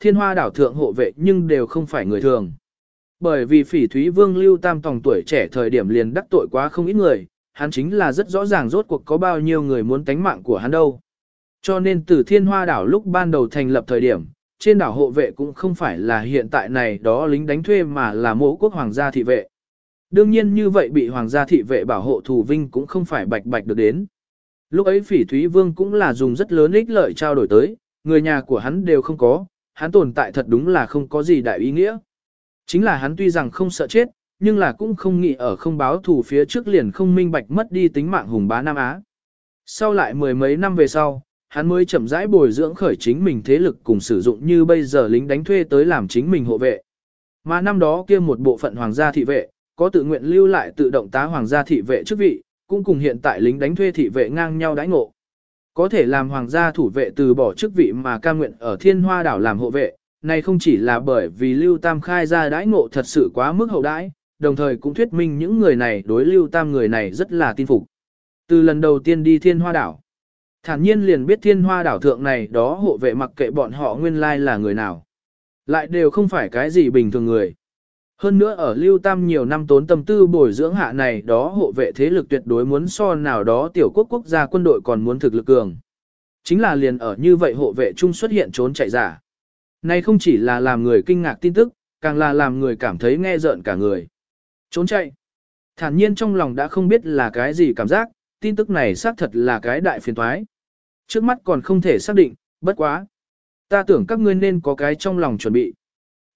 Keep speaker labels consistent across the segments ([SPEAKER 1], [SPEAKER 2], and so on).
[SPEAKER 1] thiên hoa đảo thượng hộ vệ nhưng đều không phải người thường. Bởi vì phỉ thúy vương lưu tam tòng tuổi trẻ thời điểm liền đắc tội quá không ít người, hắn chính là rất rõ ràng rốt cuộc có bao nhiêu người muốn tánh mạng của hắn đâu. Cho nên từ thiên hoa đảo lúc ban đầu thành lập thời điểm, trên đảo hộ vệ cũng không phải là hiện tại này đó lính đánh thuê mà là mẫu quốc hoàng gia thị vệ. Đương nhiên như vậy bị hoàng gia thị vệ bảo hộ thù vinh cũng không phải bạch bạch được đến. Lúc ấy phỉ thúy vương cũng là dùng rất lớn ích lợi trao đổi tới, người nhà của hắn đều không có, hắn tồn tại thật đúng là không có gì đại ý nghĩa. Chính là hắn tuy rằng không sợ chết, nhưng là cũng không nghĩ ở không báo thù phía trước liền không minh bạch mất đi tính mạng hùng bá Nam Á. Sau lại mười mấy năm về sau, hắn mới chậm rãi bồi dưỡng khởi chính mình thế lực cùng sử dụng như bây giờ lính đánh thuê tới làm chính mình hộ vệ. Mà năm đó kia một bộ phận hoàng gia thị vệ, có tự nguyện lưu lại tự động tá hoàng gia thị vệ chức vị, cũng cùng hiện tại lính đánh thuê thị vệ ngang nhau đãi ngộ. Có thể làm hoàng gia thủ vệ từ bỏ chức vị mà ca nguyện ở thiên hoa đảo làm hộ vệ, này không chỉ là bởi vì Lưu Tam khai ra đãi ngộ thật sự quá mức hậu đãi, đồng thời cũng thuyết minh những người này đối Lưu Tam người này rất là tin phục. Từ lần đầu tiên đi thiên hoa đảo, thản nhiên liền biết thiên hoa đảo thượng này đó hộ vệ mặc kệ bọn họ nguyên lai là người nào. Lại đều không phải cái gì bình thường người. Hơn nữa ở Lưu Tam nhiều năm tốn tâm tư bồi dưỡng hạ này đó hộ vệ thế lực tuyệt đối muốn so nào đó tiểu quốc quốc gia quân đội còn muốn thực lực cường. Chính là liền ở như vậy hộ vệ chung xuất hiện trốn chạy giả. Này không chỉ là làm người kinh ngạc tin tức, càng là làm người cảm thấy nghe rợn cả người. Trốn chạy. Thản nhiên trong lòng đã không biết là cái gì cảm giác, tin tức này xác thật là cái đại phiền toái. Trước mắt còn không thể xác định, bất quá. Ta tưởng các ngươi nên có cái trong lòng chuẩn bị.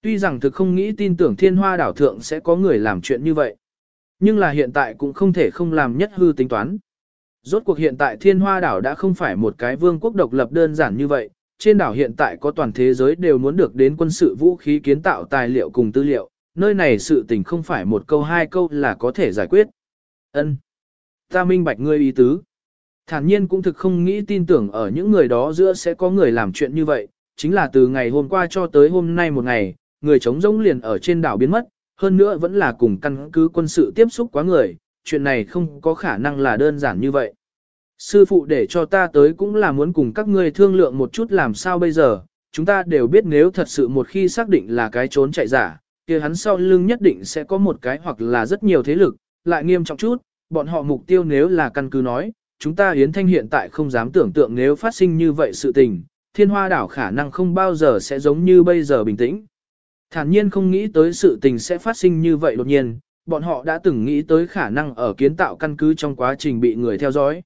[SPEAKER 1] Tuy rằng thực không nghĩ tin tưởng thiên hoa đảo thượng sẽ có người làm chuyện như vậy. Nhưng là hiện tại cũng không thể không làm nhất hư tính toán. Rốt cuộc hiện tại thiên hoa đảo đã không phải một cái vương quốc độc lập đơn giản như vậy. Trên đảo hiện tại có toàn thế giới đều muốn được đến quân sự vũ khí kiến tạo tài liệu cùng tư liệu. Nơi này sự tình không phải một câu hai câu là có thể giải quyết. Ân, Ta minh bạch ngươi ý tứ. Thản nhiên cũng thực không nghĩ tin tưởng ở những người đó giữa sẽ có người làm chuyện như vậy. Chính là từ ngày hôm qua cho tới hôm nay một ngày, người chống rỗng liền ở trên đảo biến mất, hơn nữa vẫn là cùng căn cứ quân sự tiếp xúc quá người, chuyện này không có khả năng là đơn giản như vậy. Sư phụ để cho ta tới cũng là muốn cùng các ngươi thương lượng một chút làm sao bây giờ, chúng ta đều biết nếu thật sự một khi xác định là cái trốn chạy giả, kia hắn sau lưng nhất định sẽ có một cái hoặc là rất nhiều thế lực, lại nghiêm trọng chút, bọn họ mục tiêu nếu là căn cứ nói, chúng ta Yến Thanh hiện tại không dám tưởng tượng nếu phát sinh như vậy sự tình, thiên hoa đảo khả năng không bao giờ sẽ giống như bây giờ bình tĩnh. Thản nhiên không nghĩ tới sự tình sẽ phát sinh như vậy đột nhiên, bọn họ đã từng nghĩ tới khả năng ở kiến tạo căn cứ trong quá trình bị người theo dõi.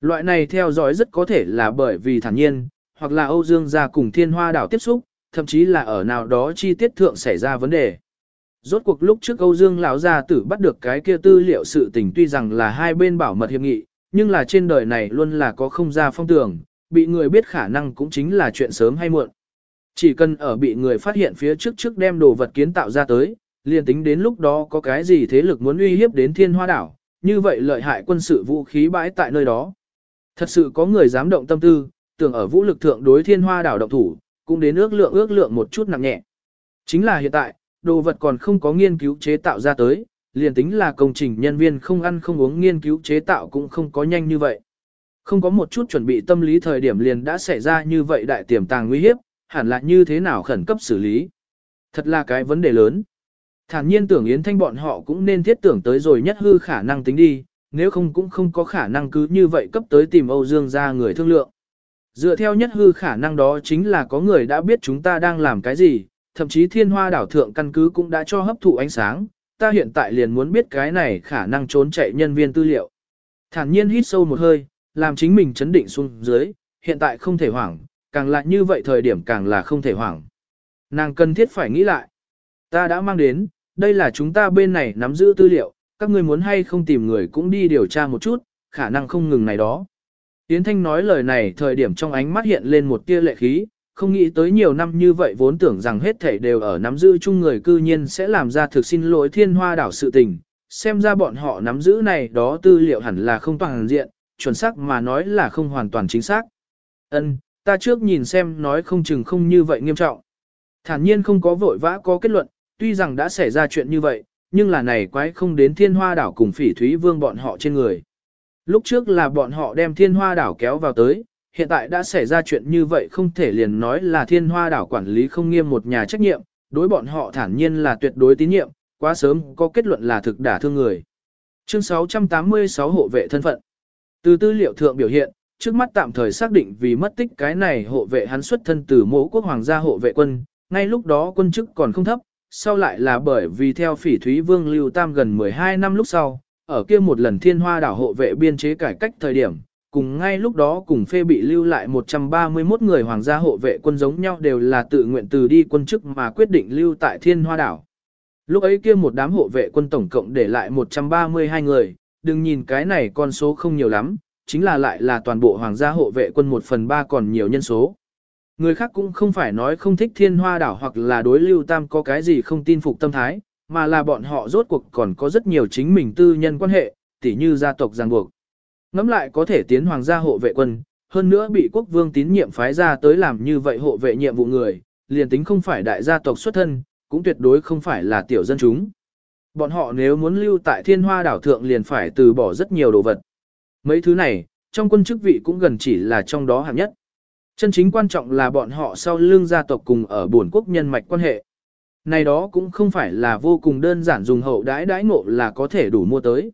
[SPEAKER 1] Loại này theo dõi rất có thể là bởi vì thản nhiên, hoặc là Âu Dương gia cùng thiên hoa đảo tiếp xúc, thậm chí là ở nào đó chi tiết thượng xảy ra vấn đề. Rốt cuộc lúc trước Âu Dương lão gia tử bắt được cái kia tư liệu sự tình tuy rằng là hai bên bảo mật hiệp nghị, nhưng là trên đời này luôn là có không ra phong tường, bị người biết khả năng cũng chính là chuyện sớm hay muộn. Chỉ cần ở bị người phát hiện phía trước trước đem đồ vật kiến tạo ra tới, liền tính đến lúc đó có cái gì thế lực muốn uy hiếp đến thiên hoa đảo, như vậy lợi hại quân sự vũ khí bãi tại nơi đó. Thật sự có người dám động tâm tư, tưởng ở vũ lực thượng đối thiên hoa đảo động thủ, cũng đến ước lượng ước lượng một chút nặng nhẹ. Chính là hiện tại, đồ vật còn không có nghiên cứu chế tạo ra tới, liền tính là công trình nhân viên không ăn không uống nghiên cứu chế tạo cũng không có nhanh như vậy. Không có một chút chuẩn bị tâm lý thời điểm liền đã xảy ra như vậy đại tiềm tàng nguy hiếp, hẳn là như thế nào khẩn cấp xử lý. Thật là cái vấn đề lớn. Thản nhiên tưởng Yến Thanh bọn họ cũng nên thiết tưởng tới rồi nhất hư khả năng tính đi, nếu không cũng không có khả năng cứ như vậy cấp tới tìm Âu Dương ra người thương lượng. Dựa theo nhất hư khả năng đó chính là có người đã biết chúng ta đang làm cái gì, thậm chí thiên hoa đảo thượng căn cứ cũng đã cho hấp thụ ánh sáng, ta hiện tại liền muốn biết cái này khả năng trốn chạy nhân viên tư liệu. Thản nhiên hít sâu một hơi, làm chính mình chấn định xuống dưới, hiện tại không thể hoảng, càng lại như vậy thời điểm càng là không thể hoảng. Nàng cần thiết phải nghĩ lại. Ta đã mang đến, đây là chúng ta bên này nắm giữ tư liệu, các ngươi muốn hay không tìm người cũng đi điều tra một chút, khả năng không ngừng này đó. Yến Thanh nói lời này thời điểm trong ánh mắt hiện lên một tia lệ khí, không nghĩ tới nhiều năm như vậy vốn tưởng rằng hết thảy đều ở nắm giữ chung người cư nhiên sẽ làm ra thực xin lỗi thiên hoa đảo sự tình, xem ra bọn họ nắm giữ này đó tư liệu hẳn là không toàn diện, chuẩn xác mà nói là không hoàn toàn chính xác. Ân, ta trước nhìn xem nói không chừng không như vậy nghiêm trọng. Thản nhiên không có vội vã có kết luận, tuy rằng đã xảy ra chuyện như vậy, nhưng là này quái không đến thiên hoa đảo cùng phỉ thúy vương bọn họ trên người. Lúc trước là bọn họ đem thiên hoa đảo kéo vào tới, hiện tại đã xảy ra chuyện như vậy không thể liền nói là thiên hoa đảo quản lý không nghiêm một nhà trách nhiệm, đối bọn họ thản nhiên là tuyệt đối tín nhiệm, quá sớm có kết luận là thực đả thương người. Chương 686 hộ vệ thân phận. Từ tư liệu thượng biểu hiện, trước mắt tạm thời xác định vì mất tích cái này hộ vệ hắn xuất thân từ mẫu quốc hoàng gia hộ vệ quân, ngay lúc đó quân chức còn không thấp, sau lại là bởi vì theo phỉ thúy vương lưu tam gần 12 năm lúc sau, ở kia một lần thiên hoa đảo hộ vệ biên chế cải cách thời điểm, cùng ngay lúc đó cùng phê bị lưu lại 131 người hoàng gia hộ vệ quân giống nhau đều là tự nguyện từ đi quân chức mà quyết định lưu tại thiên hoa đảo. Lúc ấy kia một đám hộ vệ quân tổng cộng để lại 132 người, đừng nhìn cái này con số không nhiều lắm, chính là lại là toàn bộ hoàng gia hộ vệ quân 1 phần 3 còn nhiều nhân số. Người khác cũng không phải nói không thích thiên hoa đảo hoặc là đối lưu tam có cái gì không tin phục tâm thái, mà là bọn họ rốt cuộc còn có rất nhiều chính mình tư nhân quan hệ, tỉ như gia tộc ràng buộc. Ngắm lại có thể tiến hoàng gia hộ vệ quân, hơn nữa bị quốc vương tín nhiệm phái ra tới làm như vậy hộ vệ nhiệm vụ người, liền tính không phải đại gia tộc xuất thân, cũng tuyệt đối không phải là tiểu dân chúng. Bọn họ nếu muốn lưu tại thiên hoa đảo thượng liền phải từ bỏ rất nhiều đồ vật. Mấy thứ này, trong quân chức vị cũng gần chỉ là trong đó hạng nhất. Chân chính quan trọng là bọn họ sau lưng gia tộc cùng ở buồn quốc nhân mạch quan hệ. Này đó cũng không phải là vô cùng đơn giản dùng hậu đãi đãi ngộ là có thể đủ mua tới.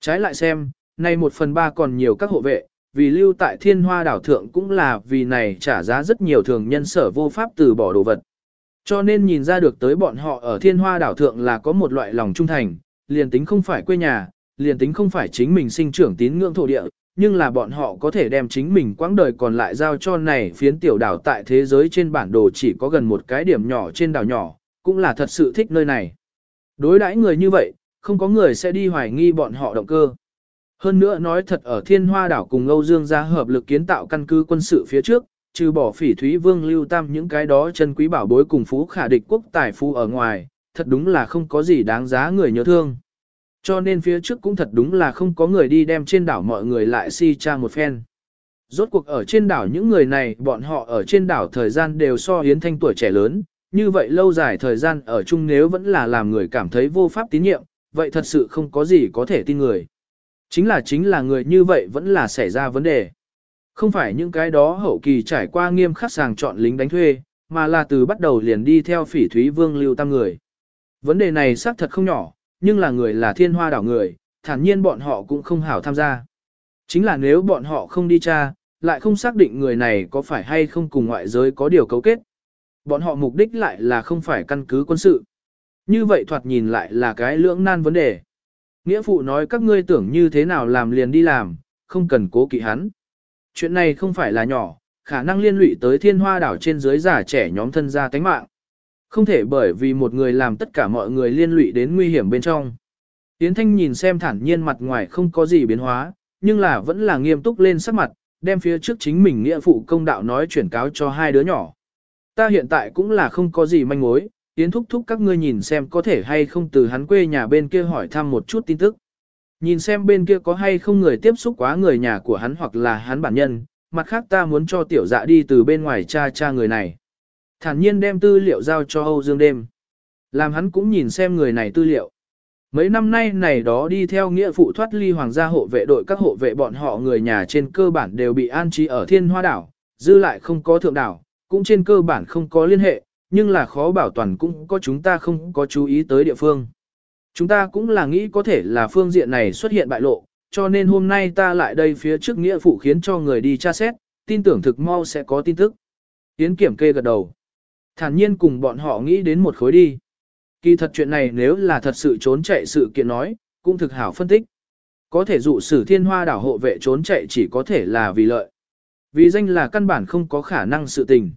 [SPEAKER 1] Trái lại xem, này một phần ba còn nhiều các hộ vệ, vì lưu tại thiên hoa đảo thượng cũng là vì này trả giá rất nhiều thường nhân sở vô pháp từ bỏ đồ vật. Cho nên nhìn ra được tới bọn họ ở thiên hoa đảo thượng là có một loại lòng trung thành, liền tính không phải quê nhà, liền tính không phải chính mình sinh trưởng tín ngưỡng thổ địa, nhưng là bọn họ có thể đem chính mình quãng đời còn lại giao cho này phiến tiểu đảo tại thế giới trên bản đồ chỉ có gần một cái điểm nhỏ trên đảo nhỏ, cũng là thật sự thích nơi này. Đối đãi người như vậy, không có người sẽ đi hoài nghi bọn họ động cơ. Hơn nữa nói thật ở thiên hoa đảo cùng Âu Dương gia hợp lực kiến tạo căn cứ quân sự phía trước, trừ bỏ phỉ thúy vương lưu tam những cái đó chân quý bảo bối cùng phú khả địch quốc tài phú ở ngoài, thật đúng là không có gì đáng giá người nhớ thương. Cho nên phía trước cũng thật đúng là không có người đi đem trên đảo mọi người lại si tra một phen. Rốt cuộc ở trên đảo những người này bọn họ ở trên đảo thời gian đều so hiến thanh tuổi trẻ lớn, như vậy lâu dài thời gian ở chung nếu vẫn là làm người cảm thấy vô pháp tín nhiệm, vậy thật sự không có gì có thể tin người. Chính là chính là người như vậy vẫn là xảy ra vấn đề. Không phải những cái đó hậu kỳ trải qua nghiêm khắc sàng chọn lính đánh thuê, mà là từ bắt đầu liền đi theo phỉ thúy vương lưu tam người. Vấn đề này xác thật không nhỏ, nhưng là người là thiên hoa đảo người, thản nhiên bọn họ cũng không hảo tham gia. Chính là nếu bọn họ không đi tra, lại không xác định người này có phải hay không cùng ngoại giới có điều cấu kết. Bọn họ mục đích lại là không phải căn cứ quân sự. Như vậy thoạt nhìn lại là cái lưỡng nan vấn đề. Nghĩa phụ nói các ngươi tưởng như thế nào làm liền đi làm, không cần cố kỵ hắn. Chuyện này không phải là nhỏ, khả năng liên lụy tới thiên hoa đảo trên dưới giả trẻ nhóm thân gia tánh mạng. Không thể bởi vì một người làm tất cả mọi người liên lụy đến nguy hiểm bên trong. Yến Thanh nhìn xem thản nhiên mặt ngoài không có gì biến hóa, nhưng là vẫn là nghiêm túc lên sắc mặt, đem phía trước chính mình nghĩa phụ công đạo nói chuyển cáo cho hai đứa nhỏ. Ta hiện tại cũng là không có gì manh mối, Yến thúc thúc các ngươi nhìn xem có thể hay không từ hắn quê nhà bên kia hỏi thăm một chút tin tức. Nhìn xem bên kia có hay không người tiếp xúc quá người nhà của hắn hoặc là hắn bản nhân, mặt khác ta muốn cho tiểu dạ đi từ bên ngoài cha cha người này. Thản nhiên đem tư liệu giao cho Âu Dương đêm. Làm hắn cũng nhìn xem người này tư liệu. Mấy năm nay này đó đi theo nghĩa phụ thoát ly hoàng gia hộ vệ đội các hộ vệ bọn họ người nhà trên cơ bản đều bị an trí ở thiên hoa đảo, dư lại không có thượng đảo, cũng trên cơ bản không có liên hệ, nhưng là khó bảo toàn cũng có chúng ta không có chú ý tới địa phương. Chúng ta cũng là nghĩ có thể là phương diện này xuất hiện bại lộ, cho nên hôm nay ta lại đây phía trước nghĩa phụ khiến cho người đi tra xét, tin tưởng thực mau sẽ có tin tức. Yến kiểm kê gật đầu. Thản nhiên cùng bọn họ nghĩ đến một khối đi. Kỳ thật chuyện này nếu là thật sự trốn chạy sự kiện nói, cũng thực hảo phân tích. Có thể dụ sử thiên hoa đảo hộ vệ trốn chạy chỉ có thể là vì lợi. Vì danh là căn bản không có khả năng sự tình.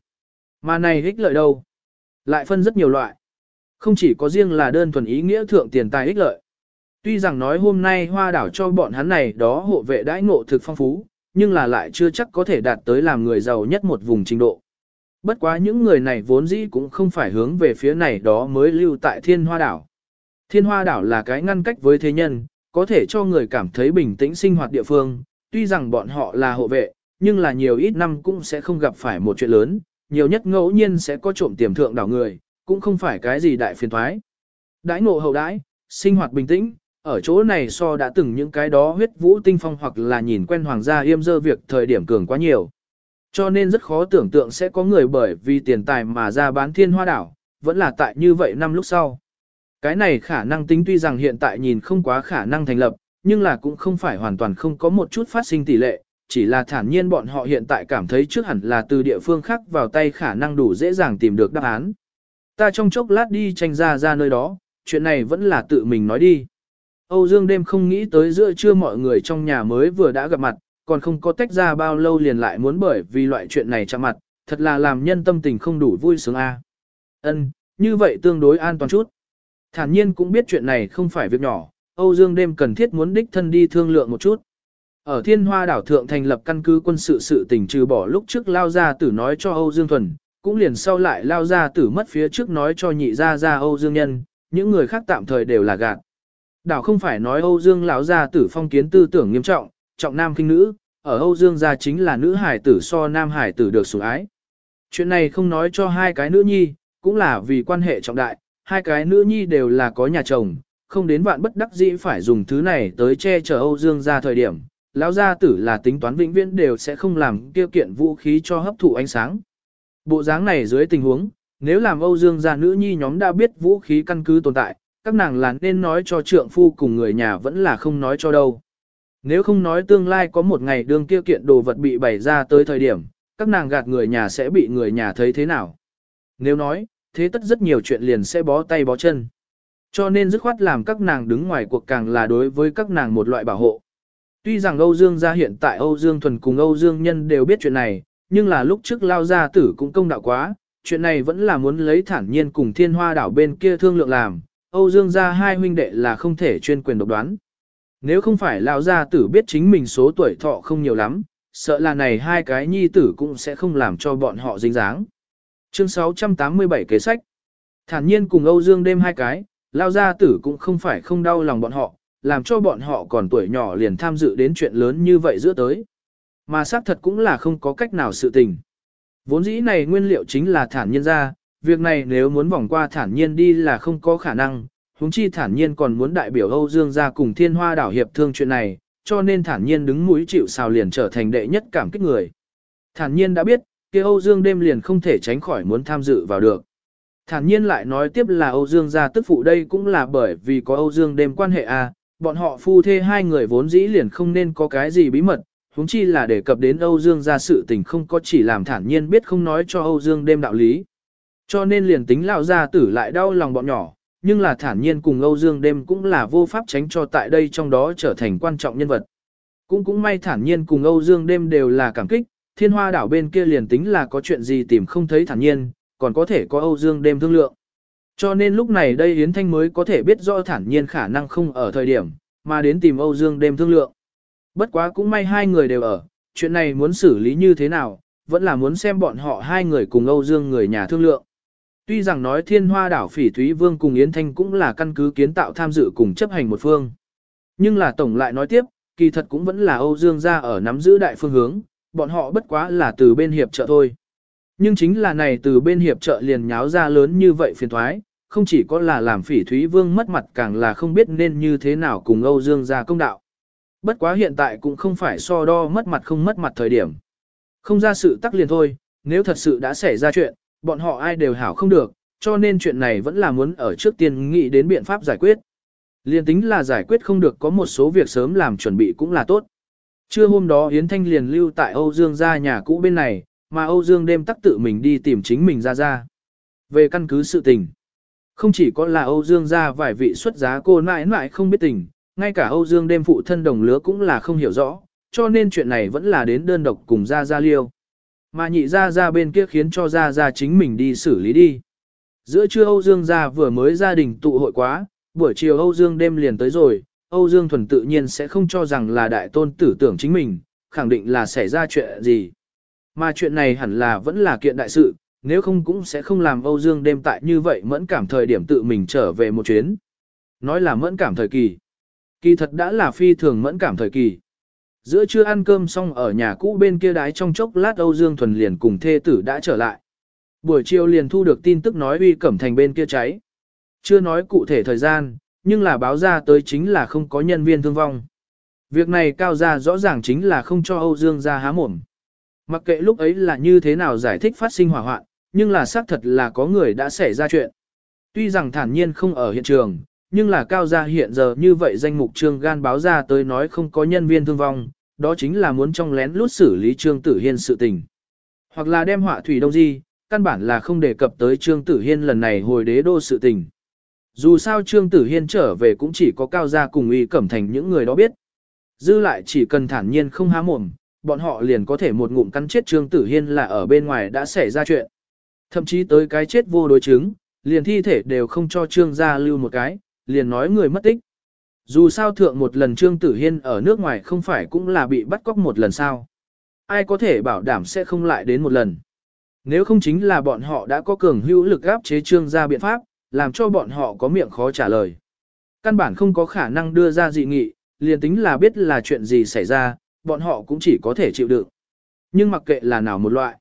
[SPEAKER 1] Mà này ích lợi đâu? Lại phân rất nhiều loại. Không chỉ có riêng là đơn thuần ý nghĩa thượng tiền tài ích lợi. Tuy rằng nói hôm nay hoa đảo cho bọn hắn này đó hộ vệ đãi ngộ thực phong phú, nhưng là lại chưa chắc có thể đạt tới làm người giàu nhất một vùng trình độ. Bất quá những người này vốn dĩ cũng không phải hướng về phía này đó mới lưu tại thiên hoa đảo. Thiên hoa đảo là cái ngăn cách với thế nhân, có thể cho người cảm thấy bình tĩnh sinh hoạt địa phương, tuy rằng bọn họ là hộ vệ, nhưng là nhiều ít năm cũng sẽ không gặp phải một chuyện lớn, nhiều nhất ngẫu nhiên sẽ có trộm tiềm thượng đảo người, cũng không phải cái gì đại phiền thoái. Đãi ngộ hậu đãi, sinh hoạt bình tĩnh, ở chỗ này so đã từng những cái đó huyết vũ tinh phong hoặc là nhìn quen hoàng gia yêm dơ việc thời điểm cường quá nhiều cho nên rất khó tưởng tượng sẽ có người bởi vì tiền tài mà ra bán thiên hoa đảo, vẫn là tại như vậy năm lúc sau. Cái này khả năng tính tuy rằng hiện tại nhìn không quá khả năng thành lập, nhưng là cũng không phải hoàn toàn không có một chút phát sinh tỷ lệ, chỉ là thản nhiên bọn họ hiện tại cảm thấy trước hẳn là từ địa phương khác vào tay khả năng đủ dễ dàng tìm được đáp án. Ta trong chốc lát đi tranh ra ra nơi đó, chuyện này vẫn là tự mình nói đi. Âu Dương đêm không nghĩ tới giữa trưa mọi người trong nhà mới vừa đã gặp mặt, còn không có tách ra bao lâu liền lại muốn bởi vì loại chuyện này chạm mặt, thật là làm nhân tâm tình không đủ vui sướng a. Ân, như vậy tương đối an toàn chút. Thản nhiên cũng biết chuyện này không phải việc nhỏ, Âu Dương đêm cần thiết muốn đích thân đi thương lượng một chút. Ở Thiên Hoa đảo thượng thành lập căn cứ quân sự sự tình trừ bỏ lúc trước lao ra tử nói cho Âu Dương Thuần, cũng liền sau lại lao ra tử mất phía trước nói cho nhị gia gia Âu Dương Nhân, những người khác tạm thời đều là gạt. Đảo không phải nói Âu Dương lão gia tử phong kiến tư tưởng nghiêm trọng, trọng nam kinh nữ, ở Âu Dương gia chính là nữ hải tử so nam hải tử được sủng ái. Chuyện này không nói cho hai cái nữ nhi, cũng là vì quan hệ trọng đại, hai cái nữ nhi đều là có nhà chồng, không đến vạn bất đắc dĩ phải dùng thứ này tới che chở Âu Dương gia thời điểm, lão gia tử là tính toán vĩnh viễn đều sẽ không làm tiêu kiện vũ khí cho hấp thụ ánh sáng. Bộ dáng này dưới tình huống, nếu làm Âu Dương gia nữ nhi nhóm đã biết vũ khí căn cứ tồn tại, các nàng là nên nói cho trượng phu cùng người nhà vẫn là không nói cho đâu. Nếu không nói tương lai có một ngày đương kia kiện đồ vật bị bày ra tới thời điểm, các nàng gạt người nhà sẽ bị người nhà thấy thế nào. Nếu nói, thế tất rất nhiều chuyện liền sẽ bó tay bó chân. Cho nên dứt khoát làm các nàng đứng ngoài cuộc càng là đối với các nàng một loại bảo hộ. Tuy rằng Âu Dương gia hiện tại Âu Dương Thuần cùng Âu Dương Nhân đều biết chuyện này, nhưng là lúc trước lao gia tử cũng công đạo quá, chuyện này vẫn là muốn lấy thản nhiên cùng thiên hoa đảo bên kia thương lượng làm, Âu Dương gia hai huynh đệ là không thể chuyên quyền độc đoán. Nếu không phải lão gia tử biết chính mình số tuổi thọ không nhiều lắm, sợ là này hai cái nhi tử cũng sẽ không làm cho bọn họ dính dáng. Chương 687 kế sách. Thản nhiên cùng Âu Dương đêm hai cái, lão gia tử cũng không phải không đau lòng bọn họ, làm cho bọn họ còn tuổi nhỏ liền tham dự đến chuyện lớn như vậy giữa tới. Mà xác thật cũng là không có cách nào sự tình. Vốn dĩ này nguyên liệu chính là thản nhiên ra, việc này nếu muốn vòng qua thản nhiên đi là không có khả năng, huống chi thản nhiên còn muốn đại biểu Âu Dương gia cùng thiên hoa đảo hiệp thương chuyện này, cho nên thản nhiên đứng mũi chịu sào liền trở thành đệ nhất cảm kích người. Thản nhiên đã biết, kia Âu Dương đêm liền không thể tránh khỏi muốn tham dự vào được. Thản nhiên lại nói tiếp là Âu Dương gia tức phụ đây cũng là bởi vì có Âu Dương đêm quan hệ a, à, bọn họ phu thê hai người vốn dĩ liền không nên có cái gì bí mật, huống chi là đề cập đến Âu Dương gia sự tình không có chỉ làm thản nhiên biết không nói cho Âu Dương đêm đạo lý. Cho nên liền tính lão gia tử lại đau lòng bọn nhỏ, nhưng là thản nhiên cùng Âu Dương đêm cũng là vô pháp tránh cho tại đây trong đó trở thành quan trọng nhân vật. Cũng cũng may thản nhiên cùng Âu Dương đêm đều là cảm kích, thiên hoa đảo bên kia liền tính là có chuyện gì tìm không thấy thản nhiên, còn có thể có Âu Dương đêm thương lượng. Cho nên lúc này đây Yến Thanh mới có thể biết rõ thản nhiên khả năng không ở thời điểm, mà đến tìm Âu Dương đêm thương lượng. Bất quá cũng may hai người đều ở, chuyện này muốn xử lý như thế nào, vẫn là muốn xem bọn họ hai người cùng Âu Dương người nhà thương lượng. Tuy rằng nói thiên hoa đảo phỉ Thúy Vương cùng Yến Thanh cũng là căn cứ kiến tạo tham dự cùng chấp hành một phương. Nhưng là tổng lại nói tiếp, kỳ thật cũng vẫn là Âu Dương gia ở nắm giữ đại phương hướng, bọn họ bất quá là từ bên hiệp trợ thôi. Nhưng chính là này từ bên hiệp trợ liền nháo ra lớn như vậy phiền thoái, không chỉ có là làm phỉ Thúy Vương mất mặt càng là không biết nên như thế nào cùng Âu Dương gia công đạo. Bất quá hiện tại cũng không phải so đo mất mặt không mất mặt thời điểm. Không ra sự tắc liền thôi, nếu thật sự đã xảy ra chuyện, bọn họ ai đều hảo không được, cho nên chuyện này vẫn là muốn ở trước tiên nghĩ đến biện pháp giải quyết. Liên tính là giải quyết không được có một số việc sớm làm chuẩn bị cũng là tốt. Trưa hôm đó Yến Thanh liền lưu tại Âu Dương gia nhà cũ bên này, mà Âu Dương đêm tắc tự mình đi tìm chính mình ra ra. Về căn cứ sự tình, không chỉ có là Âu Dương gia vài vị xuất giá cô nãi nãi không biết tình, ngay cả Âu Dương đêm phụ thân đồng lứa cũng là không hiểu rõ, cho nên chuyện này vẫn là đến đơn độc cùng ra ra liêu. Mà nhị ra ra bên kia khiến cho ra ra chính mình đi xử lý đi. Giữa trưa Âu Dương gia vừa mới gia đình tụ hội quá, buổi chiều Âu Dương đêm liền tới rồi, Âu Dương thuần tự nhiên sẽ không cho rằng là đại tôn tử tưởng chính mình, khẳng định là xảy ra chuyện gì. Mà chuyện này hẳn là vẫn là kiện đại sự, nếu không cũng sẽ không làm Âu Dương đêm tại như vậy mẫn cảm thời điểm tự mình trở về một chuyến. Nói là mẫn cảm thời kỳ. Kỳ thật đã là phi thường mẫn cảm thời kỳ. Giữa trưa ăn cơm xong ở nhà cũ bên kia đái trong chốc lát Âu Dương Thuần liền cùng thê tử đã trở lại. Buổi chiều liền thu được tin tức nói uy cẩm thành bên kia cháy. Chưa nói cụ thể thời gian, nhưng là báo ra tới chính là không có nhân viên thương vong. Việc này cao ra rõ ràng chính là không cho Âu Dương ra há mồm. Mặc kệ lúc ấy là như thế nào giải thích phát sinh hỏa hoạn, nhưng là xác thật là có người đã xảy ra chuyện. Tuy rằng thản nhiên không ở hiện trường, nhưng là cao gia hiện giờ như vậy danh mục trương gan báo ra tới nói không có nhân viên thương vong, đó chính là muốn trong lén lút xử lý trương tử hiên sự tình. Hoặc là đem họa thủy đông di, căn bản là không đề cập tới trương tử hiên lần này hồi đế đô sự tình. Dù sao trương tử hiên trở về cũng chỉ có cao gia cùng y cẩm thành những người đó biết. Dư lại chỉ cần thản nhiên không há mồm, bọn họ liền có thể một ngụm cắn chết trương tử hiên là ở bên ngoài đã xảy ra chuyện. Thậm chí tới cái chết vô đối chứng, liền thi thể đều không cho trương gia lưu một cái, liền nói người mất tích. Dù sao thượng một lần Trương Tử Hiên ở nước ngoài không phải cũng là bị bắt cóc một lần sao. Ai có thể bảo đảm sẽ không lại đến một lần. Nếu không chính là bọn họ đã có cường hữu lực áp chế Trương ra biện pháp, làm cho bọn họ có miệng khó trả lời. Căn bản không có khả năng đưa ra dị nghị, liền tính là biết là chuyện gì xảy ra, bọn họ cũng chỉ có thể chịu đựng. Nhưng mặc kệ là nào một loại,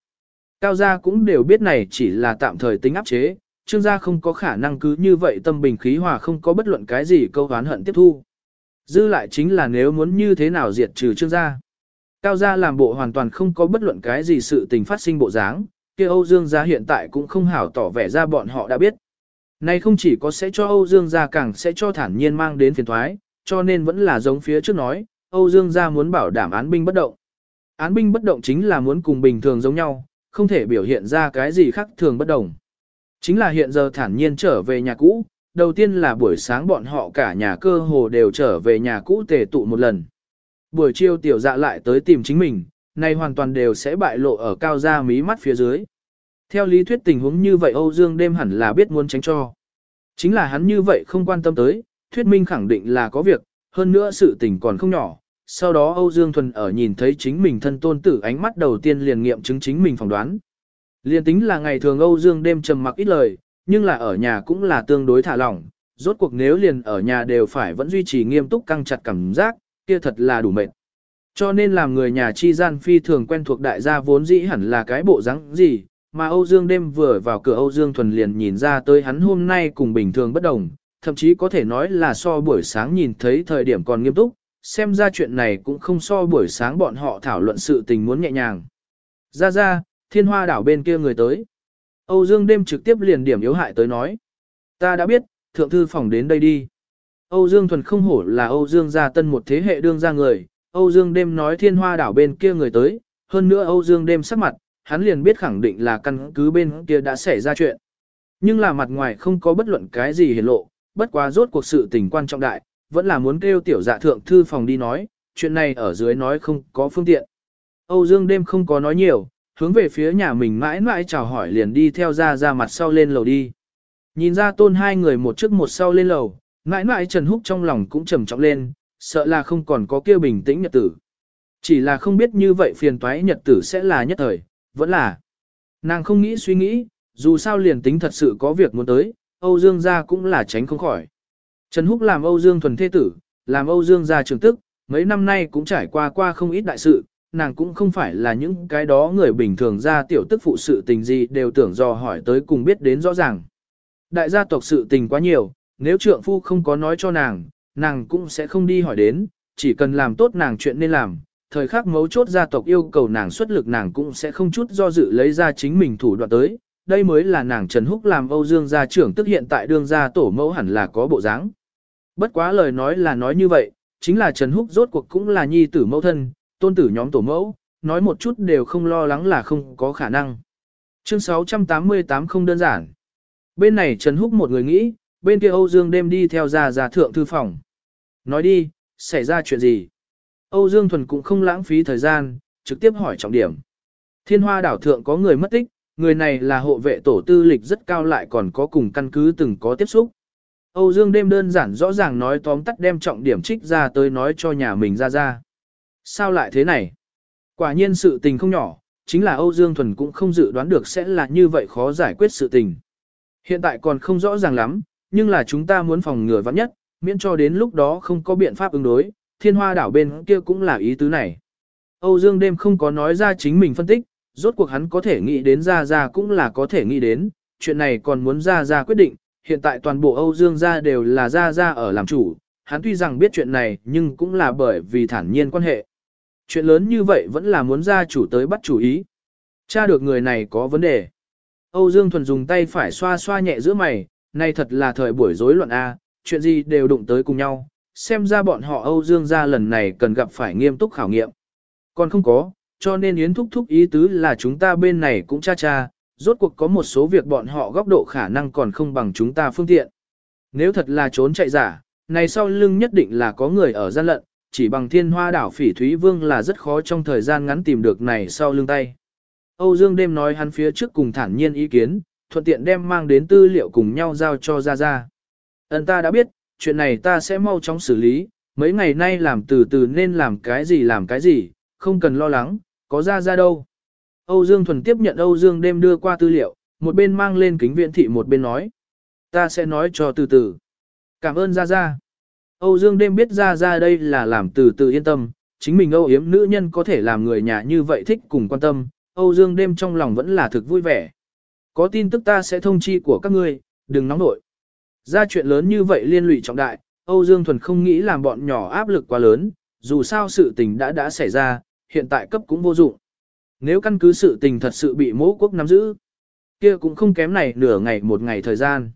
[SPEAKER 1] cao gia cũng đều biết này chỉ là tạm thời tính áp chế, trương gia không có khả năng cứ như vậy tâm bình khí hòa không có bất luận cái gì câu hán hận tiếp thu. Dư lại chính là nếu muốn như thế nào diệt trừ trương gia. Cao gia làm bộ hoàn toàn không có bất luận cái gì sự tình phát sinh bộ dáng, kia Âu Dương gia hiện tại cũng không hảo tỏ vẻ ra bọn họ đã biết. Này không chỉ có sẽ cho Âu Dương gia càng sẽ cho thản nhiên mang đến phiền thoái, cho nên vẫn là giống phía trước nói, Âu Dương gia muốn bảo đảm án binh bất động. Án binh bất động chính là muốn cùng bình thường giống nhau, không thể biểu hiện ra cái gì khác thường bất đồng. Chính là hiện giờ thản nhiên trở về nhà cũ, đầu tiên là buổi sáng bọn họ cả nhà cơ hồ đều trở về nhà cũ tề tụ một lần. Buổi chiều tiểu dạ lại tới tìm chính mình, nay hoàn toàn đều sẽ bại lộ ở cao gia mí mắt phía dưới. Theo lý thuyết tình huống như vậy Âu Dương đêm hẳn là biết muốn tránh cho. Chính là hắn như vậy không quan tâm tới, thuyết minh khẳng định là có việc, hơn nữa sự tình còn không nhỏ. Sau đó Âu Dương Thuần ở nhìn thấy chính mình thân tôn tử ánh mắt đầu tiên liền nghiệm chứng chính mình phỏng đoán. Liên tính là ngày thường Âu Dương đêm trầm mặc ít lời, nhưng là ở nhà cũng là tương đối thả lỏng, rốt cuộc nếu liền ở nhà đều phải vẫn duy trì nghiêm túc căng chặt cảm giác, kia thật là đủ mệt. Cho nên làm người nhà chi gian phi thường quen thuộc đại gia vốn dĩ hẳn là cái bộ dáng gì, mà Âu Dương đêm vừa vào cửa Âu Dương thuần liền nhìn ra tới hắn hôm nay cùng bình thường bất đồng, thậm chí có thể nói là so buổi sáng nhìn thấy thời điểm còn nghiêm túc, xem ra chuyện này cũng không so buổi sáng bọn họ thảo luận sự tình muốn nhẹ nhàng. Ra ra, thiên hoa đảo bên kia người tới. Âu Dương đêm trực tiếp liền điểm yếu hại tới nói. Ta đã biết, thượng thư phòng đến đây đi. Âu Dương thuần không hổ là Âu Dương gia tân một thế hệ đương ra người. Âu Dương đêm nói thiên hoa đảo bên kia người tới. Hơn nữa Âu Dương đêm sắc mặt, hắn liền biết khẳng định là căn cứ bên kia đã xảy ra chuyện. Nhưng là mặt ngoài không có bất luận cái gì hiển lộ, bất quá rốt cuộc sự tình quan trọng đại, vẫn là muốn kêu tiểu dạ thượng thư phòng đi nói, chuyện này ở dưới nói không có phương tiện. Âu Dương đêm không có nói nhiều, hướng về phía nhà mình mãi mãi chào hỏi liền đi theo ra ra mặt sau lên lầu đi. Nhìn ra tôn hai người một trước một sau lên lầu, mãi mãi Trần Húc trong lòng cũng trầm trọng lên, sợ là không còn có kia bình tĩnh nhật tử. Chỉ là không biết như vậy phiền toái nhật tử sẽ là nhất thời, vẫn là. Nàng không nghĩ suy nghĩ, dù sao liền tính thật sự có việc muốn tới, Âu Dương gia cũng là tránh không khỏi. Trần Húc làm Âu Dương thuần thế tử, làm Âu Dương gia trưởng tức, mấy năm nay cũng trải qua qua không ít đại sự, nàng cũng không phải là những cái đó người bình thường ra tiểu tức phụ sự tình gì đều tưởng dò hỏi tới cùng biết đến rõ ràng. Đại gia tộc sự tình quá nhiều, nếu trượng phu không có nói cho nàng, nàng cũng sẽ không đi hỏi đến, chỉ cần làm tốt nàng chuyện nên làm, thời khắc mấu chốt gia tộc yêu cầu nàng xuất lực nàng cũng sẽ không chút do dự lấy ra chính mình thủ đoạn tới. Đây mới là nàng Trần Húc làm Âu Dương gia trưởng tức hiện tại đương gia tổ mẫu hẳn là có bộ dáng. Bất quá lời nói là nói như vậy, chính là Trần Húc rốt cuộc cũng là nhi tử mẫu thân, tôn tử nhóm tổ mẫu, nói một chút đều không lo lắng là không có khả năng. Chương 688 không đơn giản. Bên này Trần Húc một người nghĩ, bên kia Âu Dương đêm đi theo ra ra thượng thư phòng. Nói đi, xảy ra chuyện gì? Âu Dương Thuần cũng không lãng phí thời gian, trực tiếp hỏi trọng điểm. Thiên hoa đảo thượng có người mất tích, người này là hộ vệ tổ tư lịch rất cao lại còn có cùng căn cứ từng có tiếp xúc. Âu Dương đêm đơn giản rõ ràng nói tóm tắt đem trọng điểm trích ra tới nói cho nhà mình ra ra. Sao lại thế này? Quả nhiên sự tình không nhỏ, chính là Âu Dương Thuần cũng không dự đoán được sẽ là như vậy khó giải quyết sự tình. Hiện tại còn không rõ ràng lắm, nhưng là chúng ta muốn phòng ngừa vắng nhất, miễn cho đến lúc đó không có biện pháp ứng đối, thiên hoa đảo bên kia cũng là ý tứ này. Âu Dương đêm không có nói ra chính mình phân tích, rốt cuộc hắn có thể nghĩ đến ra ra cũng là có thể nghĩ đến, chuyện này còn muốn ra ra quyết định, hiện tại toàn bộ Âu Dương gia đều là ra ra ở làm chủ, hắn tuy rằng biết chuyện này nhưng cũng là bởi vì thản nhiên quan hệ. Chuyện lớn như vậy vẫn là muốn gia chủ tới bắt chủ ý. Cha được người này có vấn đề. Âu Dương Thuần dùng tay phải xoa xoa nhẹ giữa mày, này thật là thời buổi rối loạn A, chuyện gì đều đụng tới cùng nhau, xem ra bọn họ Âu Dương gia lần này cần gặp phải nghiêm túc khảo nghiệm. Còn không có, cho nên Yến thúc thúc ý tứ là chúng ta bên này cũng cha cha, rốt cuộc có một số việc bọn họ góc độ khả năng còn không bằng chúng ta phương tiện. Nếu thật là trốn chạy giả, này sau lưng nhất định là có người ở gian lận, chỉ bằng thiên hoa đảo phỉ Thúy Vương là rất khó trong thời gian ngắn tìm được này sau lưng tay. Âu Dương đêm nói hắn phía trước cùng thản nhiên ý kiến, thuận tiện đem mang đến tư liệu cùng nhau giao cho Gia Gia. Ấn ta đã biết, chuyện này ta sẽ mau chóng xử lý, mấy ngày nay làm từ từ nên làm cái gì làm cái gì, không cần lo lắng, có Gia Gia đâu. Âu Dương Thuần tiếp nhận Âu Dương đêm đưa qua tư liệu, một bên mang lên kính viện thị một bên nói. Ta sẽ nói cho từ từ. Cảm ơn Gia Gia. Âu Dương đêm biết ra ra đây là làm từ từ yên tâm, chính mình Âu yếm nữ nhân có thể làm người nhà như vậy thích cùng quan tâm, Âu Dương đêm trong lòng vẫn là thực vui vẻ. Có tin tức ta sẽ thông chi của các ngươi, đừng nóng nổi. Ra chuyện lớn như vậy liên lụy trọng đại, Âu Dương Thuần không nghĩ làm bọn nhỏ áp lực quá lớn, dù sao sự tình đã đã xảy ra, hiện tại cấp cũng vô dụng. Nếu căn cứ sự tình thật sự bị mỗ quốc nắm giữ, kia cũng không kém này nửa ngày một ngày thời gian.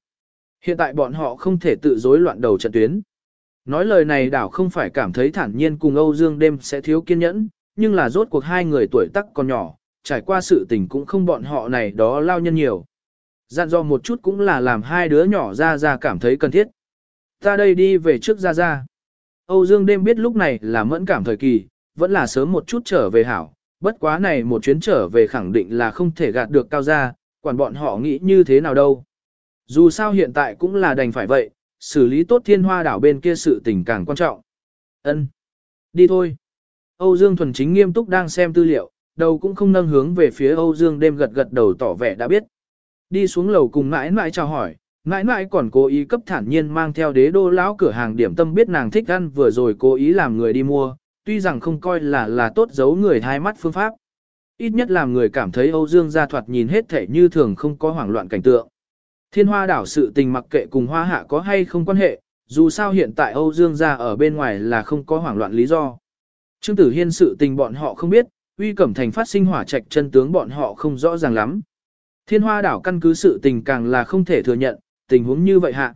[SPEAKER 1] Hiện tại bọn họ không thể tự rối loạn đầu trận tuyến. Nói lời này đảo không phải cảm thấy thản nhiên cùng Âu Dương đêm sẽ thiếu kiên nhẫn, nhưng là rốt cuộc hai người tuổi tác còn nhỏ, trải qua sự tình cũng không bọn họ này đó lao nhân nhiều. Dặn dò một chút cũng là làm hai đứa nhỏ ra ra cảm thấy cần thiết. Ta đây đi về trước ra ra. Âu Dương đêm biết lúc này là mẫn cảm thời kỳ, vẫn là sớm một chút trở về hảo, bất quá này một chuyến trở về khẳng định là không thể gạt được cao gia, quản bọn họ nghĩ như thế nào đâu. Dù sao hiện tại cũng là đành phải vậy, xử lý tốt thiên hoa đảo bên kia sự tình càng quan trọng. Ân, Đi thôi. Âu Dương Thuần Chính nghiêm túc đang xem tư liệu, đầu cũng không nâng hướng về phía Âu Dương đêm gật gật đầu tỏ vẻ đã biết. Đi xuống lầu cùng mãi mãi chào hỏi, mãi mãi còn cố ý cấp thản nhiên mang theo đế đô lão cửa hàng điểm tâm biết nàng thích ăn vừa rồi cố ý làm người đi mua, tuy rằng không coi là là tốt giấu người hai mắt phương pháp. Ít nhất làm người cảm thấy Âu Dương gia thoạt nhìn hết thể như thường không có hoảng loạn cảnh tượng. Thiên hoa đảo sự tình mặc kệ cùng hoa hạ có hay không quan hệ, dù sao hiện tại Âu Dương gia ở bên ngoài là không có hoảng loạn lý do. Trương Tử Hiên sự tình bọn họ không biết, uy cẩm thành phát sinh hỏa trạch chân tướng bọn họ không rõ ràng lắm. Thiên hoa đảo căn cứ sự tình càng là không thể thừa nhận, tình huống như vậy hạ.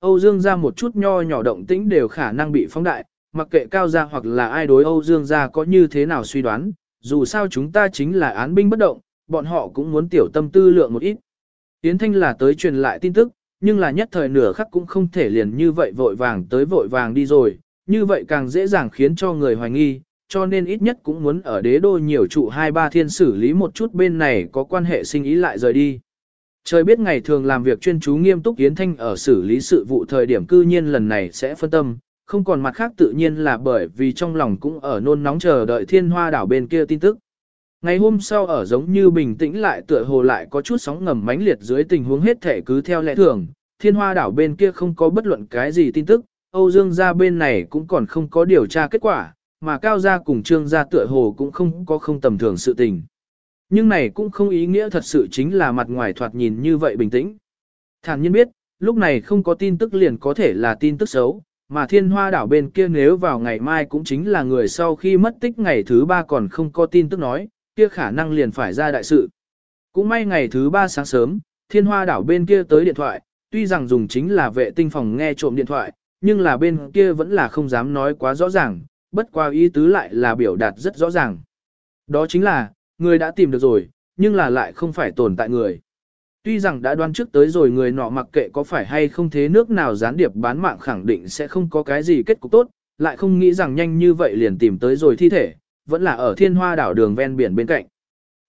[SPEAKER 1] Âu Dương gia một chút nho nhỏ động tĩnh đều khả năng bị phóng đại, mặc kệ cao gia hoặc là ai đối Âu Dương gia có như thế nào suy đoán, dù sao chúng ta chính là án binh bất động, bọn họ cũng muốn tiểu tâm tư lượng một ít. Yến Thanh là tới truyền lại tin tức, nhưng là nhất thời nửa khắc cũng không thể liền như vậy vội vàng tới vội vàng đi rồi, như vậy càng dễ dàng khiến cho người hoài nghi, cho nên ít nhất cũng muốn ở đế đô nhiều trụ hai ba thiên xử lý một chút bên này có quan hệ sinh ý lại rời đi. Trời biết ngày thường làm việc chuyên chú nghiêm túc Yến Thanh ở xử lý sự vụ thời điểm cư nhiên lần này sẽ phân tâm, không còn mặt khác tự nhiên là bởi vì trong lòng cũng ở nôn nóng chờ đợi thiên hoa đảo bên kia tin tức. Ngày hôm sau ở giống như bình tĩnh lại tựa hồ lại có chút sóng ngầm mãnh liệt dưới tình huống hết thể cứ theo lẽ thường, thiên hoa đảo bên kia không có bất luận cái gì tin tức, Âu Dương gia bên này cũng còn không có điều tra kết quả, mà Cao gia cùng Trương gia tựa hồ cũng không có không tầm thường sự tình. Nhưng này cũng không ý nghĩa thật sự chính là mặt ngoài thoạt nhìn như vậy bình tĩnh. Thản nhiên biết, lúc này không có tin tức liền có thể là tin tức xấu, mà thiên hoa đảo bên kia nếu vào ngày mai cũng chính là người sau khi mất tích ngày thứ ba còn không có tin tức nói, kia khả năng liền phải ra đại sự. Cũng may ngày thứ ba sáng sớm, thiên hoa đảo bên kia tới điện thoại, tuy rằng dùng chính là vệ tinh phòng nghe trộm điện thoại, nhưng là bên kia vẫn là không dám nói quá rõ ràng, bất qua ý tứ lại là biểu đạt rất rõ ràng. Đó chính là, người đã tìm được rồi, nhưng là lại không phải tồn tại người. Tuy rằng đã đoán trước tới rồi người nọ mặc kệ có phải hay không thế nước nào gián điệp bán mạng khẳng định sẽ không có cái gì kết cục tốt, lại không nghĩ rằng nhanh như vậy liền tìm tới rồi thi thể, vẫn là ở thiên hoa đảo đường ven biển bên cạnh.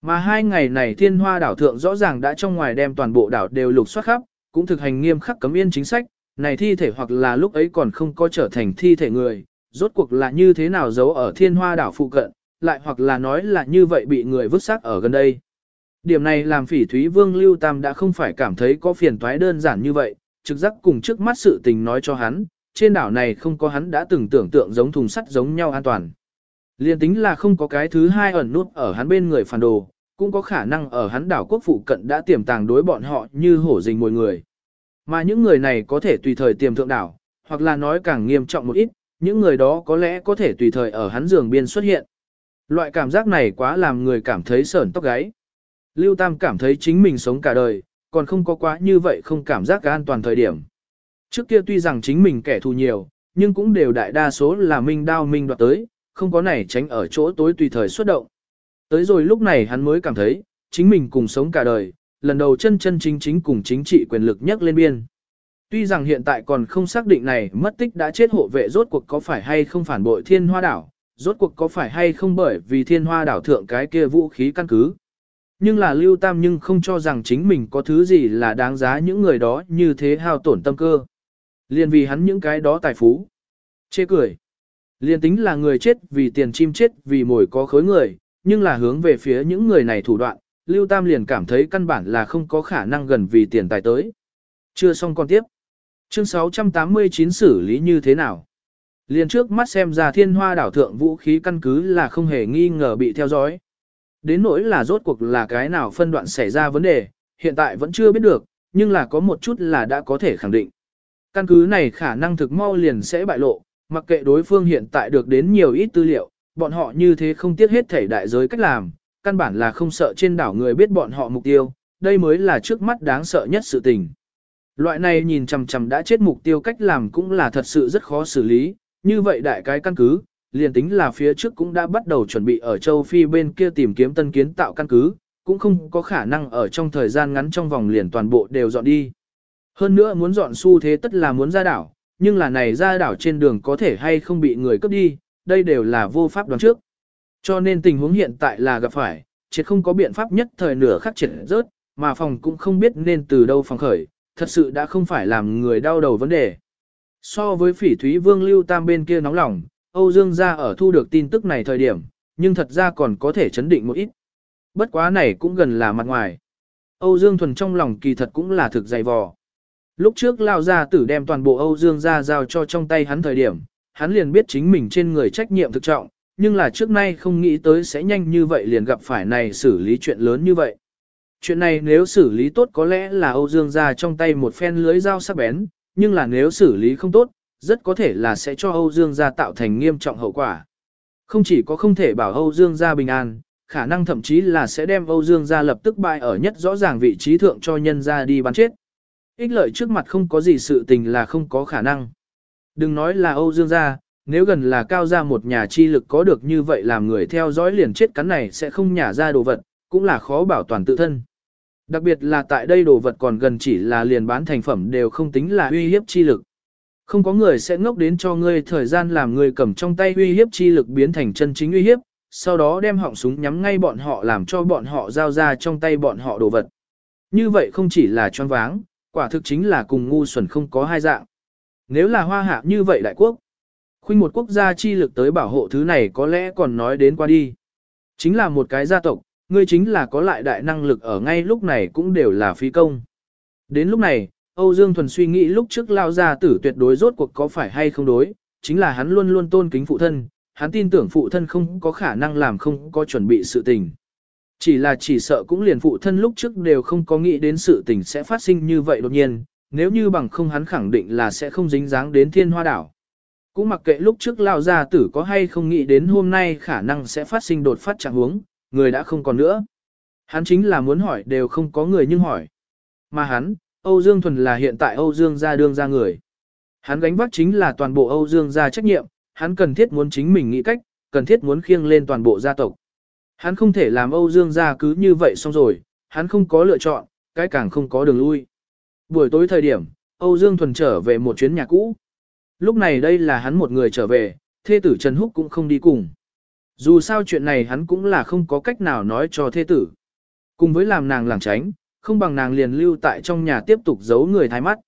[SPEAKER 1] Mà hai ngày này thiên hoa đảo thượng rõ ràng đã trong ngoài đem toàn bộ đảo đều lục soát khắp, cũng thực hành nghiêm khắc cấm yên chính sách, này thi thể hoặc là lúc ấy còn không có trở thành thi thể người, rốt cuộc là như thế nào giấu ở thiên hoa đảo phụ cận, lại hoặc là nói là như vậy bị người vứt xác ở gần đây. Điểm này làm phỉ thúy vương Lưu Tam đã không phải cảm thấy có phiền toái đơn giản như vậy, trực giác cùng trước mắt sự tình nói cho hắn, trên đảo này không có hắn đã từng tưởng tượng giống thùng sắt giống nhau an toàn. Liên tính là không có cái thứ hai ẩn nút ở hắn bên người phản đồ, cũng có khả năng ở hắn đảo quốc phụ cận đã tiềm tàng đối bọn họ như hổ rình mồi người. Mà những người này có thể tùy thời tiềm thượng đảo, hoặc là nói càng nghiêm trọng một ít, những người đó có lẽ có thể tùy thời ở hắn giường biên xuất hiện. Loại cảm giác này quá làm người cảm thấy sởn tóc gáy. Lưu Tam cảm thấy chính mình sống cả đời, còn không có quá như vậy không cảm giác an toàn thời điểm. Trước kia tuy rằng chính mình kẻ thù nhiều, nhưng cũng đều đại đa số là minh đao minh đoạt tới, không có này tránh ở chỗ tối tùy thời xuất động. Tới rồi lúc này hắn mới cảm thấy, chính mình cùng sống cả đời, lần đầu chân chân chính chính cùng chính trị quyền lực nhất lên biên. Tuy rằng hiện tại còn không xác định này mất tích đã chết hộ vệ rốt cuộc có phải hay không phản bội thiên hoa đảo, rốt cuộc có phải hay không bởi vì thiên hoa đảo thượng cái kia vũ khí căn cứ. Nhưng là lưu tam nhưng không cho rằng chính mình có thứ gì là đáng giá những người đó như thế hao tổn tâm cơ. Liên vì hắn những cái đó tài phú. Chê cười. Liên tính là người chết vì tiền chim chết vì mồi có khối người, nhưng là hướng về phía những người này thủ đoạn, Lưu Tam liền cảm thấy căn bản là không có khả năng gần vì tiền tài tới. Chưa xong còn tiếp. Chương 689 xử lý như thế nào? Liền trước mắt xem ra thiên hoa đảo thượng vũ khí căn cứ là không hề nghi ngờ bị theo dõi. Đến nỗi là rốt cuộc là cái nào phân đoạn xảy ra vấn đề, hiện tại vẫn chưa biết được, nhưng là có một chút là đã có thể khẳng định. Căn cứ này khả năng thực mau liền sẽ bại lộ, mặc kệ đối phương hiện tại được đến nhiều ít tư liệu, bọn họ như thế không tiếc hết thể đại giới cách làm, căn bản là không sợ trên đảo người biết bọn họ mục tiêu, đây mới là trước mắt đáng sợ nhất sự tình. Loại này nhìn chằm chằm đã chết mục tiêu cách làm cũng là thật sự rất khó xử lý, như vậy đại cái căn cứ, liền tính là phía trước cũng đã bắt đầu chuẩn bị ở châu Phi bên kia tìm kiếm tân kiến tạo căn cứ, cũng không có khả năng ở trong thời gian ngắn trong vòng liền toàn bộ đều dọn đi. Hơn nữa muốn dọn xu thế tất là muốn ra đảo, nhưng là này ra đảo trên đường có thể hay không bị người cướp đi, đây đều là vô pháp đoán trước. Cho nên tình huống hiện tại là gặp phải, triệt không có biện pháp nhất thời nửa khắc triệt rớt, mà phòng cũng không biết nên từ đâu phòng khởi, thật sự đã không phải làm người đau đầu vấn đề. So với phỉ thúy vương lưu tam bên kia nóng lòng, Âu Dương gia ở thu được tin tức này thời điểm, nhưng thật ra còn có thể chấn định một ít. Bất quá này cũng gần là mặt ngoài. Âu Dương thuần trong lòng kỳ thật cũng là thực dày vò. Lúc trước lao gia tử đem toàn bộ Âu Dương gia giao cho trong tay hắn thời điểm, hắn liền biết chính mình trên người trách nhiệm thực trọng, nhưng là trước nay không nghĩ tới sẽ nhanh như vậy liền gặp phải này xử lý chuyện lớn như vậy. Chuyện này nếu xử lý tốt có lẽ là Âu Dương gia trong tay một phen lưới dao sắc bén, nhưng là nếu xử lý không tốt, rất có thể là sẽ cho Âu Dương gia tạo thành nghiêm trọng hậu quả. Không chỉ có không thể bảo Âu Dương gia bình an, khả năng thậm chí là sẽ đem Âu Dương gia lập tức bại ở nhất rõ ràng vị trí thượng cho nhân gia đi bắn chết. Ích lợi trước mặt không có gì sự tình là không có khả năng. Đừng nói là Âu Dương gia, nếu gần là cao gia một nhà chi lực có được như vậy làm người theo dõi liền chết cắn này sẽ không nhả ra đồ vật, cũng là khó bảo toàn tự thân. Đặc biệt là tại đây đồ vật còn gần chỉ là liền bán thành phẩm đều không tính là uy hiếp chi lực. Không có người sẽ ngốc đến cho ngươi thời gian làm người cầm trong tay uy hiếp chi lực biến thành chân chính uy hiếp, sau đó đem họng súng nhắm ngay bọn họ làm cho bọn họ giao ra trong tay bọn họ đồ vật. Như vậy không chỉ là choáng váng, quả thực chính là cùng ngu xuẩn không có hai dạng. Nếu là hoa hạ như vậy đại quốc, khuynh một quốc gia chi lực tới bảo hộ thứ này có lẽ còn nói đến qua đi. Chính là một cái gia tộc, ngươi chính là có lại đại năng lực ở ngay lúc này cũng đều là phi công. Đến lúc này, Âu Dương Thuần suy nghĩ lúc trước lao ra tử tuyệt đối rốt cuộc có phải hay không đối, chính là hắn luôn luôn tôn kính phụ thân, hắn tin tưởng phụ thân không có khả năng làm không có chuẩn bị sự tình. Chỉ là chỉ sợ cũng liền phụ thân lúc trước đều không có nghĩ đến sự tình sẽ phát sinh như vậy đột nhiên, nếu như bằng không hắn khẳng định là sẽ không dính dáng đến thiên hoa đảo. Cũng mặc kệ lúc trước lao gia tử có hay không nghĩ đến hôm nay khả năng sẽ phát sinh đột phát trạng huống, người đã không còn nữa. Hắn chính là muốn hỏi đều không có người nhưng hỏi. Mà hắn, Âu Dương Thuần là hiện tại Âu Dương gia đương ra người. Hắn gánh vác chính là toàn bộ Âu Dương gia trách nhiệm, hắn cần thiết muốn chính mình nghĩ cách, cần thiết muốn khiêng lên toàn bộ gia tộc. Hắn không thể làm Âu Dương gia cứ như vậy xong rồi, hắn không có lựa chọn, cái càng không có đường lui. Buổi tối thời điểm, Âu Dương Thuần trở về một chuyến nhà cũ. Lúc này đây là hắn một người trở về, thê tử Trần Húc cũng không đi cùng. Dù sao chuyện này hắn cũng là không có cách nào nói cho thê tử. Cùng với làm nàng làng tránh, không bằng nàng liền lưu tại trong nhà tiếp tục giấu người thai mắt.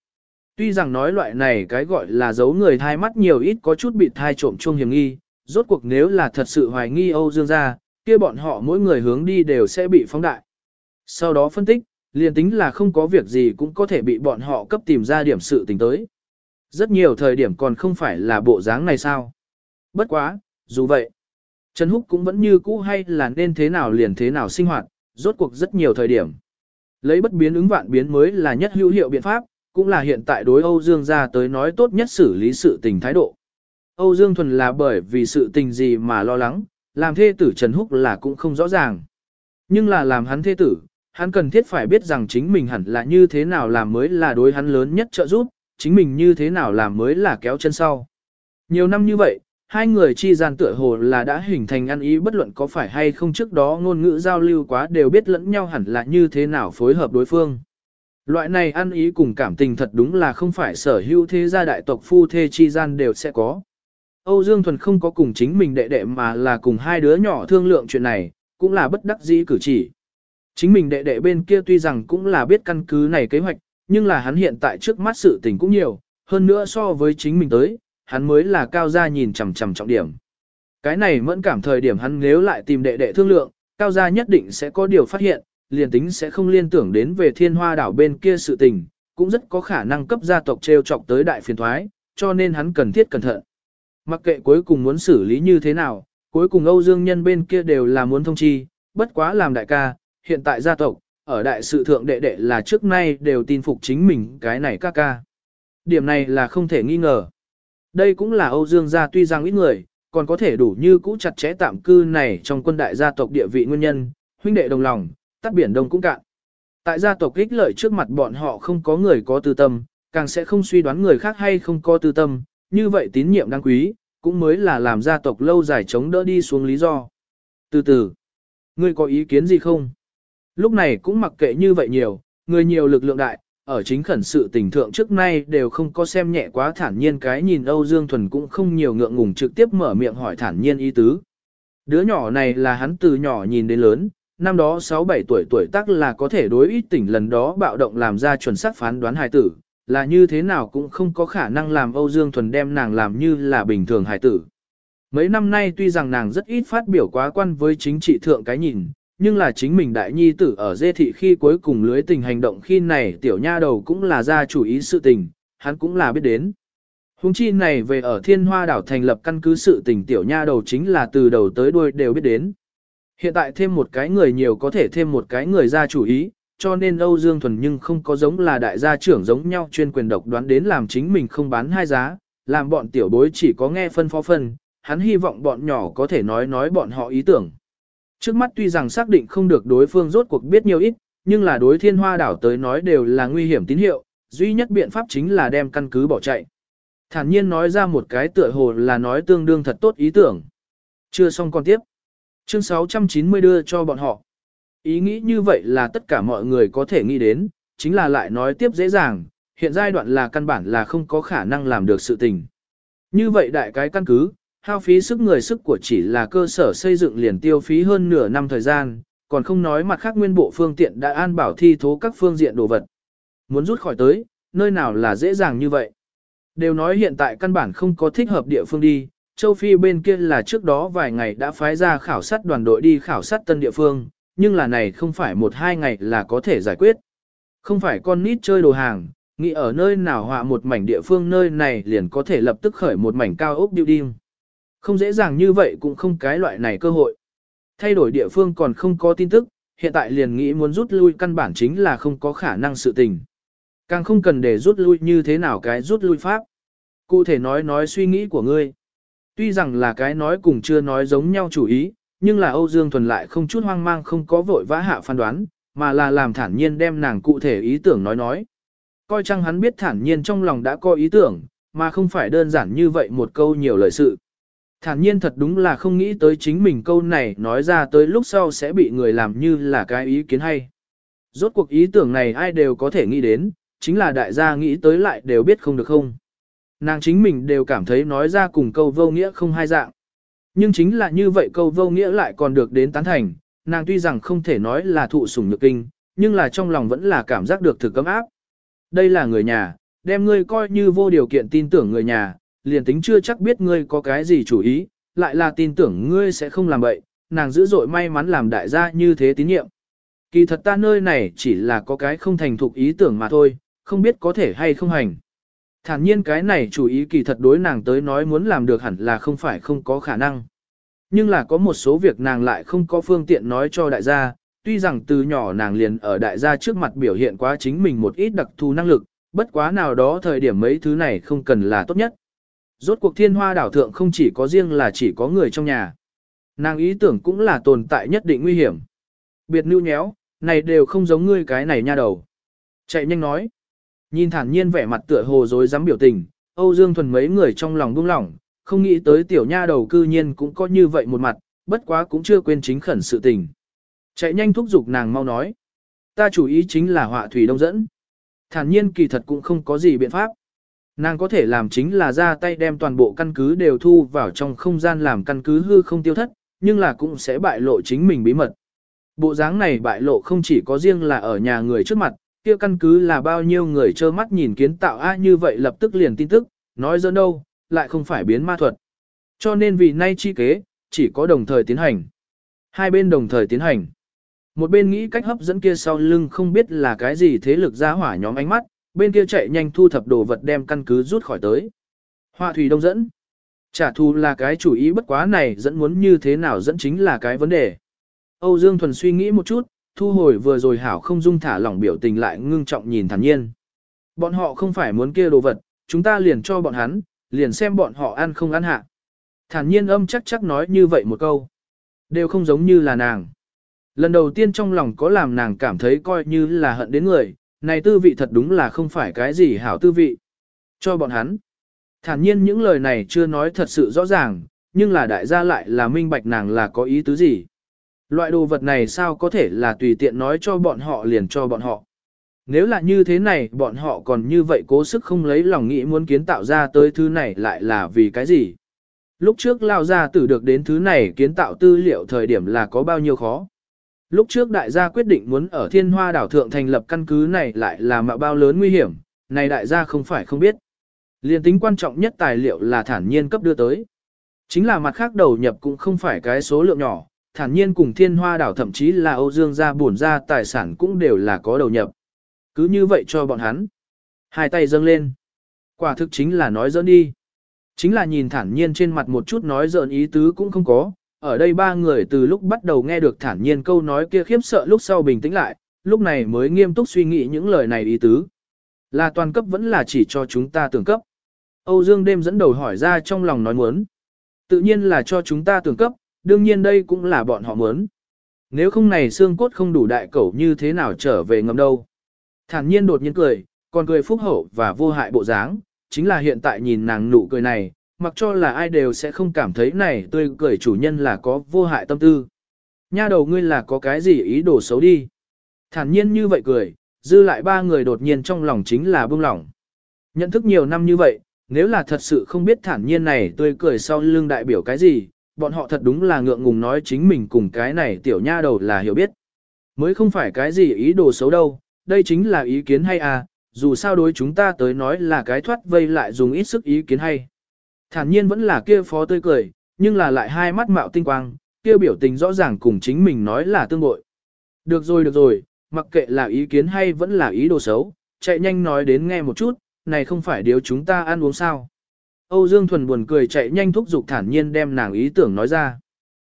[SPEAKER 1] Tuy rằng nói loại này cái gọi là giấu người thai mắt nhiều ít có chút bị thai trộm chuông hiểm nghi, rốt cuộc nếu là thật sự hoài nghi Âu Dương gia, kia bọn họ mỗi người hướng đi đều sẽ bị phóng đại. Sau đó phân tích, liền tính là không có việc gì cũng có thể bị bọn họ cấp tìm ra điểm sự tình tới. Rất nhiều thời điểm còn không phải là bộ dáng này sao. Bất quá, dù vậy, Trần Húc cũng vẫn như cũ hay là nên thế nào liền thế nào sinh hoạt, rốt cuộc rất nhiều thời điểm. Lấy bất biến ứng vạn biến mới là nhất hữu hiệu biện pháp, cũng là hiện tại đối Âu Dương gia tới nói tốt nhất xử lý sự tình thái độ. Âu Dương thuần là bởi vì sự tình gì mà lo lắng, làm thê tử Trần Húc là cũng không rõ ràng. Nhưng là làm hắn thê tử, hắn cần thiết phải biết rằng chính mình hẳn là như thế nào làm mới là đối hắn lớn nhất trợ giúp, chính mình như thế nào làm mới là kéo chân sau. Nhiều năm như vậy, hai người chi gian tựa hồ là đã hình thành ăn ý bất luận có phải hay không trước đó ngôn ngữ giao lưu quá đều biết lẫn nhau hẳn là như thế nào phối hợp đối phương. Loại này ăn ý cùng cảm tình thật đúng là không phải sở hữu thế gia đại tộc phu thê chi gian đều sẽ có. Âu Dương Thuần không có cùng chính mình đệ đệ mà là cùng hai đứa nhỏ thương lượng chuyện này, cũng là bất đắc dĩ cử chỉ. Chính mình đệ đệ bên kia tuy rằng cũng là biết căn cứ này kế hoạch, nhưng là hắn hiện tại trước mắt sự tình cũng nhiều, hơn nữa so với chính mình tới, hắn mới là cao gia nhìn chằm chằm trọng điểm. Cái này mẫn cảm thời điểm hắn nếu lại tìm đệ đệ thương lượng, cao gia nhất định sẽ có điều phát hiện, liền tính sẽ không liên tưởng đến về thiên hoa đảo bên kia sự tình, cũng rất có khả năng cấp gia tộc treo chọc tới đại phiền thoái, cho nên hắn cần thiết cẩn thận. Mặc kệ cuối cùng muốn xử lý như thế nào, cuối cùng Âu Dương Nhân bên kia đều là muốn thông chi, bất quá làm đại ca, hiện tại gia tộc, ở đại sự thượng đệ đệ là trước nay đều tin phục chính mình cái này ca ca. Điểm này là không thể nghi ngờ. Đây cũng là Âu Dương gia tuy rằng ít người, còn có thể đủ như cũ chặt chẽ tạm cư này trong quân đại gia tộc địa vị nguyên nhân, huynh đệ đồng lòng, tắt biển đông cũng cạn. Tại gia tộc ích lợi trước mặt bọn họ không có người có tư tâm, càng sẽ không suy đoán người khác hay không có tư tâm, như vậy tín nhiệm đáng quý, cũng mới là làm gia tộc lâu dài chống đỡ đi xuống lý do. Từ từ, ngươi có ý kiến gì không? Lúc này cũng mặc kệ như vậy nhiều, người nhiều lực lượng đại, ở chính khẩn sự tình thượng trước nay đều không có xem nhẹ quá thản nhiên cái nhìn Âu Dương Thuần cũng không nhiều ngượng ngùng trực tiếp mở miệng hỏi thản nhiên ý tứ. Đứa nhỏ này là hắn từ nhỏ nhìn đến lớn, năm đó 6-7 tuổi tuổi tác là có thể đối ít tỉnh lần đó bạo động làm ra chuẩn xác phán đoán hài tử, là như thế nào cũng không có khả năng làm Âu Dương Thuần đem nàng làm như là bình thường Hải tử. Mấy năm nay tuy rằng nàng rất ít phát biểu quá quan với chính trị thượng cái nhìn, nhưng là chính mình đại nhi tử ở dê thị khi cuối cùng lưới tình hành động khi này tiểu nha đầu cũng là ra chủ ý sự tình, hắn cũng là biết đến. Hùng chi này về ở thiên hoa đảo thành lập căn cứ sự tình tiểu nha đầu chính là từ đầu tới đuôi đều biết đến. Hiện tại thêm một cái người nhiều có thể thêm một cái người ra chủ ý, cho nên Âu Dương Thuần nhưng không có giống là đại gia trưởng giống nhau chuyên quyền độc đoán đến làm chính mình không bán hai giá, làm bọn tiểu bối chỉ có nghe phân phó phân, hắn hy vọng bọn nhỏ có thể nói nói bọn họ ý tưởng. Trước mắt tuy rằng xác định không được đối phương rốt cuộc biết nhiều ít, nhưng là đối thiên hoa đảo tới nói đều là nguy hiểm tín hiệu, duy nhất biện pháp chính là đem căn cứ bỏ chạy. Thản nhiên nói ra một cái tựa hồ là nói tương đương thật tốt ý tưởng. Chưa xong còn tiếp. Chương 690 đưa cho bọn họ. Ý nghĩ như vậy là tất cả mọi người có thể nghĩ đến, chính là lại nói tiếp dễ dàng, hiện giai đoạn là căn bản là không có khả năng làm được sự tình. Như vậy đại cái căn cứ, hao phí sức người sức của chỉ là cơ sở xây dựng liền tiêu phí hơn nửa năm thời gian, còn không nói mặt khác nguyên bộ phương tiện đã an bảo thi thố các phương diện đồ vật. Muốn rút khỏi tới, nơi nào là dễ dàng như vậy. Đều nói hiện tại căn bản không có thích hợp địa phương đi, châu Phi bên kia là trước đó vài ngày đã phái ra khảo sát đoàn đội đi khảo sát tân địa phương, nhưng là này không phải một hai ngày là có thể giải quyết. Không phải con nít chơi đồ hàng, nghĩ ở nơi nào họa một mảnh địa phương nơi này liền có thể lập tức khởi một mảnh cao ốc building. Không dễ dàng như vậy cũng không cái loại này cơ hội. Thay đổi địa phương còn không có tin tức, hiện tại liền nghĩ muốn rút lui căn bản chính là không có khả năng sự tình. Càng không cần để rút lui như thế nào cái rút lui pháp. Cụ thể nói nói suy nghĩ của ngươi. Tuy rằng là cái nói cùng chưa nói giống nhau chủ ý, nhưng là Âu Dương Thuần lại không chút hoang mang không có vội vã hạ phán đoán, mà là làm thản nhiên đem nàng cụ thể ý tưởng nói nói. Coi chăng hắn biết thản nhiên trong lòng đã có ý tưởng, mà không phải đơn giản như vậy một câu nhiều lời sự. Thản nhiên thật đúng là không nghĩ tới chính mình câu này nói ra tới lúc sau sẽ bị người làm như là cái ý kiến hay. Rốt cuộc ý tưởng này ai đều có thể nghĩ đến, chính là đại gia nghĩ tới lại đều biết không được không. Nàng chính mình đều cảm thấy nói ra cùng câu vô nghĩa không hai dạng. Nhưng chính là như vậy câu vô nghĩa lại còn được đến tán thành, nàng tuy rằng không thể nói là thụ sủng nhược kinh, nhưng là trong lòng vẫn là cảm giác được thực cấm áp. Đây là người nhà, đem ngươi coi như vô điều kiện tin tưởng người nhà, liền tính chưa chắc biết ngươi có cái gì chủ ý, lại là tin tưởng ngươi sẽ không làm bậy, nàng dữ dội may mắn làm đại gia như thế tín nhiệm. Kỳ thật ta nơi này chỉ là có cái không thành thục ý tưởng mà thôi, không biết có thể hay không hành. Thản nhiên cái này chủ ý kỳ thật đối nàng tới nói muốn làm được hẳn là không phải không có khả năng. Nhưng là có một số việc nàng lại không có phương tiện nói cho đại gia, tuy rằng từ nhỏ nàng liền ở đại gia trước mặt biểu hiện quá chính mình một ít đặc thù năng lực, bất quá nào đó thời điểm mấy thứ này không cần là tốt nhất. Rốt cuộc thiên hoa đảo thượng không chỉ có riêng là chỉ có người trong nhà. Nàng ý tưởng cũng là tồn tại nhất định nguy hiểm. Biệt nưu nhéo, này đều không giống ngươi cái này nha đầu. Chạy nhanh nói. Nhìn thản nhiên vẻ mặt tựa hồ dối dám biểu tình, Âu Dương Thuần mấy người trong lòng buông lỏng, không nghĩ tới tiểu nha đầu cư nhiên cũng có như vậy một mặt, bất quá cũng chưa quên chính khẩn sự tình. Chạy nhanh thúc giục nàng mau nói. Ta chủ ý chính là họa thủy đông dẫn. Thản nhiên kỳ thật cũng không có gì biện pháp. Nàng có thể làm chính là ra tay đem toàn bộ căn cứ đều thu vào trong không gian làm căn cứ hư không tiêu thất, nhưng là cũng sẽ bại lộ chính mình bí mật. Bộ dáng này bại lộ không chỉ có riêng là ở nhà người trước mặt, kia căn cứ là bao nhiêu người trơ mắt nhìn kiến tạo a như vậy lập tức liền tin tức, nói dỡ đâu, lại không phải biến ma thuật. Cho nên vì nay chi kế, chỉ có đồng thời tiến hành. Hai bên đồng thời tiến hành. Một bên nghĩ cách hấp dẫn kia sau lưng không biết là cái gì thế lực ra hỏa nhóm ánh mắt, bên kia chạy nhanh thu thập đồ vật đem căn cứ rút khỏi tới. Hoa thủy đông dẫn. Trả thù là cái chủ ý bất quá này dẫn muốn như thế nào dẫn chính là cái vấn đề. Âu Dương Thuần suy nghĩ một chút, thu hồi vừa rồi hảo không dung thả lỏng biểu tình lại ngưng trọng nhìn thản nhiên. Bọn họ không phải muốn kia đồ vật, chúng ta liền cho bọn hắn, liền xem bọn họ ăn không ăn hạ. Thản nhiên âm chắc chắc nói như vậy một câu. Đều không giống như là nàng. Lần đầu tiên trong lòng có làm nàng cảm thấy coi như là hận đến người, này tư vị thật đúng là không phải cái gì hảo tư vị. Cho bọn hắn. Thản nhiên những lời này chưa nói thật sự rõ ràng, nhưng là đại gia lại là minh bạch nàng là có ý tứ gì. Loại đồ vật này sao có thể là tùy tiện nói cho bọn họ liền cho bọn họ. Nếu là như thế này bọn họ còn như vậy cố sức không lấy lòng nghĩ muốn kiến tạo ra tới thứ này lại là vì cái gì. Lúc trước lao ra tử được đến thứ này kiến tạo tư liệu thời điểm là có bao nhiêu khó. Lúc trước đại gia quyết định muốn ở thiên hoa đảo thượng thành lập căn cứ này lại là mạo bao lớn nguy hiểm, này đại gia không phải không biết. Liên tính quan trọng nhất tài liệu là thản nhiên cấp đưa tới. Chính là mặt khác đầu nhập cũng không phải cái số lượng nhỏ, thản nhiên cùng thiên hoa đảo thậm chí là Âu Dương gia bổn ra tài sản cũng đều là có đầu nhập. Cứ như vậy cho bọn hắn. Hai tay dâng lên. Quả thực chính là nói giỡn đi. Chính là nhìn thản nhiên trên mặt một chút nói giỡn ý tứ cũng không có, ở đây ba người từ lúc bắt đầu nghe được thản nhiên câu nói kia khiếp sợ lúc sau bình tĩnh lại, lúc này mới nghiêm túc suy nghĩ những lời này ý tứ. Là toàn cấp vẫn là chỉ cho chúng ta tưởng cấp. Âu Dương đêm dẫn đầu hỏi ra trong lòng nói muốn. Tự nhiên là cho chúng ta tưởng cấp, đương nhiên đây cũng là bọn họ muốn. Nếu không này xương cốt không đủ đại cẩu như thế nào trở về ngầm đâu. Thản nhiên đột nhiên cười, còn cười phúc hậu và vô hại bộ dáng, chính là hiện tại nhìn nàng nụ cười này, mặc cho là ai đều sẽ không cảm thấy này tươi cười chủ nhân là có vô hại tâm tư. Nha đầu ngươi là có cái gì ý đồ xấu đi. Thản nhiên như vậy cười, dư lại ba người đột nhiên trong lòng chính là bưng lỏng. Nhận thức nhiều năm như vậy, nếu là thật sự không biết thản nhiên này tươi cười sau lưng đại biểu cái gì, bọn họ thật đúng là ngượng ngùng nói chính mình cùng cái này tiểu nha đầu là hiểu biết. Mới không phải cái gì ý đồ xấu đâu, đây chính là ý kiến hay à, dù sao đối chúng ta tới nói là cái thoát vây lại dùng ít sức ý kiến hay. Thản nhiên vẫn là kia phó tươi cười, nhưng là lại hai mắt mạo tinh quang, kia biểu tình rõ ràng cùng chính mình nói là tương bội. Được rồi được rồi, mặc kệ là ý kiến hay vẫn là ý đồ xấu, chạy nhanh nói đến nghe một chút, này không phải điều chúng ta ăn uống sao. Âu Dương Thuần buồn cười chạy nhanh thúc giục thản nhiên đem nàng ý tưởng nói ra.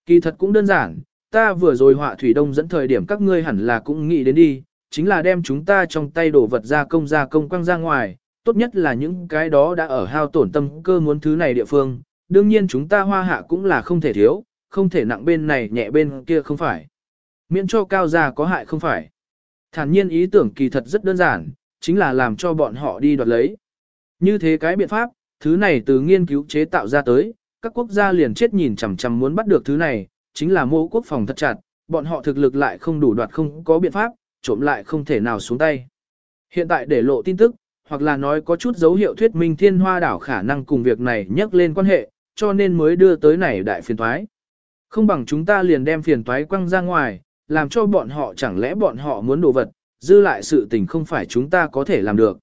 [SPEAKER 1] Kỳ thật cũng đơn giản, ta vừa rồi họa thủy đông dẫn thời điểm các ngươi hẳn là cũng nghĩ đến đi, chính là đem chúng ta trong tay đổ vật ra công ra công quăng ra ngoài, tốt nhất là những cái đó đã ở hao tổn tâm cơ muốn thứ này địa phương, đương nhiên chúng ta hoa hạ cũng là không thể thiếu, không thể nặng bên này nhẹ bên kia không phải. Miễn cho cao gia có hại không phải. Thản nhiên ý tưởng kỳ thật rất đơn giản, chính là làm cho bọn họ đi đoạt lấy. Như thế cái biện pháp, thứ này từ nghiên cứu chế tạo ra tới, các quốc gia liền chết nhìn chằm chằm muốn bắt được thứ này, chính là mô quốc phòng thật chặt, bọn họ thực lực lại không đủ đoạt không có biện pháp, trộm lại không thể nào xuống tay. Hiện tại để lộ tin tức, hoặc là nói có chút dấu hiệu thuyết minh thiên hoa đảo khả năng cùng việc này nhắc lên quan hệ, cho nên mới đưa tới này đại phiền toái. Không bằng chúng ta liền đem phiền toái quăng ra ngoài, làm cho bọn họ chẳng lẽ bọn họ muốn đồ vật, dư lại sự tình không phải chúng ta có thể làm được.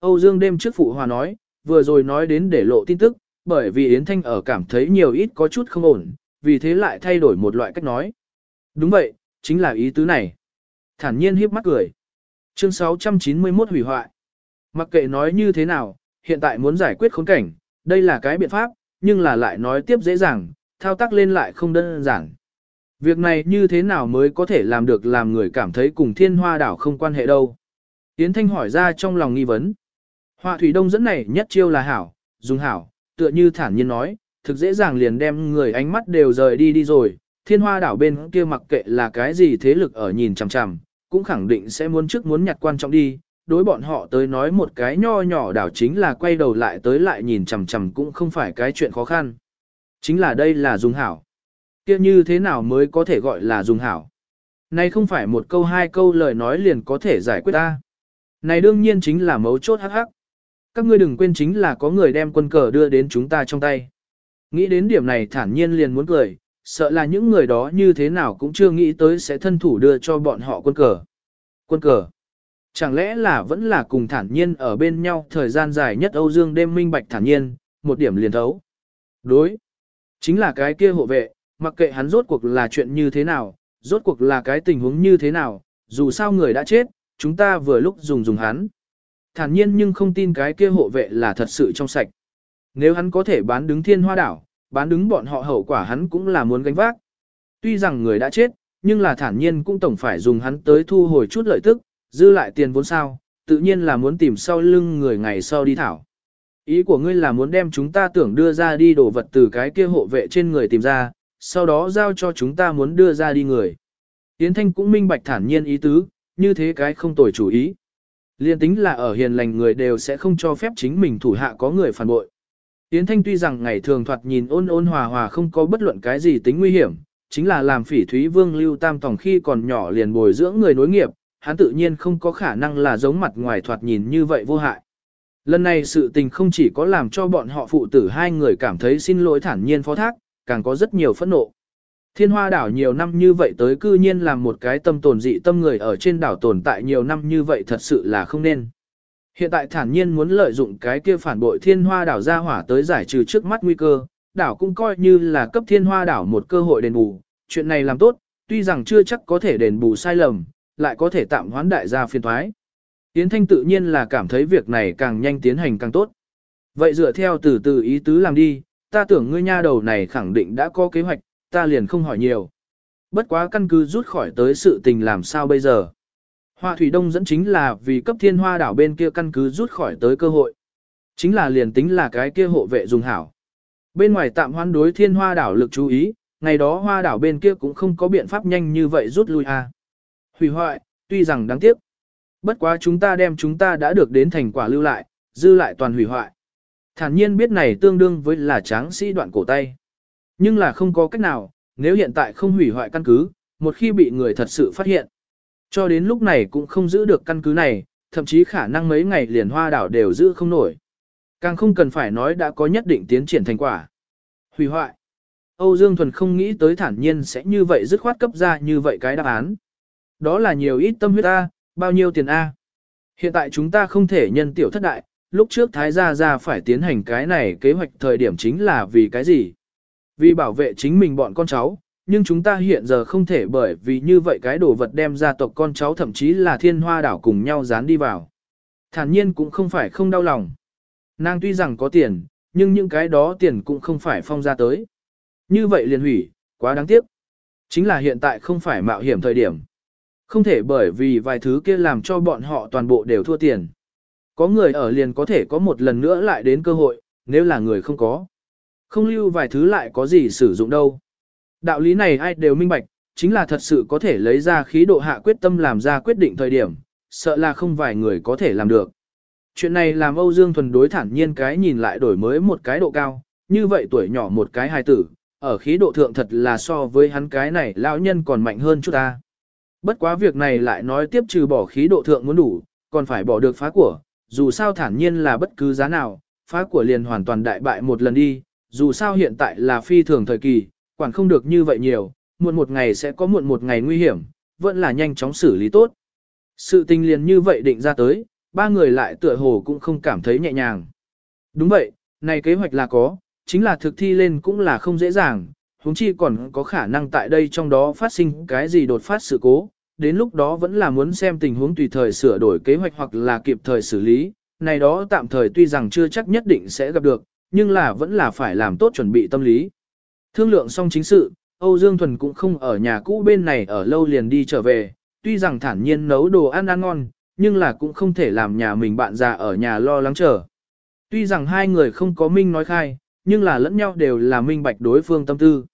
[SPEAKER 1] Âu Dương đêm trước phụ hòa nói, vừa rồi nói đến để lộ tin tức, bởi vì Yến Thanh ở cảm thấy nhiều ít có chút không ổn, vì thế lại thay đổi một loại cách nói. Đúng vậy, chính là ý tứ này. Thản nhiên hiếp mắt cười. Chương 691 hủy hoại. Mặc kệ nói như thế nào, hiện tại muốn giải quyết khốn cảnh, đây là cái biện pháp, nhưng là lại nói tiếp dễ dàng, thao tác lên lại không đơn giản. Việc này như thế nào mới có thể làm được làm người cảm thấy cùng thiên hoa đảo không quan hệ đâu. Yến Thanh hỏi ra trong lòng nghi vấn. Họa thủy đông dẫn này nhất chiêu là hảo, dùng hảo, tựa như thản nhiên nói, thực dễ dàng liền đem người ánh mắt đều rời đi đi rồi, thiên hoa đảo bên kia mặc kệ là cái gì thế lực ở nhìn chằm chằm, cũng khẳng định sẽ muốn trước muốn nhặt quan trọng đi, đối bọn họ tới nói một cái nho nhỏ đảo chính là quay đầu lại tới lại nhìn chằm chằm cũng không phải cái chuyện khó khăn. Chính là đây là dùng hảo. kia như thế nào mới có thể gọi là dùng hảo? Này không phải một câu hai câu lời nói liền có thể giải quyết ta. Này đương nhiên chính là mấu chốt hắc hắc. Các ngươi đừng quên chính là có người đem quân cờ đưa đến chúng ta trong tay. Nghĩ đến điểm này thản nhiên liền muốn cười, sợ là những người đó như thế nào cũng chưa nghĩ tới sẽ thân thủ đưa cho bọn họ quân cờ. Quân cờ. Chẳng lẽ là vẫn là cùng thản nhiên ở bên nhau thời gian dài nhất Âu Dương đêm minh bạch thản nhiên, một điểm liền thấu. Đối. Chính là cái kia hộ vệ, mặc kệ hắn rốt cuộc là chuyện như thế nào, rốt cuộc là cái tình huống như thế nào, dù sao người đã chết, chúng ta vừa lúc dùng dùng hắn. Thản nhiên nhưng không tin cái kia hộ vệ là thật sự trong sạch. Nếu hắn có thể bán đứng thiên hoa đảo, bán đứng bọn họ hậu quả hắn cũng là muốn gánh vác. Tuy rằng người đã chết, nhưng là thản nhiên cũng tổng phải dùng hắn tới thu hồi chút lợi tức, dư lại tiền vốn sao, tự nhiên là muốn tìm sau lưng người ngày sau đi thảo. Ý của ngươi là muốn đem chúng ta tưởng đưa ra đi đồ vật từ cái kia hộ vệ trên người tìm ra, sau đó giao cho chúng ta muốn đưa ra đi người. Yến Thanh cũng minh bạch thản nhiên ý tứ, như thế cái không tồi chủ ý. Liên tính là ở hiền lành người đều sẽ không cho phép chính mình thủ hạ có người phản bội. Yến Thanh tuy rằng ngày thường thoạt nhìn ôn ôn hòa hòa không có bất luận cái gì tính nguy hiểm, chính là làm phỉ thúy vương lưu tam tòng khi còn nhỏ liền bồi dưỡng người nối nghiệp, hắn tự nhiên không có khả năng là giống mặt ngoài thoạt nhìn như vậy vô hại. Lần này sự tình không chỉ có làm cho bọn họ phụ tử hai người cảm thấy xin lỗi thản nhiên phó thác, càng có rất nhiều phẫn nộ. Thiên hoa đảo nhiều năm như vậy tới cư nhiên làm một cái tâm tồn dị tâm người ở trên đảo tồn tại nhiều năm như vậy thật sự là không nên. Hiện tại thản nhiên muốn lợi dụng cái kia phản bội thiên hoa đảo ra hỏa tới giải trừ trước mắt nguy cơ, đảo cũng coi như là cấp thiên hoa đảo một cơ hội đền bù, chuyện này làm tốt, tuy rằng chưa chắc có thể đền bù sai lầm, lại có thể tạm hoán đại gia phiên thoái. Yến Thanh tự nhiên là cảm thấy việc này càng nhanh tiến hành càng tốt. Vậy dựa theo từ từ ý tứ làm đi, ta tưởng ngươi nha đầu này khẳng định đã có kế hoạch, ta liền không hỏi nhiều. Bất quá căn cứ rút khỏi tới sự tình làm sao bây giờ. Hoa Thủy Đông dẫn chính là vì cấp thiên hoa đảo bên kia căn cứ rút khỏi tới cơ hội. Chính là liền tính là cái kia hộ vệ dùng hảo. Bên ngoài tạm hoan đối thiên hoa đảo lực chú ý, ngày đó hoa đảo bên kia cũng không có biện pháp nhanh như vậy rút lui à. Hủy hoại, tuy rằng đáng tiếc. Bất quá chúng ta đem chúng ta đã được đến thành quả lưu lại, dư lại toàn hủy hoại. Thản nhiên biết này tương đương với là tráng sĩ đoạn cổ tay. Nhưng là không có cách nào, nếu hiện tại không hủy hoại căn cứ, một khi bị người thật sự phát hiện. Cho đến lúc này cũng không giữ được căn cứ này, thậm chí khả năng mấy ngày liền hoa đảo đều giữ không nổi. Càng không cần phải nói đã có nhất định tiến triển thành quả. Hủy hoại. Âu Dương Thuần không nghĩ tới thản nhiên sẽ như vậy dứt khoát cấp ra như vậy cái đáp án. Đó là nhiều ít tâm huyết A, bao nhiêu tiền A. Hiện tại chúng ta không thể nhân tiểu thất đại, lúc trước Thái Gia Gia phải tiến hành cái này kế hoạch thời điểm chính là vì cái gì? Vì bảo vệ chính mình bọn con cháu, nhưng chúng ta hiện giờ không thể bởi vì như vậy cái đồ vật đem gia tộc con cháu thậm chí là thiên hoa đảo cùng nhau dán đi vào. Thản nhiên cũng không phải không đau lòng. Nàng tuy rằng có tiền, nhưng những cái đó tiền cũng không phải phong ra tới. Như vậy liền hủy, quá đáng tiếc. Chính là hiện tại không phải mạo hiểm thời điểm. Không thể bởi vì vài thứ kia làm cho bọn họ toàn bộ đều thua tiền. Có người ở liền có thể có một lần nữa lại đến cơ hội, nếu là người không có. Không lưu vài thứ lại có gì sử dụng đâu. Đạo lý này ai đều minh bạch, chính là thật sự có thể lấy ra khí độ hạ quyết tâm làm ra quyết định thời điểm, sợ là không vài người có thể làm được. Chuyện này làm Âu Dương Thuần đối thản nhiên cái nhìn lại đổi mới một cái độ cao, như vậy tuổi nhỏ một cái hài tử, ở khí độ thượng thật là so với hắn cái này lão nhân còn mạnh hơn chút ta. Bất quá việc này lại nói tiếp trừ bỏ khí độ thượng muốn đủ, còn phải bỏ được phá của, dù sao thản nhiên là bất cứ giá nào, phá của liền hoàn toàn đại bại một lần đi, dù sao hiện tại là phi thường thời kỳ, quản không được như vậy nhiều, muộn một ngày sẽ có muộn một ngày nguy hiểm, vẫn là nhanh chóng xử lý tốt. Sự tình liền như vậy định ra tới, ba người lại tựa hồ cũng không cảm thấy nhẹ nhàng. Đúng vậy, này kế hoạch là có, chính là thực thi lên cũng là không dễ dàng, huống chi còn có khả năng tại đây trong đó phát sinh cái gì đột phát sự cố, đến lúc đó vẫn là muốn xem tình huống tùy thời sửa đổi kế hoạch hoặc là kịp thời xử lý, này đó tạm thời tuy rằng chưa chắc nhất định sẽ gặp được, nhưng là vẫn là phải làm tốt chuẩn bị tâm lý. Thương lượng xong chính sự, Âu Dương Thuần cũng không ở nhà cũ bên này ở lâu liền đi trở về, tuy rằng thản nhiên nấu đồ ăn ăn ngon, nhưng là cũng không thể làm nhà mình bạn già ở nhà lo lắng chờ. Tuy rằng hai người không có minh nói khai, nhưng là lẫn nhau đều là minh bạch đối phương tâm tư.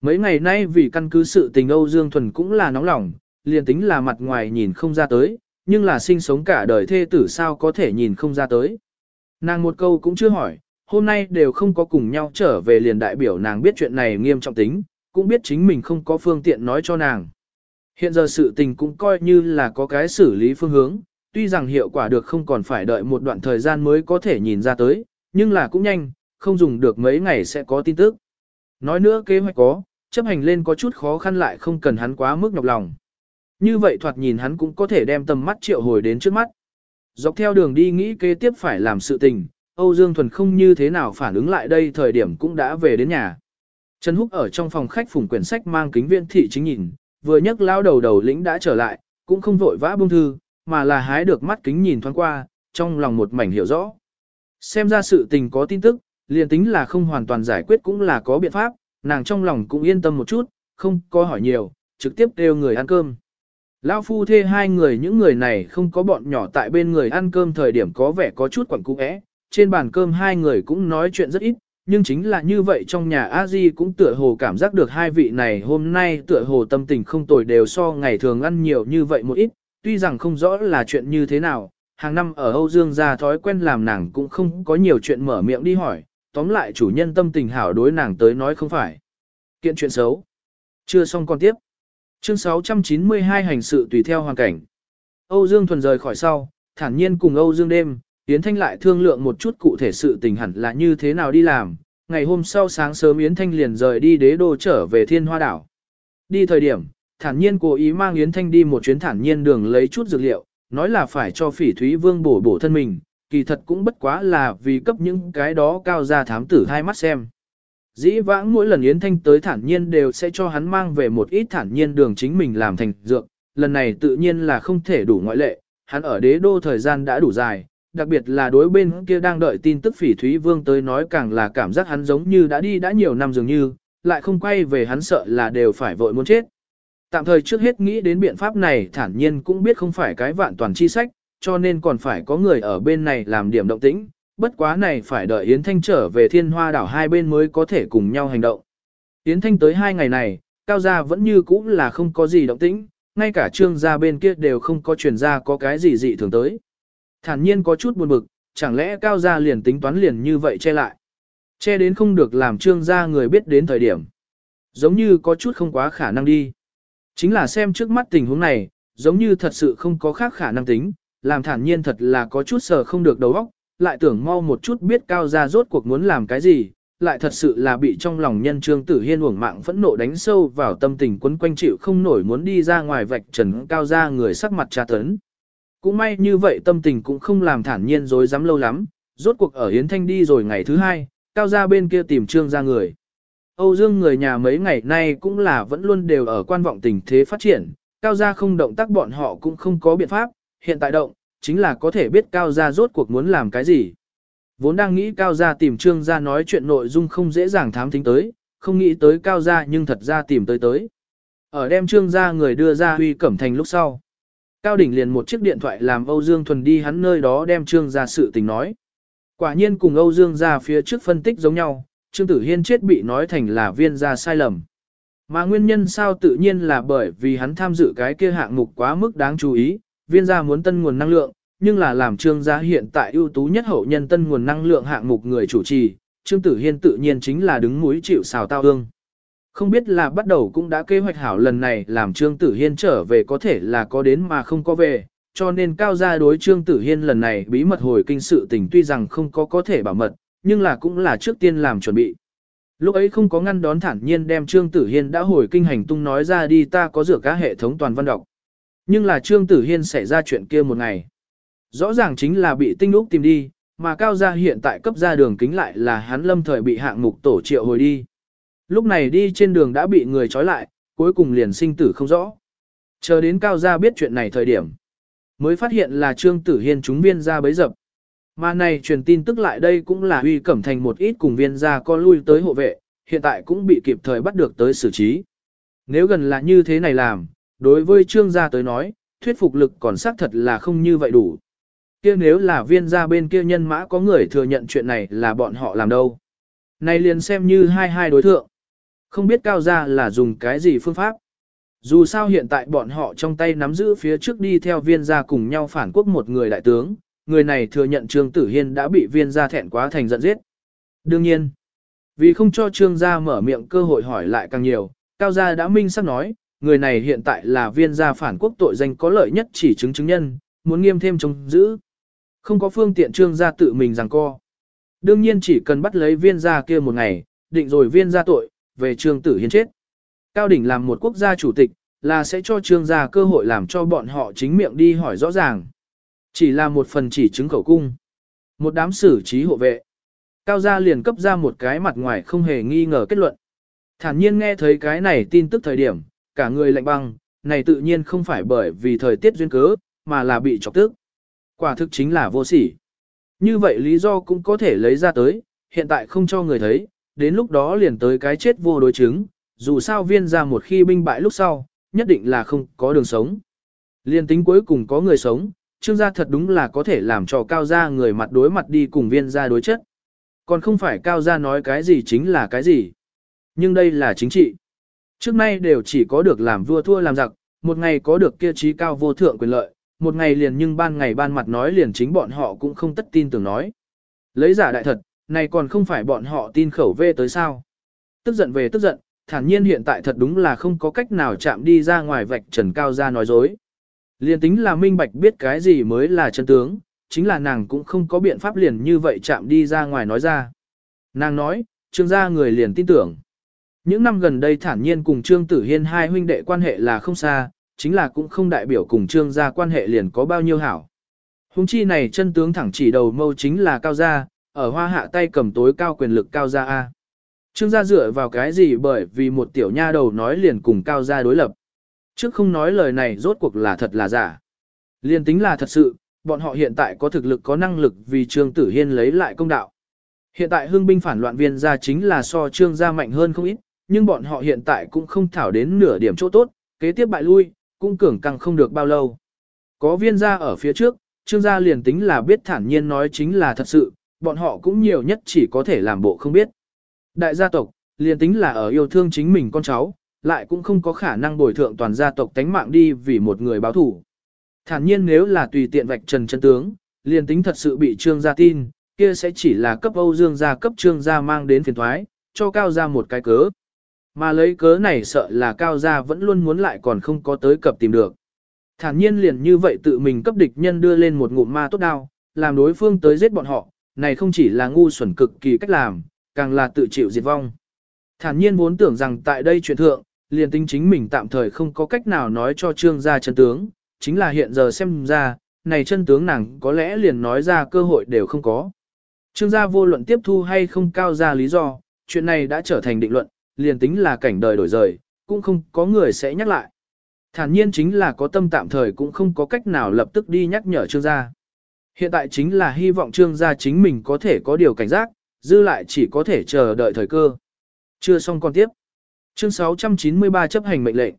[SPEAKER 1] Mấy ngày nay vì căn cứ sự tình Âu Dương Thuần cũng là nóng lòng, liền tính là mặt ngoài nhìn không ra tới, nhưng là sinh sống cả đời thê tử sao có thể nhìn không ra tới. Nàng một câu cũng chưa hỏi, hôm nay đều không có cùng nhau trở về liền đại biểu nàng biết chuyện này nghiêm trọng tính, cũng biết chính mình không có phương tiện nói cho nàng. Hiện giờ sự tình cũng coi như là có cái xử lý phương hướng, tuy rằng hiệu quả được không còn phải đợi một đoạn thời gian mới có thể nhìn ra tới, nhưng là cũng nhanh, không dùng được mấy ngày sẽ có tin tức. Nói nữa kế hoạch có, chấp hành lên có chút khó khăn lại không cần hắn quá mức nhọc lòng. Như vậy thoạt nhìn hắn cũng có thể đem tầm mắt triệu hồi đến trước mắt. Dọc theo đường đi nghĩ kế tiếp phải làm sự tình, Âu Dương Thuần không như thế nào phản ứng lại đây thời điểm cũng đã về đến nhà. Trần Húc ở trong phòng khách phùng quyển sách mang kính viên thị chính nhìn, vừa nhấc lao đầu đầu lĩnh đã trở lại, cũng không vội vã buông thư, mà là hái được mắt kính nhìn thoáng qua, trong lòng một mảnh hiểu rõ. Xem ra sự tình có tin tức, liền tính là không hoàn toàn giải quyết cũng là có biện pháp, nàng trong lòng cũng yên tâm một chút, không có hỏi nhiều, trực tiếp kêu người ăn cơm. Lão phu thê hai người những người này không có bọn nhỏ tại bên người ăn cơm thời điểm có vẻ có chút quẩn cung ẽ, trên bàn cơm hai người cũng nói chuyện rất ít, nhưng chính là như vậy trong nhà a di cũng tựa hồ cảm giác được hai vị này hôm nay tựa hồ tâm tình không tồi đều so ngày thường ăn nhiều như vậy một ít, tuy rằng không rõ là chuyện như thế nào, hàng năm ở Âu Dương gia thói quen làm nàng cũng không có nhiều chuyện mở miệng đi hỏi, tóm lại chủ nhân tâm tình hảo đối nàng tới nói không phải. Kiện chuyện xấu. Chưa xong con tiếp. Chương 692 hành sự tùy theo hoàn cảnh. Âu Dương thuần rời khỏi sau, thản nhiên cùng Âu Dương đêm, Yến Thanh lại thương lượng một chút cụ thể sự tình hẳn là như thế nào đi làm. Ngày hôm sau sáng sớm Yến Thanh liền rời đi đế đô trở về thiên hoa đảo. Đi thời điểm, thản nhiên cố ý mang Yến Thanh đi một chuyến thản nhiên đường lấy chút dược liệu, nói là phải cho phỉ thúy vương bổ bổ thân mình, kỳ thật cũng bất quá là vì cấp những cái đó cao ra thám tử hai mắt xem. Dĩ vãng mỗi lần Yến Thanh tới thản nhiên đều sẽ cho hắn mang về một ít thản nhiên đường chính mình làm thành dược, lần này tự nhiên là không thể đủ ngoại lệ, hắn ở đế đô thời gian đã đủ dài, đặc biệt là đối bên kia đang đợi tin tức phỉ thúy vương tới nói càng là cảm giác hắn giống như đã đi đã nhiều năm dường như, lại không quay về hắn sợ là đều phải vội muốn chết. Tạm thời trước hết nghĩ đến biện pháp này thản nhiên cũng biết không phải cái vạn toàn chi sách, cho nên còn phải có người ở bên này làm điểm động tĩnh, bất quá này phải đợi Yến Thanh trở về thiên hoa đảo hai bên mới có thể cùng nhau hành động. Yến Thanh tới hai ngày này, Cao Gia vẫn như cũ là không có gì động tĩnh, ngay cả trương gia bên kia đều không có truyền ra có cái gì dị thường tới. Thản nhiên có chút buồn bực, chẳng lẽ Cao Gia liền tính toán liền như vậy che lại. Che đến không được làm trương gia người biết đến thời điểm. Giống như có chút không quá khả năng đi. Chính là xem trước mắt tình huống này, giống như thật sự không có khác khả năng tính, làm thản nhiên thật là có chút sờ không được đầu óc, lại tưởng mau một chút biết cao gia rốt cuộc muốn làm cái gì, lại thật sự là bị trong lòng nhân trương tử hiên uổng mạng phẫn nộ đánh sâu vào tâm tình quấn quanh chịu không nổi muốn đi ra ngoài vạch trần cao gia người sắc mặt tra tấn. Cũng may như vậy tâm tình cũng không làm thản nhiên dối dám lâu lắm, rốt cuộc ở Hiến Thanh đi rồi ngày thứ hai, cao gia bên kia tìm trương ra người. Âu Dương người nhà mấy ngày nay cũng là vẫn luôn đều ở quan vọng tình thế phát triển, cao gia không động tác bọn họ cũng không có biện pháp, hiện tại động, chính là có thể biết cao gia rốt cuộc muốn làm cái gì. Vốn đang nghĩ cao gia tìm trương gia nói chuyện nội dung không dễ dàng thám tính tới, không nghĩ tới cao gia nhưng thật ra tìm tới tới. Ở đem trương gia người đưa ra huy cẩm thành lúc sau. Cao đỉnh liền một chiếc điện thoại làm Âu Dương Thuần đi hắn nơi đó đem trương gia sự tình nói. Quả nhiên cùng Âu Dương gia phía trước phân tích giống nhau, Trương Tử Hiên chết bị nói thành là viên gia sai lầm. Mà nguyên nhân sao tự nhiên là bởi vì hắn tham dự cái kia hạng mục quá mức đáng chú ý, viên gia muốn tân nguồn năng lượng, nhưng là làm trương gia hiện tại ưu tú nhất hậu nhân tân nguồn năng lượng hạng mục người chủ trì, trương tử hiên tự nhiên chính là đứng mũi chịu xào tao ương. Không biết là bắt đầu cũng đã kế hoạch hảo lần này làm trương tử hiên trở về có thể là có đến mà không có về, cho nên cao gia đối trương tử hiên lần này bí mật hồi kinh sự tình tuy rằng không có có thể bảo mật, nhưng là cũng là trước tiên làm chuẩn bị. Lúc ấy không có ngăn đón thản nhiên đem Trương Tử Hiên đã hồi kinh hành tung nói ra đi ta có dựa các hệ thống toàn văn đọc. Nhưng là Trương Tử Hiên xảy ra chuyện kia một ngày. Rõ ràng chính là bị tinh úc tìm đi, mà cao gia hiện tại cấp ra đường kính lại là hắn lâm thời bị hạng mục tổ triệu hồi đi. Lúc này đi trên đường đã bị người trói lại, cuối cùng liền sinh tử không rõ. Chờ đến cao gia biết chuyện này thời điểm. Mới phát hiện là Trương Tử Hiên chúng viên ra bấy dập. Mà này truyền tin tức lại đây cũng là huy cẩm thành một ít cùng viên gia con lui tới hộ vệ, hiện tại cũng bị kịp thời bắt được tới xử trí. Nếu gần là như thế này làm, đối với trương gia tới nói, thuyết phục lực còn xác thật là không như vậy đủ. kia nếu là viên gia bên kia nhân mã có người thừa nhận chuyện này là bọn họ làm đâu. Này liền xem như hai hai đối thượng. Không biết cao gia là dùng cái gì phương pháp. Dù sao hiện tại bọn họ trong tay nắm giữ phía trước đi theo viên gia cùng nhau phản quốc một người đại tướng, người này thừa nhận Trương Tử Hiên đã bị viên gia thẹn quá thành giận giết. Đương nhiên, vì không cho Trương gia mở miệng cơ hội hỏi lại càng nhiều, Cao gia đã minh xác nói, người này hiện tại là viên gia phản quốc tội danh có lợi nhất chỉ chứng chứng nhân, muốn nghiêm thêm trông giữ. Không có phương tiện Trương gia tự mình rằng co. Đương nhiên chỉ cần bắt lấy viên gia kia một ngày, định rồi viên gia tội, về Trương Tử Hiên chết. Cao đỉnh làm một quốc gia chủ tịch, là sẽ cho Trương gia cơ hội làm cho bọn họ chính miệng đi hỏi rõ ràng. Chỉ là một phần chỉ chứng khẩu cung. Một đám xử trí hộ vệ. Cao gia liền cấp ra một cái mặt ngoài không hề nghi ngờ kết luận. Thản nhiên nghe thấy cái này tin tức thời điểm, cả người lạnh băng, này tự nhiên không phải bởi vì thời tiết duyên cớ, mà là bị chọc tức. Quả thực chính là vô sỉ. Như vậy lý do cũng có thể lấy ra tới, hiện tại không cho người thấy, đến lúc đó liền tới cái chết vô đối chứng, dù sao viên ra một khi binh bại lúc sau, nhất định là không có đường sống. Liên tính cuối cùng có người sống, trương gia thật đúng là có thể làm cho cao gia người mặt đối mặt đi cùng viên gia đối chất. Còn không phải cao gia nói cái gì chính là cái gì. Nhưng đây là chính trị. Trước nay đều chỉ có được làm vua thua làm giặc, một ngày có được kia trí cao vô thượng quyền lợi, một ngày liền nhưng ban ngày ban mặt nói liền chính bọn họ cũng không tất tin tưởng nói. Lấy giả đại thật, này còn không phải bọn họ tin khẩu vê tới sao. Tức giận về tức giận, thản nhiên hiện tại thật đúng là không có cách nào chạm đi ra ngoài vạch trần cao ra nói dối. Liên tính là minh bạch biết cái gì mới là chân tướng, chính là nàng cũng không có biện pháp liền như vậy chạm đi ra ngoài nói ra. Nàng nói, trương gia người liền tin tưởng. Những năm gần đây thản nhiên cùng Trương Tử Hiên hai huynh đệ quan hệ là không xa, chính là cũng không đại biểu cùng Trương gia quan hệ liền có bao nhiêu hảo. Hùng chi này chân tướng thẳng chỉ đầu mâu chính là cao gia, ở hoa hạ tay cầm tối cao quyền lực cao gia A. Trương gia dựa vào cái gì bởi vì một tiểu nha đầu nói liền cùng cao gia đối lập. Trước không nói lời này rốt cuộc là thật là giả. liền tính là thật sự, bọn họ hiện tại có thực lực có năng lực vì Trương Tử Hiên lấy lại công đạo. Hiện tại hương binh phản loạn viên gia chính là so Trương gia mạnh hơn không ít, nhưng bọn họ hiện tại cũng không thảo đến nửa điểm chỗ tốt, kế tiếp bại lui, cũng cường căng không được bao lâu. Có viên gia ở phía trước, Trương gia liền tính là biết thản nhiên nói chính là thật sự, bọn họ cũng nhiều nhất chỉ có thể làm bộ không biết. Đại gia tộc, liền tính là ở yêu thương chính mình con cháu, lại cũng không có khả năng bồi thượng toàn gia tộc tánh mạng đi vì một người báo thủ. Thản nhiên nếu là tùy tiện vạch trần chân tướng, liền tính thật sự bị trương gia tin, kia sẽ chỉ là cấp Âu Dương gia cấp trương gia mang đến phiền thoái, cho cao gia một cái cớ. Mà lấy cớ này sợ là cao gia vẫn luôn muốn lại còn không có tới cập tìm được. Thản nhiên liền như vậy tự mình cấp địch nhân đưa lên một ngụm ma tốt đao, làm đối phương tới giết bọn họ, này không chỉ là ngu xuẩn cực kỳ cách làm, càng là tự chịu diệt vong. Thản nhiên vốn tưởng rằng tại đây chuyện thượng, liền tính chính mình tạm thời không có cách nào nói cho trương gia chân tướng, chính là hiện giờ xem ra, này chân tướng nàng có lẽ liền nói ra cơ hội đều không có. Trương gia vô luận tiếp thu hay không cao ra lý do, chuyện này đã trở thành định luận, liền tính là cảnh đời đổi rời, cũng không có người sẽ nhắc lại. Thản nhiên chính là có tâm tạm thời cũng không có cách nào lập tức đi nhắc nhở trương gia. Hiện tại chính là hy vọng trương gia chính mình có thể có điều cảnh giác, dư lại chỉ có thể chờ đợi thời cơ. Chưa xong còn tiếp. Chương 693 chấp hành mệnh lệnh.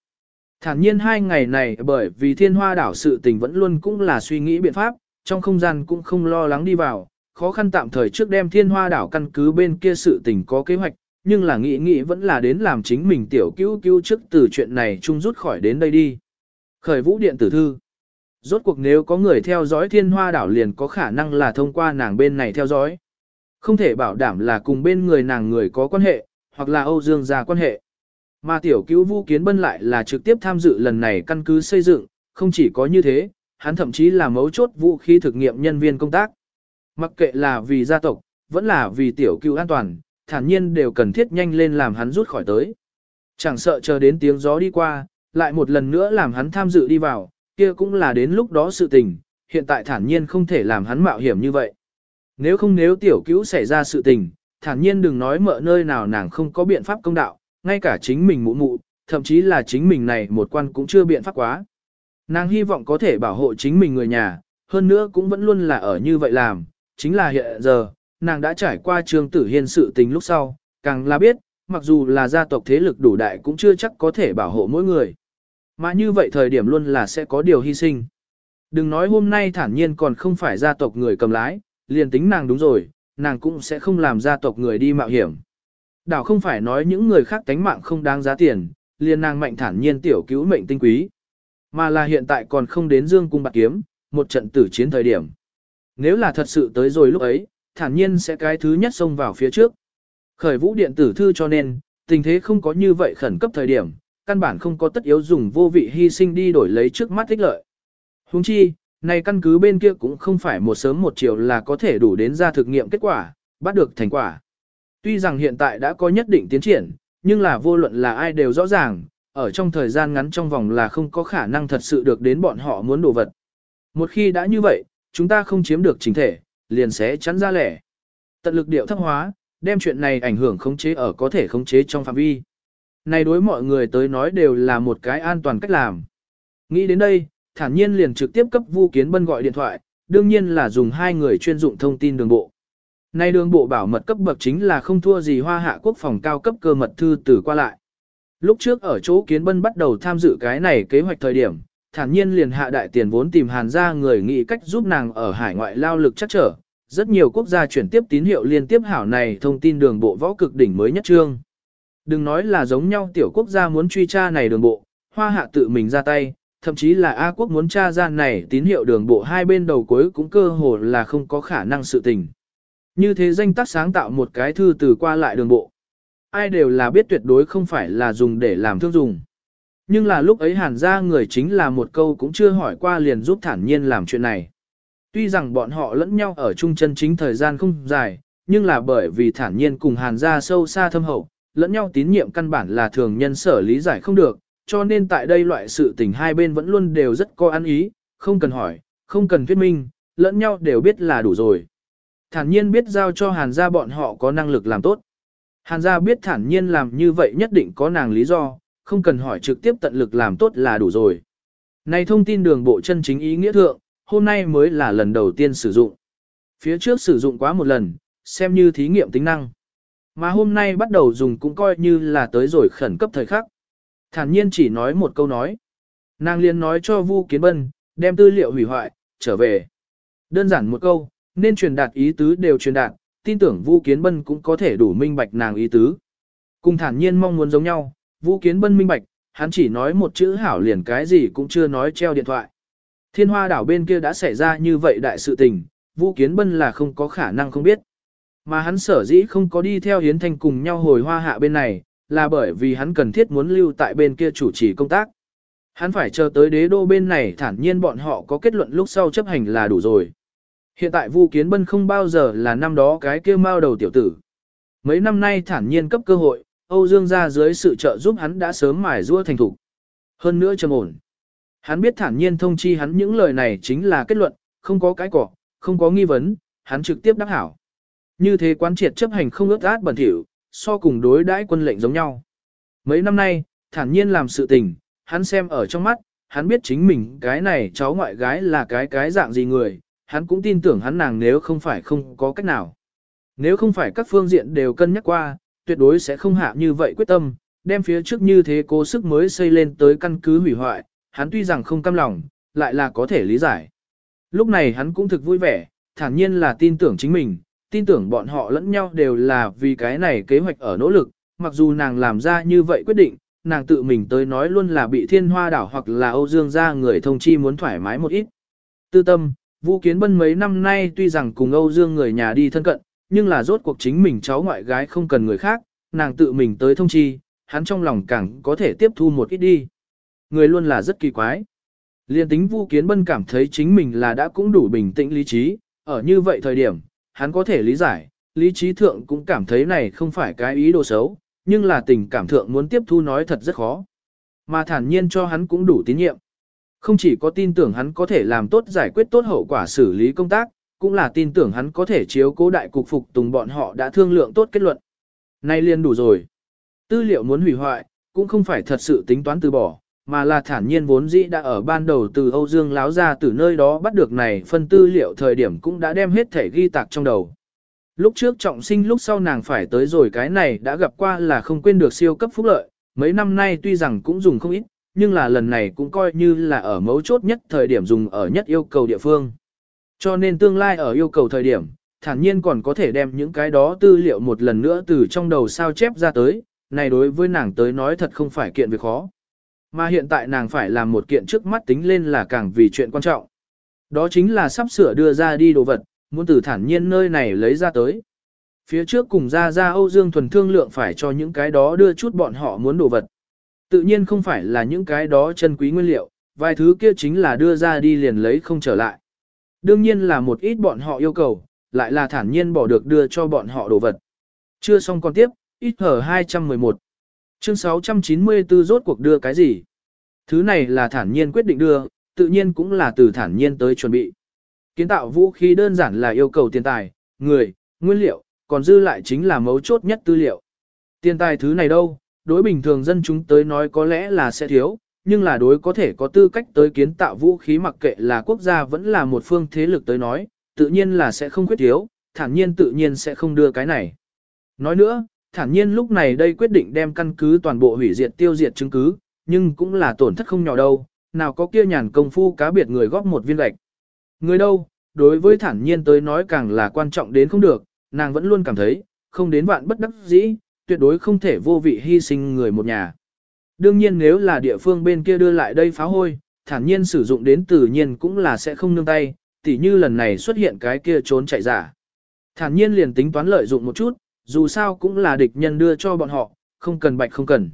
[SPEAKER 1] Thản nhiên hai ngày này bởi vì thiên hoa đảo sự tình vẫn luôn cũng là suy nghĩ biện pháp, trong không gian cũng không lo lắng đi vào, khó khăn tạm thời trước đem thiên hoa đảo căn cứ bên kia sự tình có kế hoạch, nhưng là nghĩ nghĩ vẫn là đến làm chính mình tiểu cứu cứu trước từ chuyện này chung rút khỏi đến đây đi. Khởi vũ điện tử thư. Rốt cuộc nếu có người theo dõi thiên hoa đảo liền có khả năng là thông qua nàng bên này theo dõi. Không thể bảo đảm là cùng bên người nàng người có quan hệ, hoặc là Âu Dương gia quan hệ. Mà tiểu cứu Vu Kiến Bân lại là trực tiếp tham dự lần này căn cứ xây dựng, không chỉ có như thế, hắn thậm chí là mấu chốt vũ khí thực nghiệm nhân viên công tác. Mặc kệ là vì gia tộc, vẫn là vì tiểu cứu an toàn, thản nhiên đều cần thiết nhanh lên làm hắn rút khỏi tới. Chẳng sợ chờ đến tiếng gió đi qua, lại một lần nữa làm hắn tham dự đi vào, kia cũng là đến lúc đó sự tình, hiện tại thản nhiên không thể làm hắn mạo hiểm như vậy. Nếu không nếu tiểu cứu xảy ra sự tình, thản nhiên đừng nói mợ nơi nào nàng không có biện pháp công đạo, ngay cả chính mình mụ mụ, thậm chí là chính mình này một quan cũng chưa biện pháp quá. Nàng hy vọng có thể bảo hộ chính mình người nhà, hơn nữa cũng vẫn luôn là ở như vậy làm, chính là hiện giờ, nàng đã trải qua trường tử hiên sự tình lúc sau, càng là biết, mặc dù là gia tộc thế lực đủ đại cũng chưa chắc có thể bảo hộ mỗi người. Mà như vậy thời điểm luôn là sẽ có điều hy sinh. Đừng nói hôm nay thản nhiên còn không phải gia tộc người cầm lái, liền tính nàng đúng rồi, nàng cũng sẽ không làm gia tộc người đi mạo hiểm. Đảo không phải nói những người khác tánh mạng không đáng giá tiền, liền nàng mạnh thản nhiên tiểu cứu mệnh tinh quý. Mà là hiện tại còn không đến dương cung bạc kiếm, một trận tử chiến thời điểm. Nếu là thật sự tới rồi lúc ấy, thản nhiên sẽ cái thứ nhất xông vào phía trước. Khởi vũ điện tử thư cho nên, tình thế không có như vậy khẩn cấp thời điểm, căn bản không có tất yếu dùng vô vị hy sinh đi đổi lấy trước mắt ích lợi. Huống chi, này căn cứ bên kia cũng không phải một sớm một chiều là có thể đủ đến ra thực nghiệm kết quả, bắt được thành quả. Tuy rằng hiện tại đã có nhất định tiến triển, nhưng là vô luận là ai đều rõ ràng, ở trong thời gian ngắn trong vòng là không có khả năng thật sự được đến bọn họ muốn đồ vật. Một khi đã như vậy, chúng ta không chiếm được chính thể, liền sẽ chắn ra lẻ. Tận lực điệu thấp hóa, đem chuyện này ảnh hưởng khống chế ở có thể khống chế trong phạm vi. Này đối mọi người tới nói đều là một cái an toàn cách làm. Nghĩ đến đây, thản nhiên liền trực tiếp cấp Vu Kiến Bân gọi điện thoại, đương nhiên là dùng hai người chuyên dụng thông tin đường bộ. Nay đường bộ bảo mật cấp bậc chính là không thua gì hoa hạ quốc phòng cao cấp cơ mật thư từ qua lại. Lúc trước ở chỗ Kiến Bân bắt đầu tham dự cái này kế hoạch thời điểm, thản nhiên liền hạ đại tiền vốn tìm hàn ra người nghĩ cách giúp nàng ở hải ngoại lao lực chắc trở. Rất nhiều quốc gia chuyển tiếp tín hiệu liên tiếp hảo này thông tin đường bộ võ cực đỉnh mới nhất trương. Đừng nói là giống nhau tiểu quốc gia muốn truy tra này đường bộ, hoa hạ tự mình ra tay, thậm chí là A quốc muốn tra ra này tín hiệu đường bộ hai bên đầu cuối cũng cơ hồ là không có khả năng sự tình. Như thế danh tác sáng tạo một cái thư từ qua lại đường bộ. Ai đều là biết tuyệt đối không phải là dùng để làm thương dùng. Nhưng là lúc ấy hàn ra người chính là một câu cũng chưa hỏi qua liền giúp thản nhiên làm chuyện này. Tuy rằng bọn họ lẫn nhau ở chung chân chính thời gian không dài, nhưng là bởi vì thản nhiên cùng hàn ra sâu xa thâm hậu, lẫn nhau tín nhiệm căn bản là thường nhân sở lý giải không được, cho nên tại đây loại sự tình hai bên vẫn luôn đều rất có ăn ý, không cần hỏi, không cần thuyết minh, lẫn nhau đều biết là đủ rồi. Thản nhiên biết giao cho hàn gia bọn họ có năng lực làm tốt. Hàn gia biết thản nhiên làm như vậy nhất định có nàng lý do, không cần hỏi trực tiếp tận lực làm tốt là đủ rồi. Này thông tin đường bộ chân chính ý nghĩa thượng, hôm nay mới là lần đầu tiên sử dụng. Phía trước sử dụng quá một lần, xem như thí nghiệm tính năng. Mà hôm nay bắt đầu dùng cũng coi như là tới rồi khẩn cấp thời khắc. Thản nhiên chỉ nói một câu nói. Nàng liền nói cho Vu Kiến Bân, đem tư liệu hủy hoại, trở về. Đơn giản một câu, nên truyền đạt ý tứ đều truyền đạt, tin tưởng Vu Kiến Bân cũng có thể đủ minh bạch nàng ý tứ. Cùng thản nhiên mong muốn giống nhau, Vu Kiến Bân minh bạch, hắn chỉ nói một chữ hảo liền cái gì cũng chưa nói treo điện thoại. Thiên hoa đảo bên kia đã xảy ra như vậy đại sự tình, Vu Kiến Bân là không có khả năng không biết. Mà hắn sở dĩ không có đi theo Hiến Thanh cùng nhau hồi hoa hạ bên này, là bởi vì hắn cần thiết muốn lưu tại bên kia chủ trì công tác. Hắn phải chờ tới đế đô bên này thản nhiên bọn họ có kết luận lúc sau chấp hành là đủ rồi. Hiện tại Vu Kiến Bân không bao giờ là năm đó cái kia mao đầu tiểu tử. Mấy năm nay thản nhiên cấp cơ hội, Âu Dương gia dưới sự trợ giúp hắn đã sớm mài rua thành thủ. Hơn nữa trầm ổn. Hắn biết thản nhiên thông chi hắn những lời này chính là kết luận, không có cái cỏ, không có nghi vấn, hắn trực tiếp đắc hảo. Như thế quán triệt chấp hành không ước át bẩn thỉu, so cùng đối đãi quân lệnh giống nhau. Mấy năm nay, thản nhiên làm sự tình, hắn xem ở trong mắt, hắn biết chính mình cái này cháu ngoại gái là cái cái dạng gì người, hắn cũng tin tưởng hắn nàng nếu không phải không có cách nào. Nếu không phải các phương diện đều cân nhắc qua, tuyệt đối sẽ không hạ như vậy quyết tâm, đem phía trước như thế cố sức mới xây lên tới căn cứ hủy hoại, hắn tuy rằng không cam lòng, lại là có thể lý giải. Lúc này hắn cũng thực vui vẻ, thản nhiên là tin tưởng chính mình, tin tưởng bọn họ lẫn nhau đều là vì cái này kế hoạch ở nỗ lực, mặc dù nàng làm ra như vậy quyết định, nàng tự mình tới nói luôn là bị thiên hoa đảo hoặc là Âu Dương gia người thông chi muốn thoải mái một ít. Tư tâm, Vũ Kiến Bân mấy năm nay tuy rằng cùng Âu Dương người nhà đi thân cận, nhưng là rốt cuộc chính mình cháu ngoại gái không cần người khác, nàng tự mình tới thông chi, hắn trong lòng càng có thể tiếp thu một ít đi. Người luôn là rất kỳ quái. Liên tính Vu Kiến Bân cảm thấy chính mình là đã cũng đủ bình tĩnh lý trí, ở như vậy thời điểm, hắn có thể lý giải, lý trí thượng cũng cảm thấy này không phải cái ý đồ xấu, nhưng là tình cảm thượng muốn tiếp thu nói thật rất khó. Mà thản nhiên cho hắn cũng đủ tín nhiệm. Không chỉ có tin tưởng hắn có thể làm tốt giải quyết tốt hậu quả xử lý công tác, cũng là tin tưởng hắn có thể chiếu cố đại cục phục tùng bọn họ đã thương lượng tốt kết luận. Nay liền đủ rồi. Tư liệu muốn hủy hoại, cũng không phải thật sự tính toán từ bỏ, mà là thản nhiên vốn dĩ đã ở ban đầu từ Âu Dương láo ra từ nơi đó bắt được này phân tư liệu thời điểm cũng đã đem hết thể ghi tạc trong đầu. Lúc trước trọng sinh lúc sau nàng phải tới rồi cái này đã gặp qua là không quên được siêu cấp phúc lợi, mấy năm nay tuy rằng cũng dùng không ít, nhưng là lần này cũng coi như là ở mấu chốt nhất thời điểm dùng ở nhất yêu cầu địa phương. Cho nên tương lai ở yêu cầu thời điểm, thản nhiên còn có thể đem những cái đó tư liệu một lần nữa từ trong đầu sao chép ra tới, này đối với nàng tới nói thật không phải kiện việc khó. Mà hiện tại nàng phải làm một kiện trước mắt tính lên là càng vì chuyện quan trọng. Đó chính là sắp sửa đưa ra đi đồ vật, muốn từ thản nhiên nơi này lấy ra tới. Phía trước cùng ra ra Âu Dương Thuần thương lượng phải cho những cái đó đưa chút bọn họ muốn đồ vật. Tự nhiên không phải là những cái đó chân quý nguyên liệu, vài thứ kia chính là đưa ra đi liền lấy không trở lại. Đương nhiên là một ít bọn họ yêu cầu, lại là thản nhiên bỏ được đưa cho bọn họ đồ vật. Chưa xong còn tiếp, ít hở 211. Chương 694 rốt cuộc đưa cái gì? Thứ này là thản nhiên quyết định đưa, tự nhiên cũng là từ thản nhiên tới chuẩn bị. Kiến tạo vũ khí đơn giản là yêu cầu tiền tài, người, nguyên liệu, còn dư lại chính là mấu chốt nhất tư liệu. Tiền tài thứ này đâu, đối bình thường dân chúng tới nói có lẽ là sẽ thiếu, nhưng là đối có thể có tư cách tới kiến tạo vũ khí mặc kệ là quốc gia vẫn là một phương thế lực tới nói, tự nhiên là sẽ không khuyết thiếu, thản nhiên tự nhiên sẽ không đưa cái này. Nói nữa, thản nhiên lúc này đây quyết định đem căn cứ toàn bộ hủy diệt tiêu diệt chứng cứ, nhưng cũng là tổn thất không nhỏ đâu, nào có kia nhàn công phu cá biệt người góp một viên gạch. Người đâu, đối với thản nhiên tới nói càng là quan trọng đến không được, nàng vẫn luôn cảm thấy, không đến vạn bất đắc dĩ, tuyệt đối không thể vô vị hy sinh người một nhà. Đương nhiên nếu là địa phương bên kia đưa lại đây phá hôi, thản nhiên sử dụng đến tự nhiên cũng là sẽ không nương tay, tỉ như lần này xuất hiện cái kia trốn chạy giả. Thản nhiên liền tính toán lợi dụng một chút, dù sao cũng là địch nhân đưa cho bọn họ, không cần bạch không cần.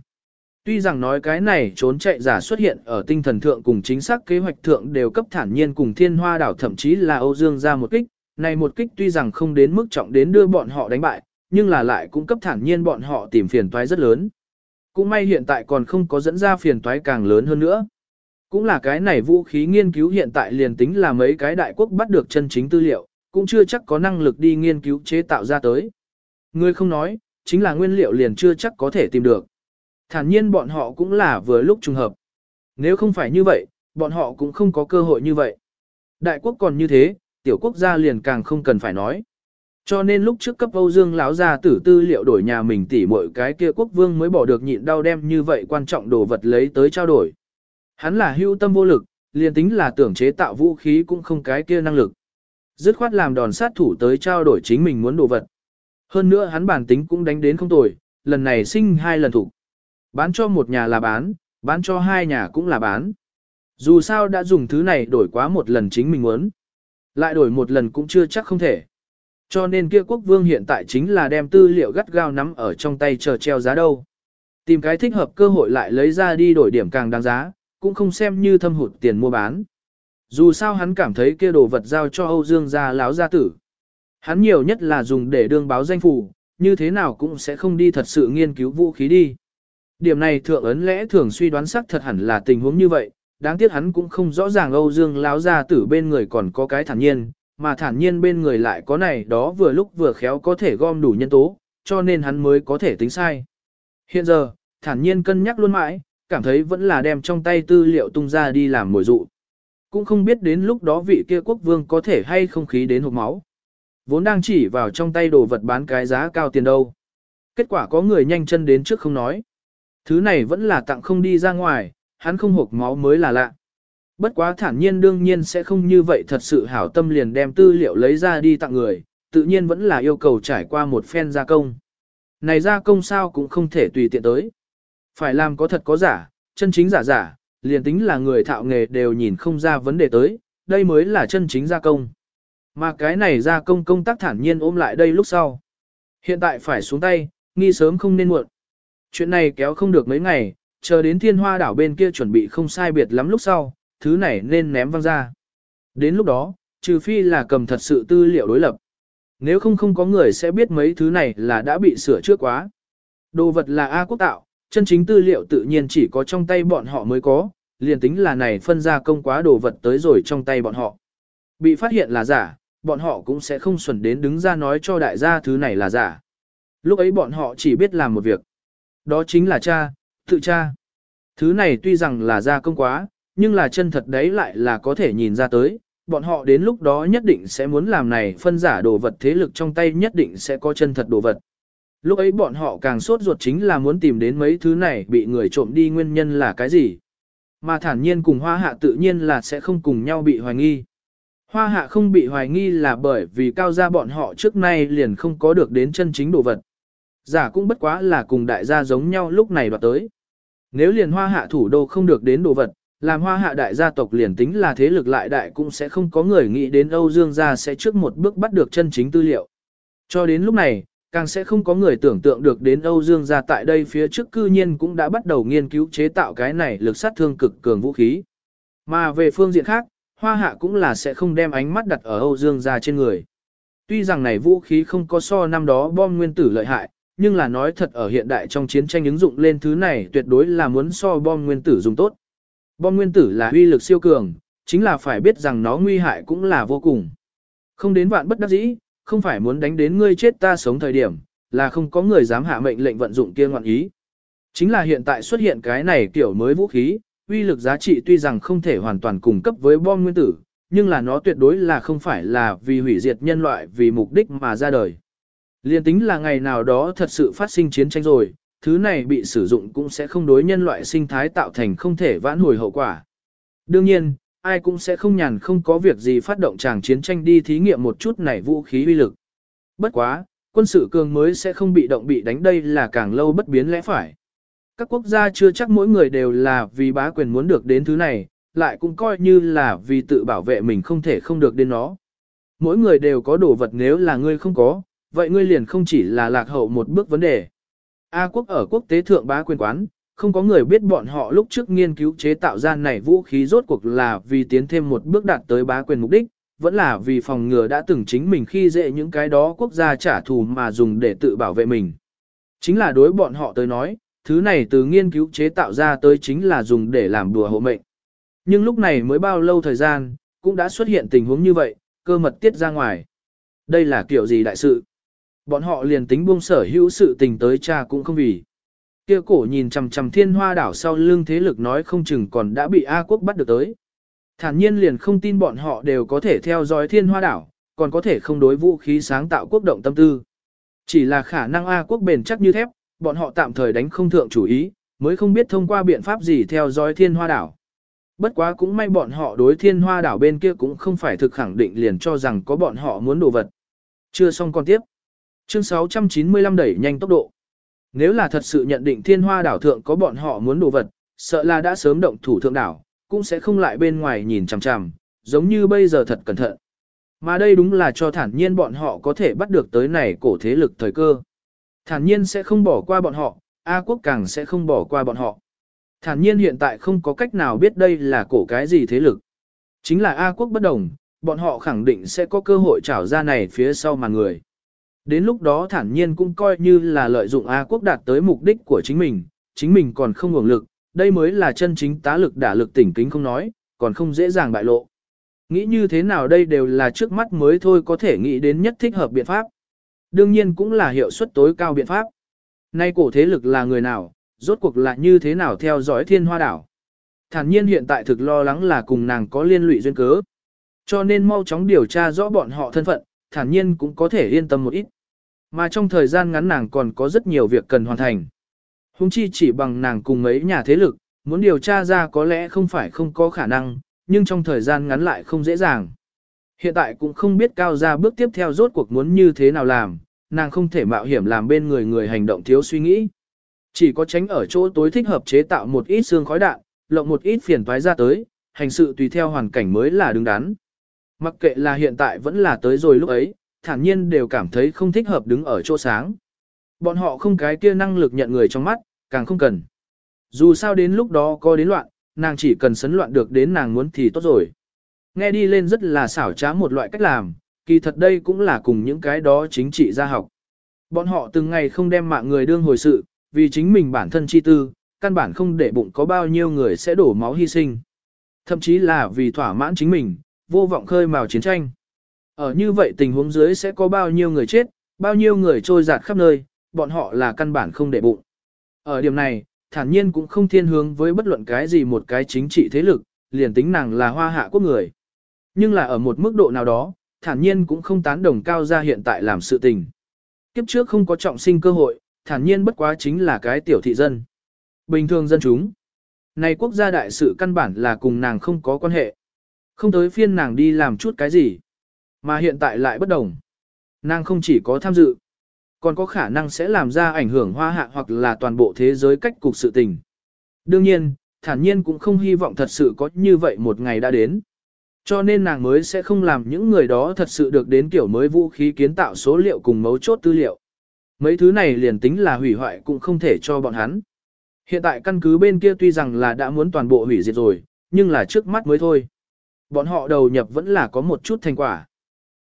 [SPEAKER 1] Tuy rằng nói cái này trốn chạy giả xuất hiện ở tinh thần thượng cùng chính xác kế hoạch thượng đều cấp thản nhiên cùng thiên hoa đảo thậm chí là Âu Dương ra một kích, này một kích tuy rằng không đến mức trọng đến đưa bọn họ đánh bại, nhưng là lại cũng cấp thản nhiên bọn họ tìm phiền toái rất lớn. Cũng may hiện tại còn không có dẫn ra phiền toái càng lớn hơn nữa. Cũng là cái này vũ khí nghiên cứu hiện tại liền tính là mấy cái đại quốc bắt được chân chính tư liệu, cũng chưa chắc có năng lực đi nghiên cứu chế tạo ra tới. Ngươi không nói, chính là nguyên liệu liền chưa chắc có thể tìm được. Thản nhiên bọn họ cũng là vừa lúc trùng hợp. Nếu không phải như vậy, bọn họ cũng không có cơ hội như vậy. Đại quốc còn như thế, tiểu quốc gia liền càng không cần phải nói. Cho nên lúc trước cấp Âu Dương lão gia tử tư liệu đổi nhà mình tỉ mọi cái kia quốc vương mới bỏ được nhịn đau đem như vậy quan trọng đồ vật lấy tới trao đổi. Hắn là hưu tâm vô lực, liền tính là tưởng chế tạo vũ khí cũng không cái kia năng lực. Dứt khoát làm đòn sát thủ tới trao đổi chính mình muốn đồ vật. Hơn nữa hắn bản tính cũng đánh đến không tồi, lần này sinh hai lần thủ. Bán cho một nhà là bán, bán cho hai nhà cũng là bán. Dù sao đã dùng thứ này đổi quá một lần chính mình muốn. Lại đổi một lần cũng chưa chắc không thể. Cho nên kia quốc vương hiện tại chính là đem tư liệu gắt gao nắm ở trong tay chờ treo giá đâu. Tìm cái thích hợp cơ hội lại lấy ra đi đổi điểm càng đáng giá, cũng không xem như thâm hụt tiền mua bán. Dù sao hắn cảm thấy kia đồ vật giao cho Âu Dương gia láo gia tử. Hắn nhiều nhất là dùng để đương báo danh phủ, như thế nào cũng sẽ không đi thật sự nghiên cứu vũ khí đi. Điểm này thượng ấn lẽ thường suy đoán xác thật hẳn là tình huống như vậy, đáng tiếc hắn cũng không rõ ràng Âu Dương láo gia tử bên người còn có cái thản nhiên, mà thản nhiên bên người lại có này đó vừa lúc vừa khéo có thể gom đủ nhân tố, cho nên hắn mới có thể tính sai. Hiện giờ, thản nhiên cân nhắc luôn mãi, cảm thấy vẫn là đem trong tay tư liệu tung ra đi làm mồi dụ. Cũng không biết đến lúc đó vị kia quốc vương có thể hay không khí đến hộp máu. Vốn đang chỉ vào trong tay đồ vật bán cái giá cao tiền đâu. Kết quả có người nhanh chân đến trước không nói. Thứ này vẫn là tặng không đi ra ngoài, hắn không hộp máu mới là lạ. Bất quá thản nhiên đương nhiên sẽ không như vậy thật sự hảo tâm liền đem tư liệu lấy ra đi tặng người, tự nhiên vẫn là yêu cầu trải qua một phen gia công. Này gia công sao cũng không thể tùy tiện tới. Phải làm có thật có giả, chân chính giả giả, liền tính là người thạo nghề đều nhìn không ra vấn đề tới, đây mới là chân chính gia công. Mà cái này gia công công tác thản nhiên ôm lại đây lúc sau. Hiện tại phải xuống tay, nghi sớm không nên muộn. Chuyện này kéo không được mấy ngày, chờ đến thiên hoa đảo bên kia chuẩn bị không sai biệt lắm lúc sau, thứ này nên ném văng ra. Đến lúc đó, trừ phi là cầm thật sự tư liệu đối lập. Nếu không không có người sẽ biết mấy thứ này là đã bị sửa trước quá. Đồ vật là A quốc tạo, chân chính tư liệu tự nhiên chỉ có trong tay bọn họ mới có, liền tính là này phân ra công quá đồ vật tới rồi trong tay bọn họ. Bị phát hiện là giả, bọn họ cũng sẽ không xuẩn đến đứng ra nói cho đại gia thứ này là giả. Lúc ấy bọn họ chỉ biết làm một việc. Đó chính là cha, tự cha. Thứ này tuy rằng là gia công quá, nhưng là chân thật đấy lại là có thể nhìn ra tới, bọn họ đến lúc đó nhất định sẽ muốn làm này phân giả đồ vật thế lực trong tay nhất định sẽ có chân thật đồ vật. Lúc ấy bọn họ càng sốt ruột chính là muốn tìm đến mấy thứ này bị người trộm đi nguyên nhân là cái gì. Mà thản nhiên cùng hoa hạ tự nhiên là sẽ không cùng nhau bị hoài nghi. Hoa hạ không bị hoài nghi là bởi vì cao gia bọn họ trước nay liền không có được đến chân chính đồ vật. Giả cũng bất quá là cùng đại gia giống nhau lúc này đoạt tới. Nếu liền hoa hạ thủ đô không được đến đồ vật, làm hoa hạ đại gia tộc liền tính là thế lực lại đại cũng sẽ không có người nghĩ đến Âu Dương gia sẽ trước một bước bắt được chân chính tư liệu. Cho đến lúc này, càng sẽ không có người tưởng tượng được đến Âu Dương gia tại đây phía trước cư nhiên cũng đã bắt đầu nghiên cứu chế tạo cái này lực sát thương cực cường vũ khí. Mà về phương diện khác, hoa hạ cũng là sẽ không đem ánh mắt đặt ở Âu Dương ra trên người. Tuy rằng này vũ khí không có so năm đó bom nguyên tử lợi hại, nhưng là nói thật ở hiện đại trong chiến tranh ứng dụng lên thứ này tuyệt đối là muốn so bom nguyên tử dùng tốt. Bom nguyên tử là uy lực siêu cường, chính là phải biết rằng nó nguy hại cũng là vô cùng. Không đến vạn bất đắc dĩ, không phải muốn đánh đến ngươi chết ta sống thời điểm, là không có người dám hạ mệnh lệnh vận dụng kia ngoạn ý. Chính là hiện tại xuất hiện cái này kiểu mới vũ khí, uy lực giá trị tuy rằng không thể hoàn toàn cung cấp với bom nguyên tử, nhưng là nó tuyệt đối là không phải là vì hủy diệt nhân loại vì mục đích mà ra đời. Liên tính là ngày nào đó thật sự phát sinh chiến tranh rồi, thứ này bị sử dụng cũng sẽ không đối nhân loại sinh thái tạo thành không thể vãn hồi hậu quả. Đương nhiên, ai cũng sẽ không nhàn không có việc gì phát động tràng chiến tranh đi thí nghiệm một chút này vũ khí uy lực. Bất quá, quân sự cường mới sẽ không bị động bị đánh đây là càng lâu bất biến lẽ phải. Các quốc gia chưa chắc mỗi người đều là vì bá quyền muốn được đến thứ này, lại cũng coi như là vì tự bảo vệ mình không thể không được đến nó. Mỗi người đều có đồ vật nếu là ngươi không có, vậy ngươi liền không chỉ là lạc hậu một bước vấn đề. A quốc ở quốc tế thượng bá quyền quán, không có người biết bọn họ lúc trước nghiên cứu chế tạo ra này vũ khí rốt cuộc là vì tiến thêm một bước đạt tới bá quyền mục đích, vẫn là vì phòng ngừa đã từng chính mình khi dễ những cái đó quốc gia trả thù mà dùng để tự bảo vệ mình. Chính là đối bọn họ tới nói, thứ này từ nghiên cứu chế tạo ra tới chính là dùng để làm đùa hộ mệnh. Nhưng lúc này mới bao lâu thời gian, cũng đã xuất hiện tình huống như vậy, cơ mật tiết ra ngoài. Đây là kiểu gì đại sự? Bọn họ liền tính buông sở hữu sự tình tới cha cũng không vì. Kia cổ nhìn chằm chằm thiên hoa đảo sau lưng thế lực nói không chừng còn đã bị A quốc bắt được tới. Thản nhiên liền không tin bọn họ đều có thể theo dõi thiên hoa đảo, còn có thể không đối vũ khí sáng tạo quốc động tâm tư. Chỉ là khả năng A quốc bền chắc như thép, bọn họ tạm thời đánh không thượng chủ ý, mới không biết thông qua biện pháp gì theo dõi thiên hoa đảo. Bất quá cũng may bọn họ đối thiên hoa đảo bên kia cũng không phải thực khẳng định liền cho rằng có bọn họ muốn đồ vật. Chưa xong con tiếp. Chương 695 đẩy nhanh tốc độ. Nếu là thật sự nhận định thiên hoa đảo thượng có bọn họ muốn đồ vật, sợ là đã sớm động thủ thượng đảo, cũng sẽ không lại bên ngoài nhìn chằm chằm, giống như bây giờ thật cẩn thận. Mà đây đúng là cho thản nhiên bọn họ có thể bắt được tới này cổ thế lực thời cơ. Thản nhiên sẽ không bỏ qua bọn họ, A quốc càng sẽ không bỏ qua bọn họ. Thản nhiên hiện tại không có cách nào biết đây là cổ cái gì thế lực. Chính là A quốc bất đồng, bọn họ khẳng định sẽ có cơ hội trảo ra này phía sau mà người. Đến lúc đó thản nhiên cũng coi như là lợi dụng A quốc đạt tới mục đích của chính mình, chính mình còn không hưởng lực, đây mới là chân chính tá lực đả lực tỉnh kính không nói, còn không dễ dàng bại lộ. Nghĩ như thế nào đây đều là trước mắt mới thôi có thể nghĩ đến nhất thích hợp biện pháp. Đương nhiên cũng là hiệu suất tối cao biện pháp. Nay cổ thế lực là người nào, rốt cuộc là như thế nào theo dõi thiên hoa đảo. Thản nhiên hiện tại thực lo lắng là cùng nàng có liên lụy duyên cớ. Cho nên mau chóng điều tra rõ bọn họ thân phận, thản nhiên cũng có thể yên tâm một ít. Mà trong thời gian ngắn nàng còn có rất nhiều việc cần hoàn thành. Hùng chi chỉ bằng nàng cùng mấy nhà thế lực, muốn điều tra ra có lẽ không phải không có khả năng, nhưng trong thời gian ngắn lại không dễ dàng. Hiện tại cũng không biết cao ra bước tiếp theo rốt cuộc muốn như thế nào làm, nàng không thể mạo hiểm làm bên người người hành động thiếu suy nghĩ. Chỉ có tránh ở chỗ tối thích hợp chế tạo một ít xương khói đạn, lộng một ít phiền toái ra tới, hành sự tùy theo hoàn cảnh mới là đứng đắn. Mặc kệ là hiện tại vẫn là tới rồi lúc ấy, thản nhiên đều cảm thấy không thích hợp đứng ở chỗ sáng. Bọn họ không cái kia năng lực nhận người trong mắt, càng không cần. Dù sao đến lúc đó có đến loạn, nàng chỉ cần sấn loạn được đến nàng muốn thì tốt rồi. Nghe đi lên rất là xảo trá một loại cách làm, kỳ thật đây cũng là cùng những cái đó chính trị gia học. Bọn họ từng ngày không đem mạng người đương hồi sự, vì chính mình bản thân chi tư, căn bản không để bụng có bao nhiêu người sẽ đổ máu hy sinh. Thậm chí là vì thỏa mãn chính mình, vô vọng khơi mào chiến tranh. Ở như vậy tình huống dưới sẽ có bao nhiêu người chết, bao nhiêu người trôi giạt khắp nơi, bọn họ là căn bản không để bụng. Ở điểm này, thản nhiên cũng không thiên hướng với bất luận cái gì một cái chính trị thế lực, liền tính nàng là hoa hạ quốc người. Nhưng là ở một mức độ nào đó, thản nhiên cũng không tán đồng cao gia hiện tại làm sự tình. Kiếp trước không có trọng sinh cơ hội, thản nhiên bất quá chính là cái tiểu thị dân. Bình thường dân chúng. Này quốc gia đại sự căn bản là cùng nàng không có quan hệ. Không tới phiên nàng đi làm chút cái gì. Mà hiện tại lại bất đồng. Nàng không chỉ có tham dự, còn có khả năng sẽ làm ra ảnh hưởng hoa hạ hoặc là toàn bộ thế giới cách cục sự tình. Đương nhiên, thản nhiên cũng không hy vọng thật sự có như vậy một ngày đã đến. Cho nên nàng mới sẽ không làm những người đó thật sự được đến kiểu mới vũ khí kiến tạo số liệu cùng mấu chốt tư liệu. Mấy thứ này liền tính là hủy hoại cũng không thể cho bọn hắn. Hiện tại căn cứ bên kia tuy rằng là đã muốn toàn bộ hủy diệt rồi, nhưng là trước mắt mới thôi. Bọn họ đầu nhập vẫn là có một chút thành quả.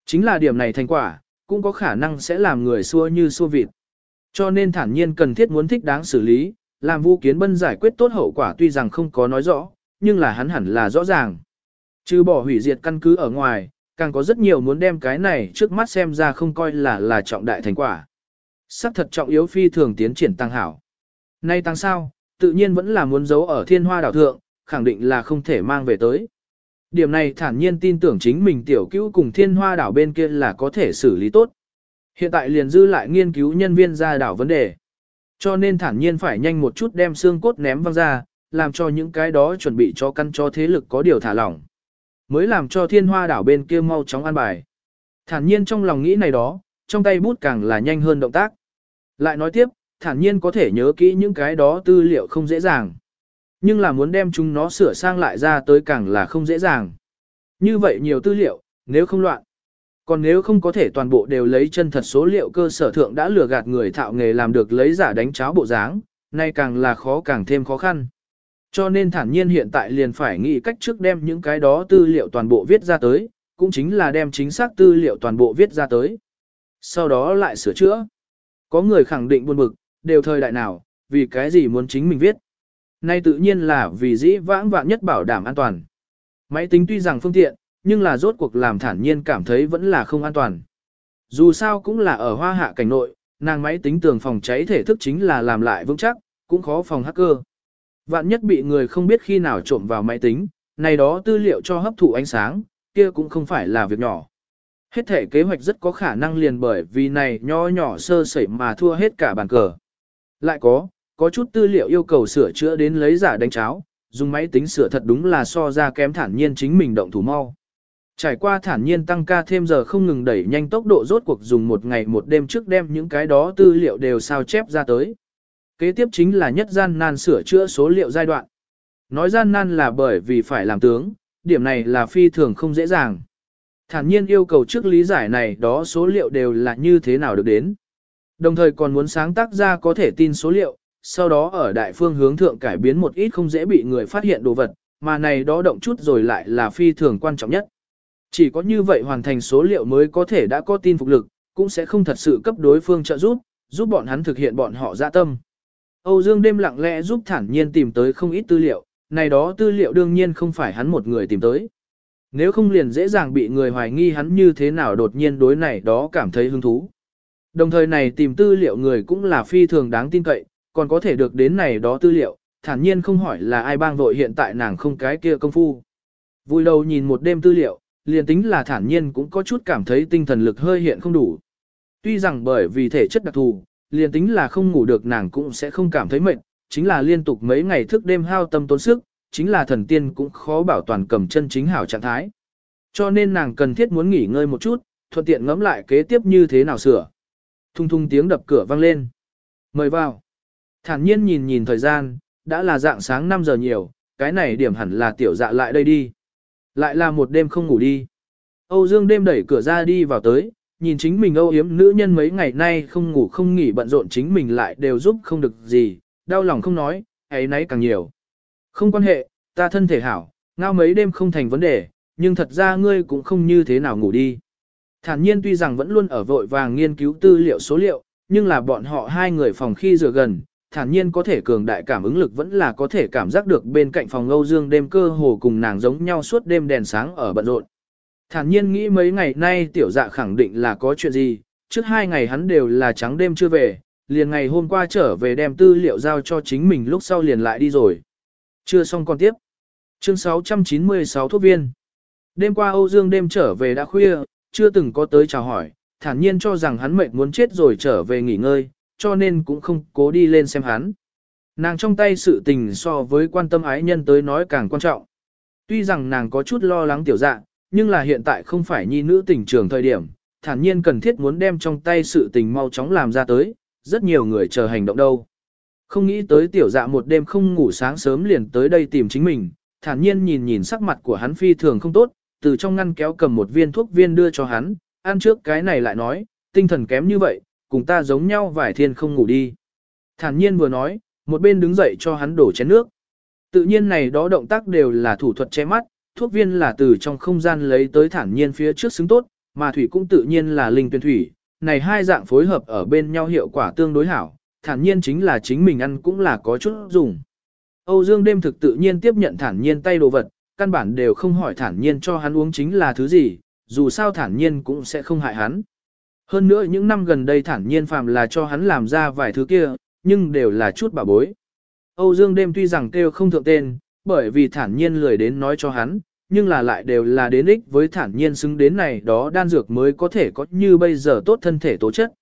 [SPEAKER 1] Chính là điểm này thành quả, cũng có khả năng sẽ làm người xua như xua vịt. Cho nên thản nhiên cần thiết muốn thích đáng xử lý, làm Vu Kiến Bân giải quyết tốt hậu quả tuy rằng không có nói rõ, nhưng là hắn hẳn là rõ ràng. Trừ bỏ hủy diệt căn cứ ở ngoài, càng có rất nhiều muốn đem cái này trước mắt xem ra không coi là là trọng đại thành quả. Sắc thật trọng yếu phi thường tiến triển tăng hảo. Nay tăng sao, tự nhiên vẫn là muốn giấu ở thiên hoa đảo thượng, khẳng định là không thể mang về tới. Điểm này thản nhiên tin tưởng chính mình tiểu cứu cùng thiên hoa đảo bên kia là có thể xử lý tốt. Hiện tại liền dư lại nghiên cứu nhân viên ra đảo vấn đề. Cho nên thản nhiên phải nhanh một chút đem xương cốt ném văng ra, làm cho những cái đó chuẩn bị cho căn cho thế lực có điều thả lỏng. Mới làm cho thiên hoa đảo bên kia mau chóng an bài. Thản nhiên trong lòng nghĩ này đó, trong tay bút càng là nhanh hơn động tác. Lại nói tiếp, thản nhiên có thể nhớ kỹ những cái đó tư liệu không dễ dàng. Nhưng là muốn đem chúng nó sửa sang lại ra tới càng là không dễ dàng. Như vậy nhiều tư liệu, nếu không loạn. Còn nếu không có thể toàn bộ đều lấy chân thật số liệu cơ sở thượng đã lừa gạt người thạo nghề làm được lấy giả đánh cháo bộ dáng, nay càng là khó càng thêm khó khăn. Cho nên thản nhiên hiện tại liền phải nghĩ cách trước đem những cái đó tư liệu toàn bộ viết ra tới, cũng chính là đem chính xác tư liệu toàn bộ viết ra tới. Sau đó lại sửa chữa. Có người khẳng định buồn bực, đều thời đại nào, vì cái gì muốn chính mình viết. Nay tự nhiên là vì dĩ vãng vạn nhất bảo đảm an toàn. Máy tính tuy rằng phương tiện, nhưng là rốt cuộc làm thản nhiên cảm thấy vẫn là không an toàn. Dù sao cũng là ở hoa hạ cảnh nội, nàng máy tính tường phòng cháy thể thức chính là làm lại vững chắc, cũng khó phòng hacker. Vạn nhất bị người không biết khi nào trộm vào máy tính, này đó tư liệu cho hấp thụ ánh sáng, kia cũng không phải là việc nhỏ. Hết thể kế hoạch rất có khả năng liền bởi vì này nho nhỏ sơ sẩy mà thua hết cả bàn cờ. Lại có, có chút tư liệu yêu cầu sửa chữa đến lấy giả đánh cháo, dùng máy tính sửa thật đúng là so ra kém thản nhiên chính mình động thủ mau. Trải qua thản nhiên tăng ca thêm giờ không ngừng đẩy nhanh tốc độ rốt cuộc dùng một ngày một đêm trước đem những cái đó tư liệu đều sao chép ra tới. Kế tiếp chính là nhất gian nan sửa chữa số liệu giai đoạn. Nói gian nan là bởi vì phải làm tướng, điểm này là phi thường không dễ dàng. Thản nhiên yêu cầu trước lý giải này đó số liệu đều là như thế nào được đến. Đồng thời còn muốn sáng tác ra có thể tin số liệu, sau đó ở đại phương hướng thượng cải biến một ít không dễ bị người phát hiện đồ vật, mà này đó động chút rồi lại là phi thường quan trọng nhất. Chỉ có như vậy hoàn thành số liệu mới có thể đã có tin phục lực, cũng sẽ không thật sự cấp đối phương trợ giúp, giúp bọn hắn thực hiện bọn họ dạ tâm. Âu Dương đêm lặng lẽ giúp thản nhiên tìm tới không ít tư liệu, này đó tư liệu đương nhiên không phải hắn một người tìm tới. Nếu không liền dễ dàng bị người hoài nghi hắn như thế nào đột nhiên đối này đó cảm thấy hứng thú. Đồng thời này tìm tư liệu người cũng là phi thường đáng tin cậy, còn có thể được đến này đó tư liệu, thản nhiên không hỏi là ai bang vội hiện tại nàng không cái kia công phu. Vui đầu nhìn một đêm tư liệu, liền tính là thản nhiên cũng có chút cảm thấy tinh thần lực hơi hiện không đủ. Tuy rằng bởi vì thể chất đặc thù, liền tính là không ngủ được nàng cũng sẽ không cảm thấy mệt, chính là liên tục mấy ngày thức đêm hao tâm tốn sức, chính là thần tiên cũng khó bảo toàn cầm chân chính hảo trạng thái. Cho nên nàng cần thiết muốn nghỉ ngơi một chút, thuận tiện ngẫm lại kế tiếp như thế nào sửa. Thung thung tiếng đập cửa vang lên. Mời vào. Thản nhiên nhìn nhìn thời gian, đã là dạng sáng 5 giờ nhiều, cái này điểm hẳn là tiểu dạ lại đây đi. Lại là một đêm không ngủ đi. Âu Dương đêm đẩy cửa ra đi vào tới, nhìn chính mình âu yếm nữ nhân mấy ngày nay không ngủ không nghỉ bận rộn chính mình lại đều giúp không được gì, đau lòng không nói, ấy nấy càng nhiều. Không quan hệ, ta thân thể hảo, ngao mấy đêm không thành vấn đề, nhưng thật ra ngươi cũng không như thế nào ngủ đi. Thản nhiên tuy rằng vẫn luôn ở vội vàng nghiên cứu tư liệu số liệu, nhưng là bọn họ hai người phòng khi rửa gần, thản nhiên có thể cường đại cảm ứng lực vẫn là có thể cảm giác được bên cạnh phòng Âu Dương đêm cơ hồ cùng nàng giống nhau suốt đêm đèn sáng ở bận rộn. Thản nhiên nghĩ mấy ngày nay tiểu dạ khẳng định là có chuyện gì, trước hai ngày hắn đều là trắng đêm chưa về, liền ngày hôm qua trở về đem tư liệu giao cho chính mình lúc sau liền lại đi rồi. Chưa xong còn tiếp. Chương 696 thuốc viên. Đêm qua Âu Dương đêm trở về đã khuya, chưa từng có tới chào hỏi, thản nhiên cho rằng hắn mệt muốn chết rồi trở về nghỉ ngơi, cho nên cũng không cố đi lên xem hắn. Nàng trong tay sự tình so với quan tâm ái nhân tới nói càng quan trọng. Tuy rằng nàng có chút lo lắng tiểu dạ, nhưng là hiện tại không phải nhi nữ tình trường thời điểm, thản nhiên cần thiết muốn đem trong tay sự tình mau chóng làm ra tới, rất nhiều người chờ hành động đâu. Không nghĩ tới tiểu dạ một đêm không ngủ sáng sớm liền tới đây tìm chính mình, thản nhiên nhìn nhìn sắc mặt của hắn phi thường không tốt, từ trong ngăn kéo cầm một viên thuốc viên đưa cho hắn, ăn trước cái này lại nói, tinh thần kém như vậy, cùng ta giống nhau vài thiên không ngủ đi. Thản nhiên vừa nói, một bên đứng dậy cho hắn đổ chén nước. Tự nhiên này đó động tác đều là thủ thuật che mắt, thuốc viên là từ trong không gian lấy tới thản nhiên phía trước xứng tốt, mà thủy cũng tự nhiên là linh tuyển thủy, này hai dạng phối hợp ở bên nhau hiệu quả tương đối hảo, thản nhiên chính là chính mình ăn cũng là có chút dùng. Âu Dương đêm thực tự nhiên tiếp nhận thản nhiên tay đồ vật, căn bản đều không hỏi thản nhiên cho hắn uống chính là thứ gì, dù sao thản nhiên cũng sẽ không hại hắn. Hơn nữa những năm gần đây thản nhiên phàm là cho hắn làm ra vài thứ kia, nhưng đều là chút bà bối. Âu Dương đêm tuy rằng kêu không thượng tên, bởi vì thản nhiên lười đến nói cho hắn, nhưng là lại đều là đến ích với thản nhiên xứng đến này đó đan dược mới có thể có như bây giờ tốt thân thể tố chất.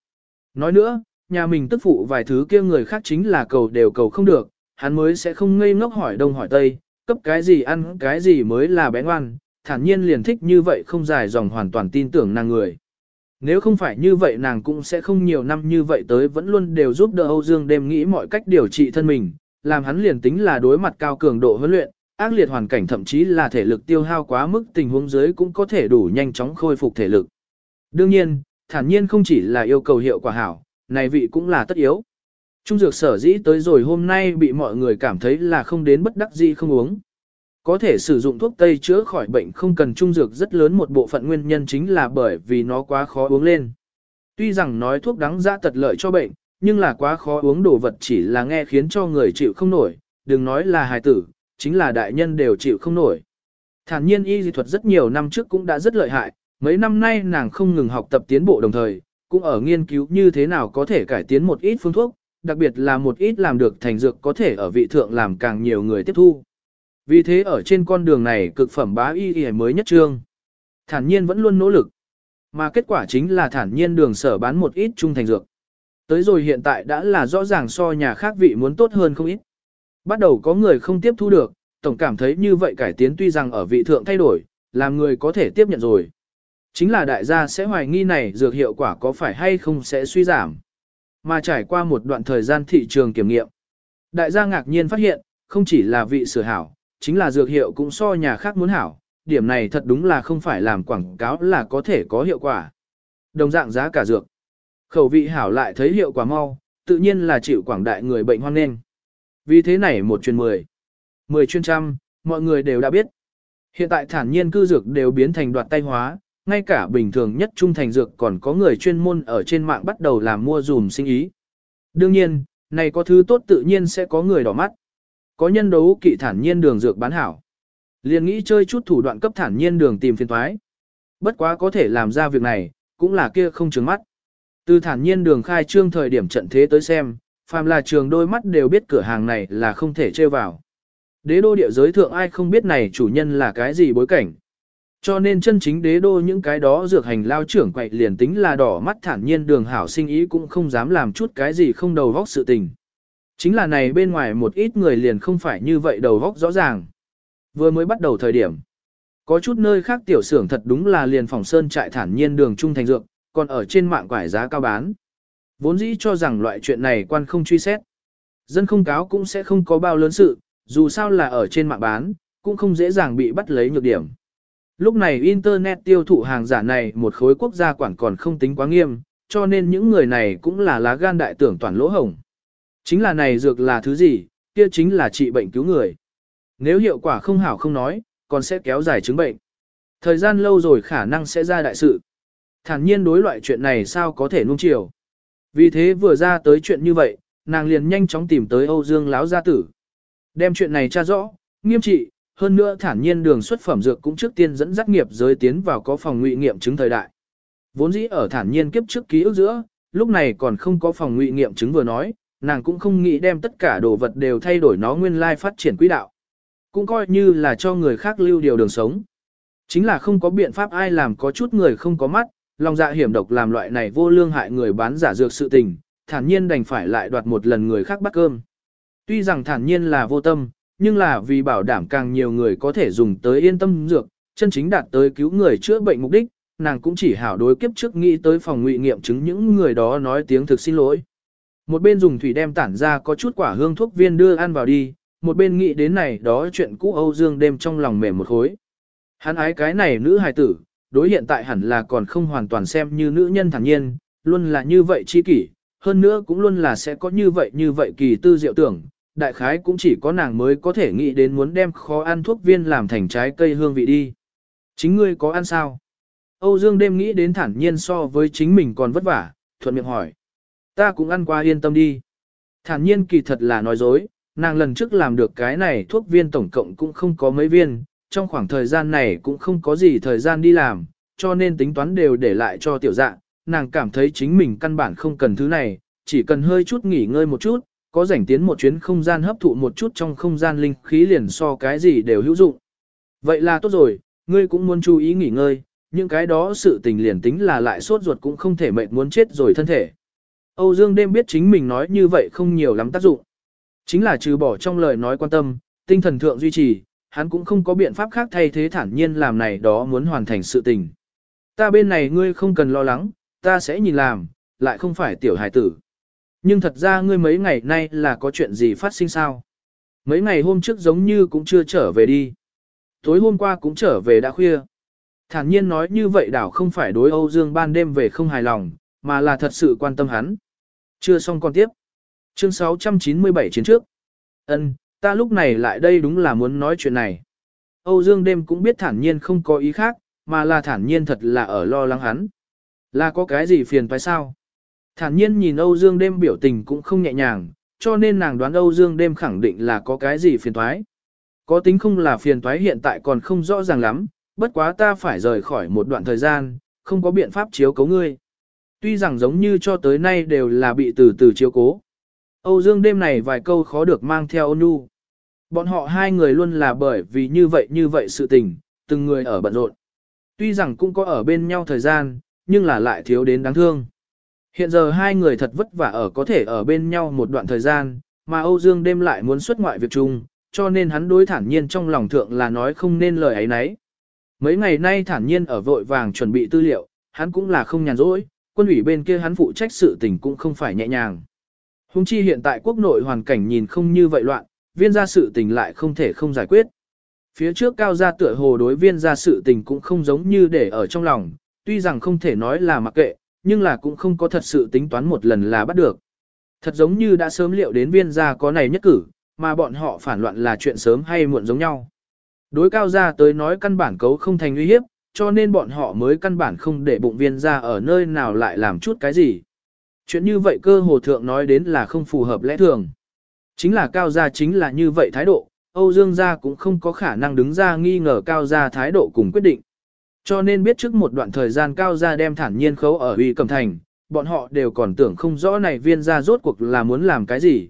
[SPEAKER 1] Nói nữa, nhà mình tức phụ vài thứ kia người khác chính là cầu đều cầu không được, hắn mới sẽ không ngây ngốc hỏi đông hỏi tây, cấp cái gì ăn cái gì mới là bé ngoan, thản nhiên liền thích như vậy không dài dòng hoàn toàn tin tưởng nàng người. Nếu không phải như vậy nàng cũng sẽ không nhiều năm như vậy tới vẫn luôn đều giúp đỡ Âu Dương đêm nghĩ mọi cách điều trị thân mình, làm hắn liền tính là đối mặt cao cường độ huấn luyện, ác liệt hoàn cảnh thậm chí là thể lực tiêu hao quá mức tình huống dưới cũng có thể đủ nhanh chóng khôi phục thể lực. Đương nhiên, thản nhiên không chỉ là yêu cầu hiệu quả hảo, này vị cũng là tất yếu. Trung dược sở dĩ tới rồi hôm nay bị mọi người cảm thấy là không đến bất đắc dĩ không uống. Có thể sử dụng thuốc tây chữa khỏi bệnh không cần trung dược rất lớn một bộ phận nguyên nhân chính là bởi vì nó quá khó uống lên. Tuy rằng nói thuốc đắng ra tật lợi cho bệnh, nhưng là quá khó uống đồ vật chỉ là nghe khiến cho người chịu không nổi, đừng nói là hài tử, chính là đại nhân đều chịu không nổi. Thản nhiên y dị thuật rất nhiều năm trước cũng đã rất lợi hại, mấy năm nay nàng không ngừng học tập tiến bộ đồng thời, cũng ở nghiên cứu như thế nào có thể cải tiến một ít phương thuốc, đặc biệt là một ít làm được thành dược có thể ở vị thượng làm càng nhiều người tiếp thu. Vì thế ở trên con đường này cực phẩm bá y y mới nhất trương. Thản nhiên vẫn luôn nỗ lực. Mà kết quả chính là thản nhiên đường sở bán một ít trung thành dược. Tới rồi hiện tại đã là rõ ràng so nhà khác vị muốn tốt hơn không ít. Bắt đầu có người không tiếp thu được, tổng cảm thấy như vậy cải tiến tuy rằng ở vị thượng thay đổi, làm người có thể tiếp nhận rồi. Chính là đại gia sẽ hoài nghi này dược hiệu quả có phải hay không sẽ suy giảm. Mà trải qua một đoạn thời gian thị trường kiểm nghiệm. Đại gia ngạc nhiên phát hiện, không chỉ là vị sửa hảo, chính là dược hiệu cũng so nhà khác muốn hảo, điểm này thật đúng là không phải làm quảng cáo là có thể có hiệu quả. Đồng dạng giá cả dược. Khẩu vị hảo lại thấy hiệu quả mau, tự nhiên là chịu quảng đại người bệnh hoan nghênh. Vì thế này một chuyên mười, mười chuyên trăm, mọi người đều đã biết. Hiện tại thản nhiên cư dược đều biến thành đoạt tay hóa, ngay cả bình thường nhất trung thành dược còn có người chuyên môn ở trên mạng bắt đầu làm mua dùm sinh ý. Đương nhiên, này có thứ tốt tự nhiên sẽ có người đỏ mắt. Có nhân đấu kỵ thản nhiên đường dược bán hảo. Liền nghĩ chơi chút thủ đoạn cấp thản nhiên đường tìm phiền thoái. Bất quá có thể làm ra việc này, cũng là kia không trứng mắt. Từ thản nhiên đường khai trương thời điểm trận thế tới xem, phàm là trường đôi mắt đều biết cửa hàng này là không thể chơi vào. Đế đô địa giới thượng ai không biết này chủ nhân là cái gì bối cảnh. Cho nên chân chính đế đô những cái đó dược hành lao trưởng quậy liền tính là đỏ mắt thản nhiên đường hảo sinh ý cũng không dám làm chút cái gì không đầu vóc sự tình. Chính là này bên ngoài một ít người liền không phải như vậy đầu vóc rõ ràng. Vừa mới bắt đầu thời điểm. Có chút nơi khác tiểu xưởng thật đúng là liền phòng sơn trại thản nhiên đường trung thành dược, còn ở trên mạng quải giá cao bán. Vốn dĩ cho rằng loại chuyện này quan không truy xét. Dân không cáo cũng sẽ không có bao lớn sự, dù sao là ở trên mạng bán, cũng không dễ dàng bị bắt lấy nhược điểm. Lúc này Internet tiêu thụ hàng giả này một khối quốc gia quản còn không tính quá nghiêm, cho nên những người này cũng là lá gan đại tưởng toàn lỗ hồng. Chính là này dược là thứ gì, kia chính là trị bệnh cứu người. Nếu hiệu quả không hảo không nói, còn sẽ kéo dài chứng bệnh. Thời gian lâu rồi khả năng sẽ ra đại sự. Thản nhiên đối loại chuyện này sao có thể nuông chiều. Vì thế vừa ra tới chuyện như vậy, nàng liền nhanh chóng tìm tới Âu Dương Láo gia tử. Đem chuyện này tra rõ, nghiêm trị, hơn nữa thản nhiên đường xuất phẩm dược cũng trước tiên dẫn dắt nghiệp giới tiến vào có phòng ngụy nghiệm chứng thời đại. Vốn dĩ ở thản nhiên kiếp trước ký ức giữa, lúc này còn không có phòng ngụy nghiệm chứng vừa nói, nàng cũng không nghĩ đem tất cả đồ vật đều thay đổi nó nguyên lai phát triển quỹ đạo. Cũng coi như là cho người khác lưu điều đường sống. Chính là không có biện pháp ai làm có chút người không có mắt, lòng dạ hiểm độc làm loại này vô lương hại người bán giả dược sự tình, thản nhiên đành phải lại đoạt một lần người khác bắt cơm. Tuy rằng thản nhiên là vô tâm, nhưng là vì bảo đảm càng nhiều người có thể dùng tới yên tâm dược, chân chính đạt tới cứu người chữa bệnh mục đích, nàng cũng chỉ hảo đối kiếp trước nghĩ tới phòng ngụy nghiệm chứng những người đó nói tiếng thực xin lỗi. Một bên dùng thủy đem tản ra có chút quả hương thuốc viên đưa ăn vào đi, một bên nghĩ đến này đó chuyện cũ Âu Dương đêm trong lòng mềm một khối. Hắn ái cái này nữ hài tử, đối hiện tại hẳn là còn không hoàn toàn xem như nữ nhân thản nhiên, luôn là như vậy chi kỷ, hơn nữa cũng luôn là sẽ có như vậy như vậy kỳ tư diệu tưởng, đại khái cũng chỉ có nàng mới có thể nghĩ đến muốn đem khó ăn thuốc viên làm thành trái cây hương vị đi. Chính ngươi có ăn sao? Âu Dương đêm nghĩ đến thản nhiên so với chính mình còn vất vả, thuận miệng hỏi. Ta cũng ăn qua yên tâm đi. Thản nhiên kỳ thật là nói dối, nàng lần trước làm được cái này thuốc viên tổng cộng cũng không có mấy viên, trong khoảng thời gian này cũng không có gì thời gian đi làm, cho nên tính toán đều để lại cho tiểu dạ, nàng cảm thấy chính mình căn bản không cần thứ này, chỉ cần hơi chút nghỉ ngơi một chút, có rảnh tiến một chuyến không gian hấp thụ một chút trong không gian linh khí liền so cái gì đều hữu dụng. Vậy là tốt rồi, ngươi cũng muốn chú ý nghỉ ngơi, những cái đó sự tình liền tính là lại sốt ruột cũng không thể mệt muốn chết rồi thân thể. Âu Dương đêm biết chính mình nói như vậy không nhiều lắm tác dụng. Chính là trừ bỏ trong lời nói quan tâm, tinh thần thượng duy trì, hắn cũng không có biện pháp khác thay thế thản nhiên làm này đó muốn hoàn thành sự tình. Ta bên này ngươi không cần lo lắng, ta sẽ nhìn làm, lại không phải tiểu hài tử. Nhưng thật ra ngươi mấy ngày nay là có chuyện gì phát sinh sao? Mấy ngày hôm trước giống như cũng chưa trở về đi. Tối hôm qua cũng trở về đã khuya. Thản nhiên nói như vậy đảo không phải đối Âu Dương ban đêm về không hài lòng, mà là thật sự quan tâm hắn. Chưa xong còn tiếp. Chương 697 chiến trước. Ân, ta lúc này lại đây đúng là muốn nói chuyện này. Âu Dương đêm cũng biết thản nhiên không có ý khác, mà là thản nhiên thật là ở lo lắng hắn. Là có cái gì phiền phải sao? Thản nhiên nhìn Âu Dương đêm biểu tình cũng không nhẹ nhàng, cho nên nàng đoán Âu Dương đêm khẳng định là có cái gì phiền toái. Có tính không là phiền toái hiện tại còn không rõ ràng lắm, bất quá ta phải rời khỏi một đoạn thời gian, không có biện pháp chiếu cố ngươi. Tuy rằng giống như cho tới nay đều là bị từ từ chiếu cố. Âu Dương đêm này vài câu khó được mang theo ôn nhu. Bọn họ hai người luôn là bởi vì như vậy như vậy sự tình, từng người ở bận rộn. Tuy rằng cũng có ở bên nhau thời gian, nhưng là lại thiếu đến đáng thương. Hiện giờ hai người thật vất vả ở có thể ở bên nhau một đoạn thời gian, mà Âu Dương đêm lại muốn xuất ngoại việc chung, cho nên hắn đối thản nhiên trong lòng thượng là nói không nên lời ấy nấy. Mấy ngày nay thản nhiên ở vội vàng chuẩn bị tư liệu, hắn cũng là không nhàn rỗi, quân ủy bên kia hắn phụ trách sự tình cũng không phải nhẹ nhàng. Hùng chi hiện tại quốc nội hoàn cảnh nhìn không như vậy loạn, viên gia sự tình lại không thể không giải quyết. Phía trước cao gia tựa hồ đối viên gia sự tình cũng không giống như để ở trong lòng, tuy rằng không thể nói là mặc kệ, nhưng là cũng không có thật sự tính toán một lần là bắt được. Thật giống như đã sớm liệu đến viên gia có này nhất cử, mà bọn họ phản loạn là chuyện sớm hay muộn giống nhau. Đối cao gia tới nói căn bản cấu không thành uy hiếp, cho nên bọn họ mới căn bản không để bụng viên gia ở nơi nào lại làm chút cái gì. Chuyện như vậy cơ hồ thượng nói đến là không phù hợp lẽ thường. Chính là cao gia chính là như vậy thái độ, Âu Dương gia cũng không có khả năng đứng ra nghi ngờ cao gia thái độ cùng quyết định. Cho nên biết trước một đoạn thời gian cao gia đem thản nhiên khấu ở uy cầm thành, bọn họ đều còn tưởng không rõ này viên gia rốt cuộc là muốn làm cái gì.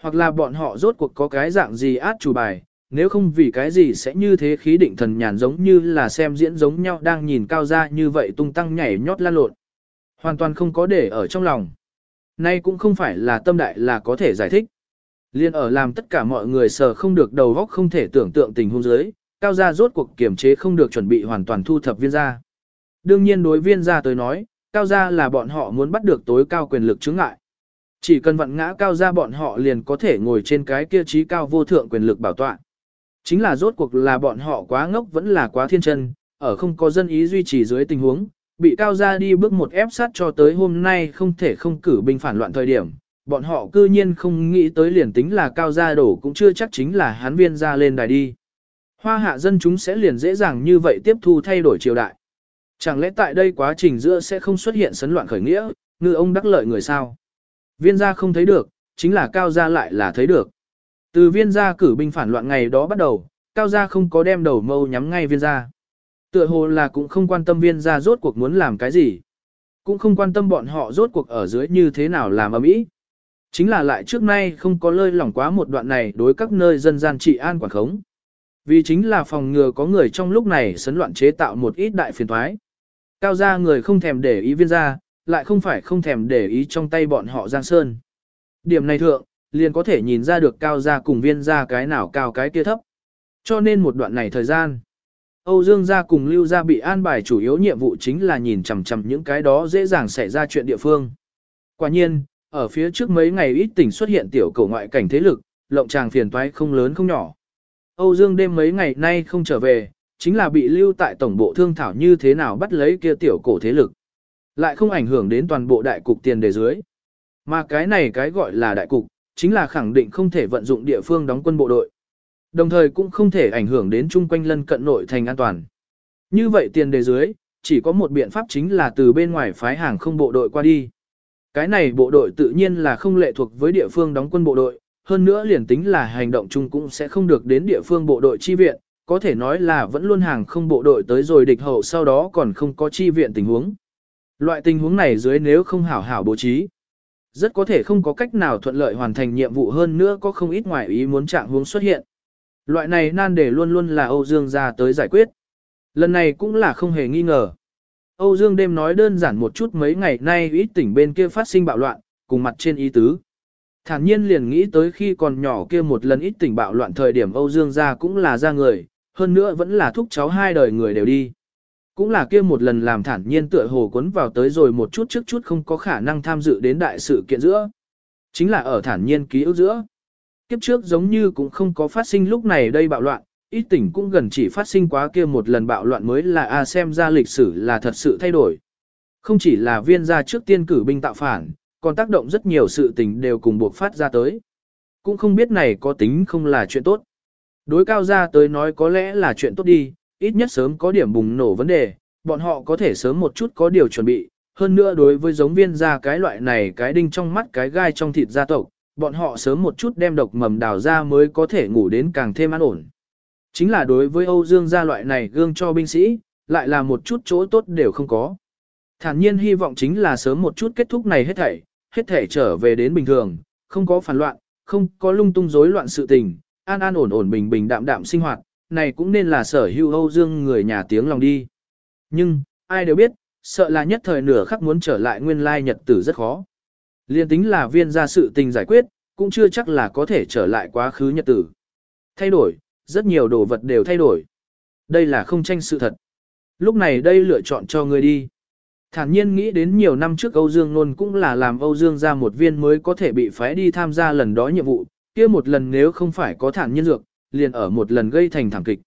[SPEAKER 1] Hoặc là bọn họ rốt cuộc có cái dạng gì át chủ bài, nếu không vì cái gì sẽ như thế khí định thần nhàn giống như là xem diễn giống nhau đang nhìn cao gia như vậy tung tăng nhảy nhót lan lộn. Hoàn toàn không có để ở trong lòng. Nay cũng không phải là tâm đại là có thể giải thích. Liên ở làm tất cả mọi người sờ không được đầu góc không thể tưởng tượng tình huống dưới, cao gia rốt cuộc kiểm chế không được chuẩn bị hoàn toàn thu thập viên gia. Đương nhiên đối viên gia tới nói, cao gia là bọn họ muốn bắt được tối cao quyền lực chứng ngại. Chỉ cần vận ngã cao gia bọn họ liền có thể ngồi trên cái kia trí cao vô thượng quyền lực bảo tọa. Chính là rốt cuộc là bọn họ quá ngốc vẫn là quá thiên chân, ở không có dân ý duy trì dưới tình huống, bị cao gia đi bước một ép sát cho tới hôm nay không thể không cử binh phản loạn thời điểm, bọn họ cư nhiên không nghĩ tới liền tính là cao gia đổ cũng chưa chắc chính là hán viên ra lên đài đi. Hoa hạ dân chúng sẽ liền dễ dàng như vậy tiếp thu thay đổi triều đại. Chẳng lẽ tại đây quá trình giữa sẽ không xuất hiện sấn loạn khởi nghĩa, ngư ông đắc lợi người sao? Viên gia không thấy được, chính là cao gia lại là thấy được. Từ viên gia cử binh phản loạn ngày đó bắt đầu, cao gia không có đem đầu mâu nhắm ngay viên gia. Tựa hồ là cũng không quan tâm viên gia rốt cuộc muốn làm cái gì. Cũng không quan tâm bọn họ rốt cuộc ở dưới như thế nào làm ở mỹ. Chính là lại trước nay không có lơi lỏng quá một đoạn này đối các nơi dân gian trị an quản khống. Vì chính là phòng ngừa có người trong lúc này sấn loạn chế tạo một ít đại phiền thoái. Cao gia người không thèm để ý viên gia, lại không phải không thèm để ý trong tay bọn họ Giang Sơn. Điểm này thượng, liền có thể nhìn ra được cao gia cùng viên gia cái nào cao cái kia thấp. Cho nên một đoạn này thời gian, Âu Dương gia cùng Lưu gia bị an bài chủ yếu nhiệm vụ chính là nhìn chằm chằm những cái đó dễ dàng xảy ra chuyện địa phương. Quả nhiên, ở phía trước mấy ngày ít tỉnh xuất hiện tiểu cầu ngoại cảnh thế lực, lộng tràng phiền toái không lớn không nhỏ. Âu Dương đêm mấy ngày nay không trở về, chính là bị lưu tại tổng bộ thương thảo như thế nào bắt lấy kia tiểu cổ thế lực. Lại không ảnh hưởng đến toàn bộ đại cục tiền đề dưới. Mà cái này cái gọi là đại cục, chính là khẳng định không thể vận dụng địa phương đóng quân bộ đội. Đồng thời cũng không thể ảnh hưởng đến chung quanh lân cận nội thành an toàn. Như vậy tiền đề dưới, chỉ có một biện pháp chính là từ bên ngoài phái hàng không bộ đội qua đi. Cái này bộ đội tự nhiên là không lệ thuộc với địa phương đóng quân bộ đội, hơn nữa liền tính là hành động chung cũng sẽ không được đến địa phương bộ đội chi viện, có thể nói là vẫn luôn hàng không bộ đội tới rồi địch hậu sau đó còn không có chi viện tình huống. Loại tình huống này dưới nếu không hảo hảo bố trí, rất có thể không có cách nào thuận lợi hoàn thành nhiệm vụ hơn nữa có không ít ngoại ý muốn trạng huống xuất hiện. Loại này nan đề luôn luôn là Âu Dương ra tới giải quyết. Lần này cũng là không hề nghi ngờ. Âu Dương đêm nói đơn giản một chút mấy ngày nay ít tỉnh bên kia phát sinh bạo loạn, cùng mặt trên ý tứ. Thản nhiên liền nghĩ tới khi còn nhỏ kia một lần ít tỉnh bạo loạn thời điểm Âu Dương gia cũng là ra người, hơn nữa vẫn là thúc cháu hai đời người đều đi. Cũng là kia một lần làm thản nhiên tựa hồ cuốn vào tới rồi một chút trước chút không có khả năng tham dự đến đại sự kiện giữa. Chính là ở thản nhiên ký ức giữa. Kiếp trước giống như cũng không có phát sinh lúc này đây bạo loạn, ít tỉnh cũng gần chỉ phát sinh quá kia một lần bạo loạn mới là a xem ra lịch sử là thật sự thay đổi. Không chỉ là viên gia trước tiên cử binh tạo phản, còn tác động rất nhiều sự tình đều cùng buộc phát ra tới. Cũng không biết này có tính không là chuyện tốt. Đối cao gia tới nói có lẽ là chuyện tốt đi, ít nhất sớm có điểm bùng nổ vấn đề, bọn họ có thể sớm một chút có điều chuẩn bị. Hơn nữa đối với giống viên gia cái loại này cái đinh trong mắt cái gai trong thịt gia tộc, bọn họ sớm một chút đem độc mầm đào ra mới có thể ngủ đến càng thêm an ổn. Chính là đối với Âu Dương gia loại này gương cho binh sĩ, lại là một chút chỗ tốt đều không có. Thản nhiên hy vọng chính là sớm một chút kết thúc này hết thảy, hết thảy trở về đến bình thường, không có phản loạn, không có lung tung rối loạn sự tình, an an ổn ổn bình bình đạm đạm sinh hoạt, này cũng nên là sở hữu Âu Dương người nhà tiếng lòng đi. Nhưng, ai đều biết, sợ là nhất thời nửa khắc muốn trở lại nguyên lai nhật tử rất khó. Liên tính là viên gia sự tình giải quyết, cũng chưa chắc là có thể trở lại quá khứ nhật tử. Thay đổi, rất nhiều đồ vật đều thay đổi. Đây là không tranh sự thật. Lúc này đây lựa chọn cho người đi. Thản nhiên nghĩ đến nhiều năm trước Âu Dương Nôn cũng là làm Âu Dương ra một viên mới có thể bị phái đi tham gia lần đó nhiệm vụ, kia một lần nếu không phải có thản nhiên dược, liền ở một lần gây thành thảm kịch.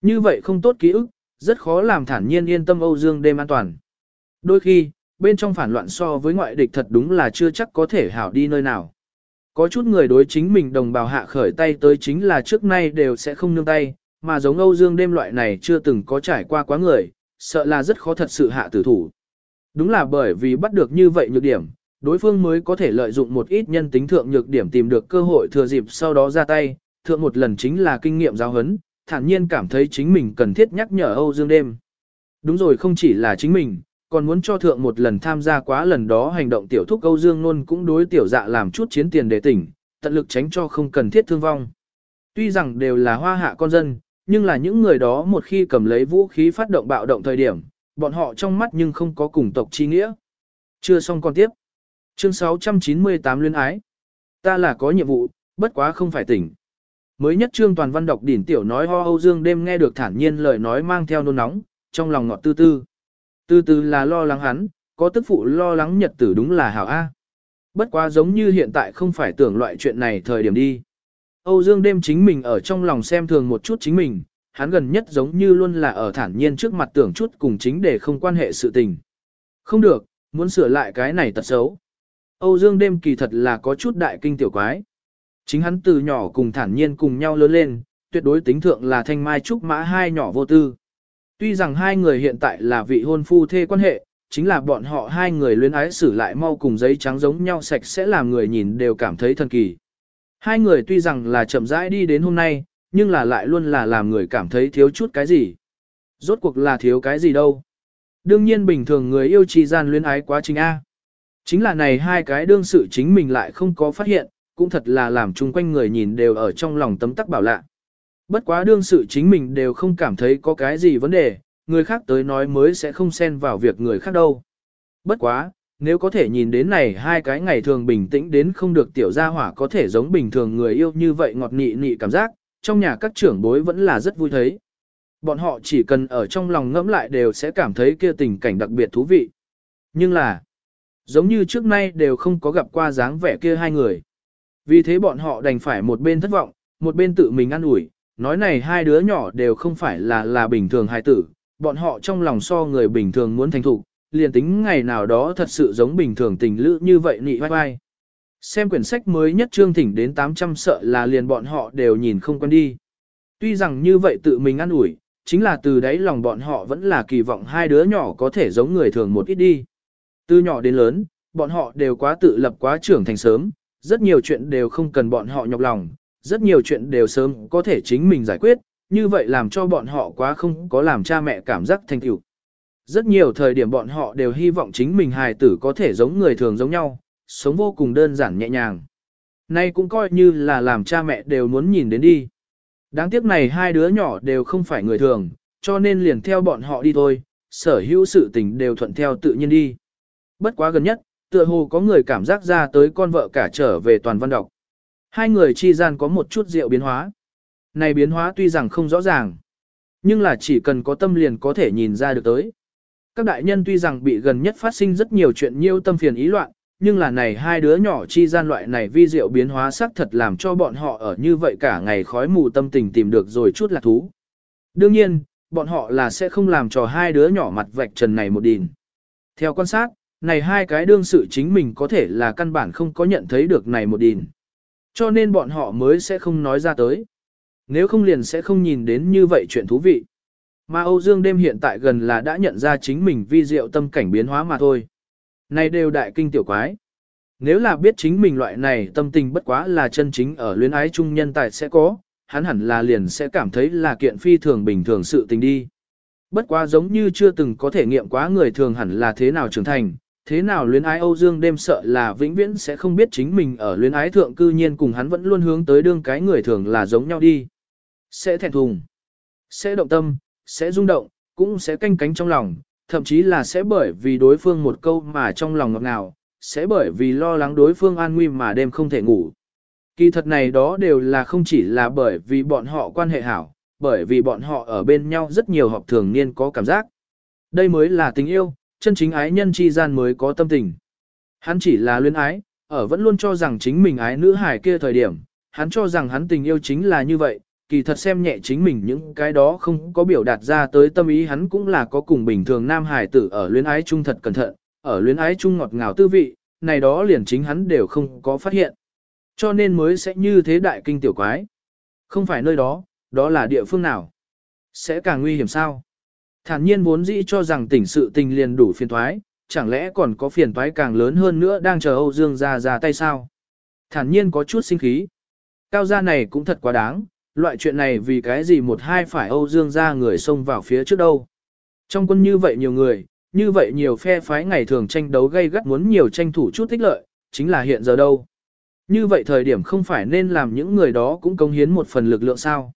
[SPEAKER 1] Như vậy không tốt ký ức, rất khó làm thản nhiên yên tâm Âu Dương đêm an toàn. Đôi khi, bên trong phản loạn so với ngoại địch thật đúng là chưa chắc có thể hảo đi nơi nào. Có chút người đối chính mình đồng bào hạ khởi tay tới chính là trước nay đều sẽ không nương tay, mà giống Âu Dương đêm loại này chưa từng có trải qua quá người, sợ là rất khó thật sự hạ tử thủ. Đúng là bởi vì bắt được như vậy nhược điểm, đối phương mới có thể lợi dụng một ít nhân tính thượng nhược điểm tìm được cơ hội thừa dịp sau đó ra tay, thượng một lần chính là kinh nghiệm giáo huấn, thản nhiên cảm thấy chính mình cần thiết nhắc nhở Âu Dương đêm. Đúng rồi không chỉ là chính mình, còn muốn cho thượng một lần tham gia quá lần đó hành động tiểu thúc Âu Dương luôn cũng đối tiểu dạ làm chút chiến tiền để tỉnh, tận lực tránh cho không cần thiết thương vong. Tuy rằng đều là hoa hạ con dân, nhưng là những người đó một khi cầm lấy vũ khí phát động bạo động thời điểm, bọn họ trong mắt nhưng không có cùng tộc chi nghĩa. Chưa xong con tiếp. Chương 698 Luyến Ái. Ta là có nhiệm vụ, bất quá không phải tỉnh. Mới nhất trương toàn văn đọc đỉnh tiểu nói ho Âu Dương đêm nghe được thản nhiên lời nói mang theo nôn nóng, trong lòng ngọt tư tư từ từ là lo lắng hắn, có tức phụ lo lắng nhật tử đúng là hảo A. Bất quá giống như hiện tại không phải tưởng loại chuyện này thời điểm đi. Âu Dương đêm chính mình ở trong lòng xem thường một chút chính mình, hắn gần nhất giống như luôn là ở thản nhiên trước mặt tưởng chút cùng chính để không quan hệ sự tình. Không được, muốn sửa lại cái này tật xấu. Âu Dương đêm kỳ thật là có chút đại kinh tiểu quái. Chính hắn từ nhỏ cùng thản nhiên cùng nhau lớn lên, tuyệt đối tính thượng là thanh mai trúc mã hai nhỏ vô tư. Tuy rằng hai người hiện tại là vị hôn phu thê quan hệ, chính là bọn họ hai người luyến ái xử lại mau cùng giấy trắng giống nhau sạch sẽ làm người nhìn đều cảm thấy thần kỳ. Hai người tuy rằng là chậm rãi đi đến hôm nay, nhưng là lại luôn là làm người cảm thấy thiếu chút cái gì. Rốt cuộc là thiếu cái gì đâu. Đương nhiên bình thường người yêu trì gian luyến ái quá trình A. Chính là này hai cái đương sự chính mình lại không có phát hiện, cũng thật là làm chung quanh người nhìn đều ở trong lòng tấm tắc bảo lạ. Bất quá đương sự chính mình đều không cảm thấy có cái gì vấn đề, người khác tới nói mới sẽ không xen vào việc người khác đâu. Bất quá, nếu có thể nhìn đến này hai cái ngày thường bình tĩnh đến không được tiểu gia hỏa có thể giống bình thường người yêu như vậy ngọt nị nị cảm giác, trong nhà các trưởng bối vẫn là rất vui thấy. Bọn họ chỉ cần ở trong lòng ngẫm lại đều sẽ cảm thấy kia tình cảnh đặc biệt thú vị. Nhưng là, giống như trước nay đều không có gặp qua dáng vẻ kia hai người. Vì thế bọn họ đành phải một bên thất vọng, một bên tự mình ăn ủi nói này hai đứa nhỏ đều không phải là là bình thường hài tử, bọn họ trong lòng so người bình thường muốn thành thục, liền tính ngày nào đó thật sự giống bình thường tình lữ như vậy nị vai vai. Xem quyển sách mới nhất trương thỉnh đến 800 sợ là liền bọn họ đều nhìn không quen đi. Tuy rằng như vậy tự mình ăn ủi chính là từ đấy lòng bọn họ vẫn là kỳ vọng hai đứa nhỏ có thể giống người thường một ít đi. Từ nhỏ đến lớn, bọn họ đều quá tự lập quá trưởng thành sớm, rất nhiều chuyện đều không cần bọn họ nhọc lòng, rất nhiều chuyện đều sớm có thể chính mình giải quyết, như vậy làm cho bọn họ quá không có làm cha mẹ cảm giác thành tựu. Rất nhiều thời điểm bọn họ đều hy vọng chính mình hài tử có thể giống người thường giống nhau, sống vô cùng đơn giản nhẹ nhàng. Nay cũng coi như là làm cha mẹ đều muốn nhìn đến đi. Đáng tiếc này hai đứa nhỏ đều không phải người thường, cho nên liền theo bọn họ đi thôi, sở hữu sự tình đều thuận theo tự nhiên đi. Bất quá gần nhất, tựa hồ có người cảm giác ra tới con vợ cả trở về toàn văn đọc. Hai người chi gian có một chút rượu biến hóa. Này biến hóa tuy rằng không rõ ràng, nhưng là chỉ cần có tâm liền có thể nhìn ra được tới. Các đại nhân tuy rằng bị gần nhất phát sinh rất nhiều chuyện nhiêu tâm phiền ý loạn, nhưng là này hai đứa nhỏ chi gian loại này vi diệu biến hóa xác thật làm cho bọn họ ở như vậy cả ngày khói mù tâm tình tìm được rồi chút là thú. Đương nhiên, bọn họ là sẽ không làm cho hai đứa nhỏ mặt vạch trần này một đìn. Theo quan sát, này hai cái đương sự chính mình có thể là căn bản không có nhận thấy được này một đìn. Cho nên bọn họ mới sẽ không nói ra tới. Nếu không liền sẽ không nhìn đến như vậy chuyện thú vị. Mà Âu Dương đêm hiện tại gần là đã nhận ra chính mình vi diệu tâm cảnh biến hóa mà thôi. Này đều đại kinh tiểu quái. Nếu là biết chính mình loại này tâm tình bất quá là chân chính ở luyến ái chung nhân tài sẽ có, hắn hẳn là liền sẽ cảm thấy là kiện phi thường bình thường sự tình đi. Bất quá giống như chưa từng có thể nghiệm quá người thường hẳn là thế nào trưởng thành, thế nào luyến ái Âu Dương đêm sợ là vĩnh viễn sẽ không biết chính mình ở luyến ái thượng cư nhiên cùng hắn vẫn luôn hướng tới đương cái người thường là giống nhau đi. Sẽ thẹn thùng, sẽ động tâm, sẽ rung động, cũng sẽ canh cánh trong lòng, thậm chí là sẽ bởi vì đối phương một câu mà trong lòng ngọt ngào, sẽ bởi vì lo lắng đối phương an nguy mà đêm không thể ngủ. Kỳ thật này đó đều là không chỉ là bởi vì bọn họ quan hệ hảo, bởi vì bọn họ ở bên nhau rất nhiều họp thường niên có cảm giác. Đây mới là tình yêu, chân chính ái nhân chi gian mới có tâm tình. Hắn chỉ là luyến ái, ở vẫn luôn cho rằng chính mình ái nữ hải kia thời điểm, hắn cho rằng hắn tình yêu chính là như vậy, kỳ thật xem nhẹ chính mình những cái đó không có biểu đạt ra tới tâm ý hắn cũng là có cùng bình thường nam hải tử ở luyến ái chung thật cẩn thận, ở luyến ái chung ngọt ngào tư vị, này đó liền chính hắn đều không có phát hiện. Cho nên mới sẽ như thế đại kinh tiểu quái. Không phải nơi đó, đó là địa phương nào. Sẽ càng nguy hiểm sao? Thản nhiên vốn dĩ cho rằng tỉnh sự tình liền đủ phiền toái, chẳng lẽ còn có phiền toái càng lớn hơn nữa đang chờ Âu Dương ra ra tay sao? Thản nhiên có chút sinh khí. Cao gia này cũng thật quá đáng, loại chuyện này vì cái gì một hai phải Âu Dương ra người xông vào phía trước đâu. Trong quân như vậy nhiều người, như vậy nhiều phe phái ngày thường tranh đấu gây gắt muốn nhiều tranh thủ chút tích lợi, chính là hiện giờ đâu. Như vậy thời điểm không phải nên làm những người đó cũng công hiến một phần lực lượng sao.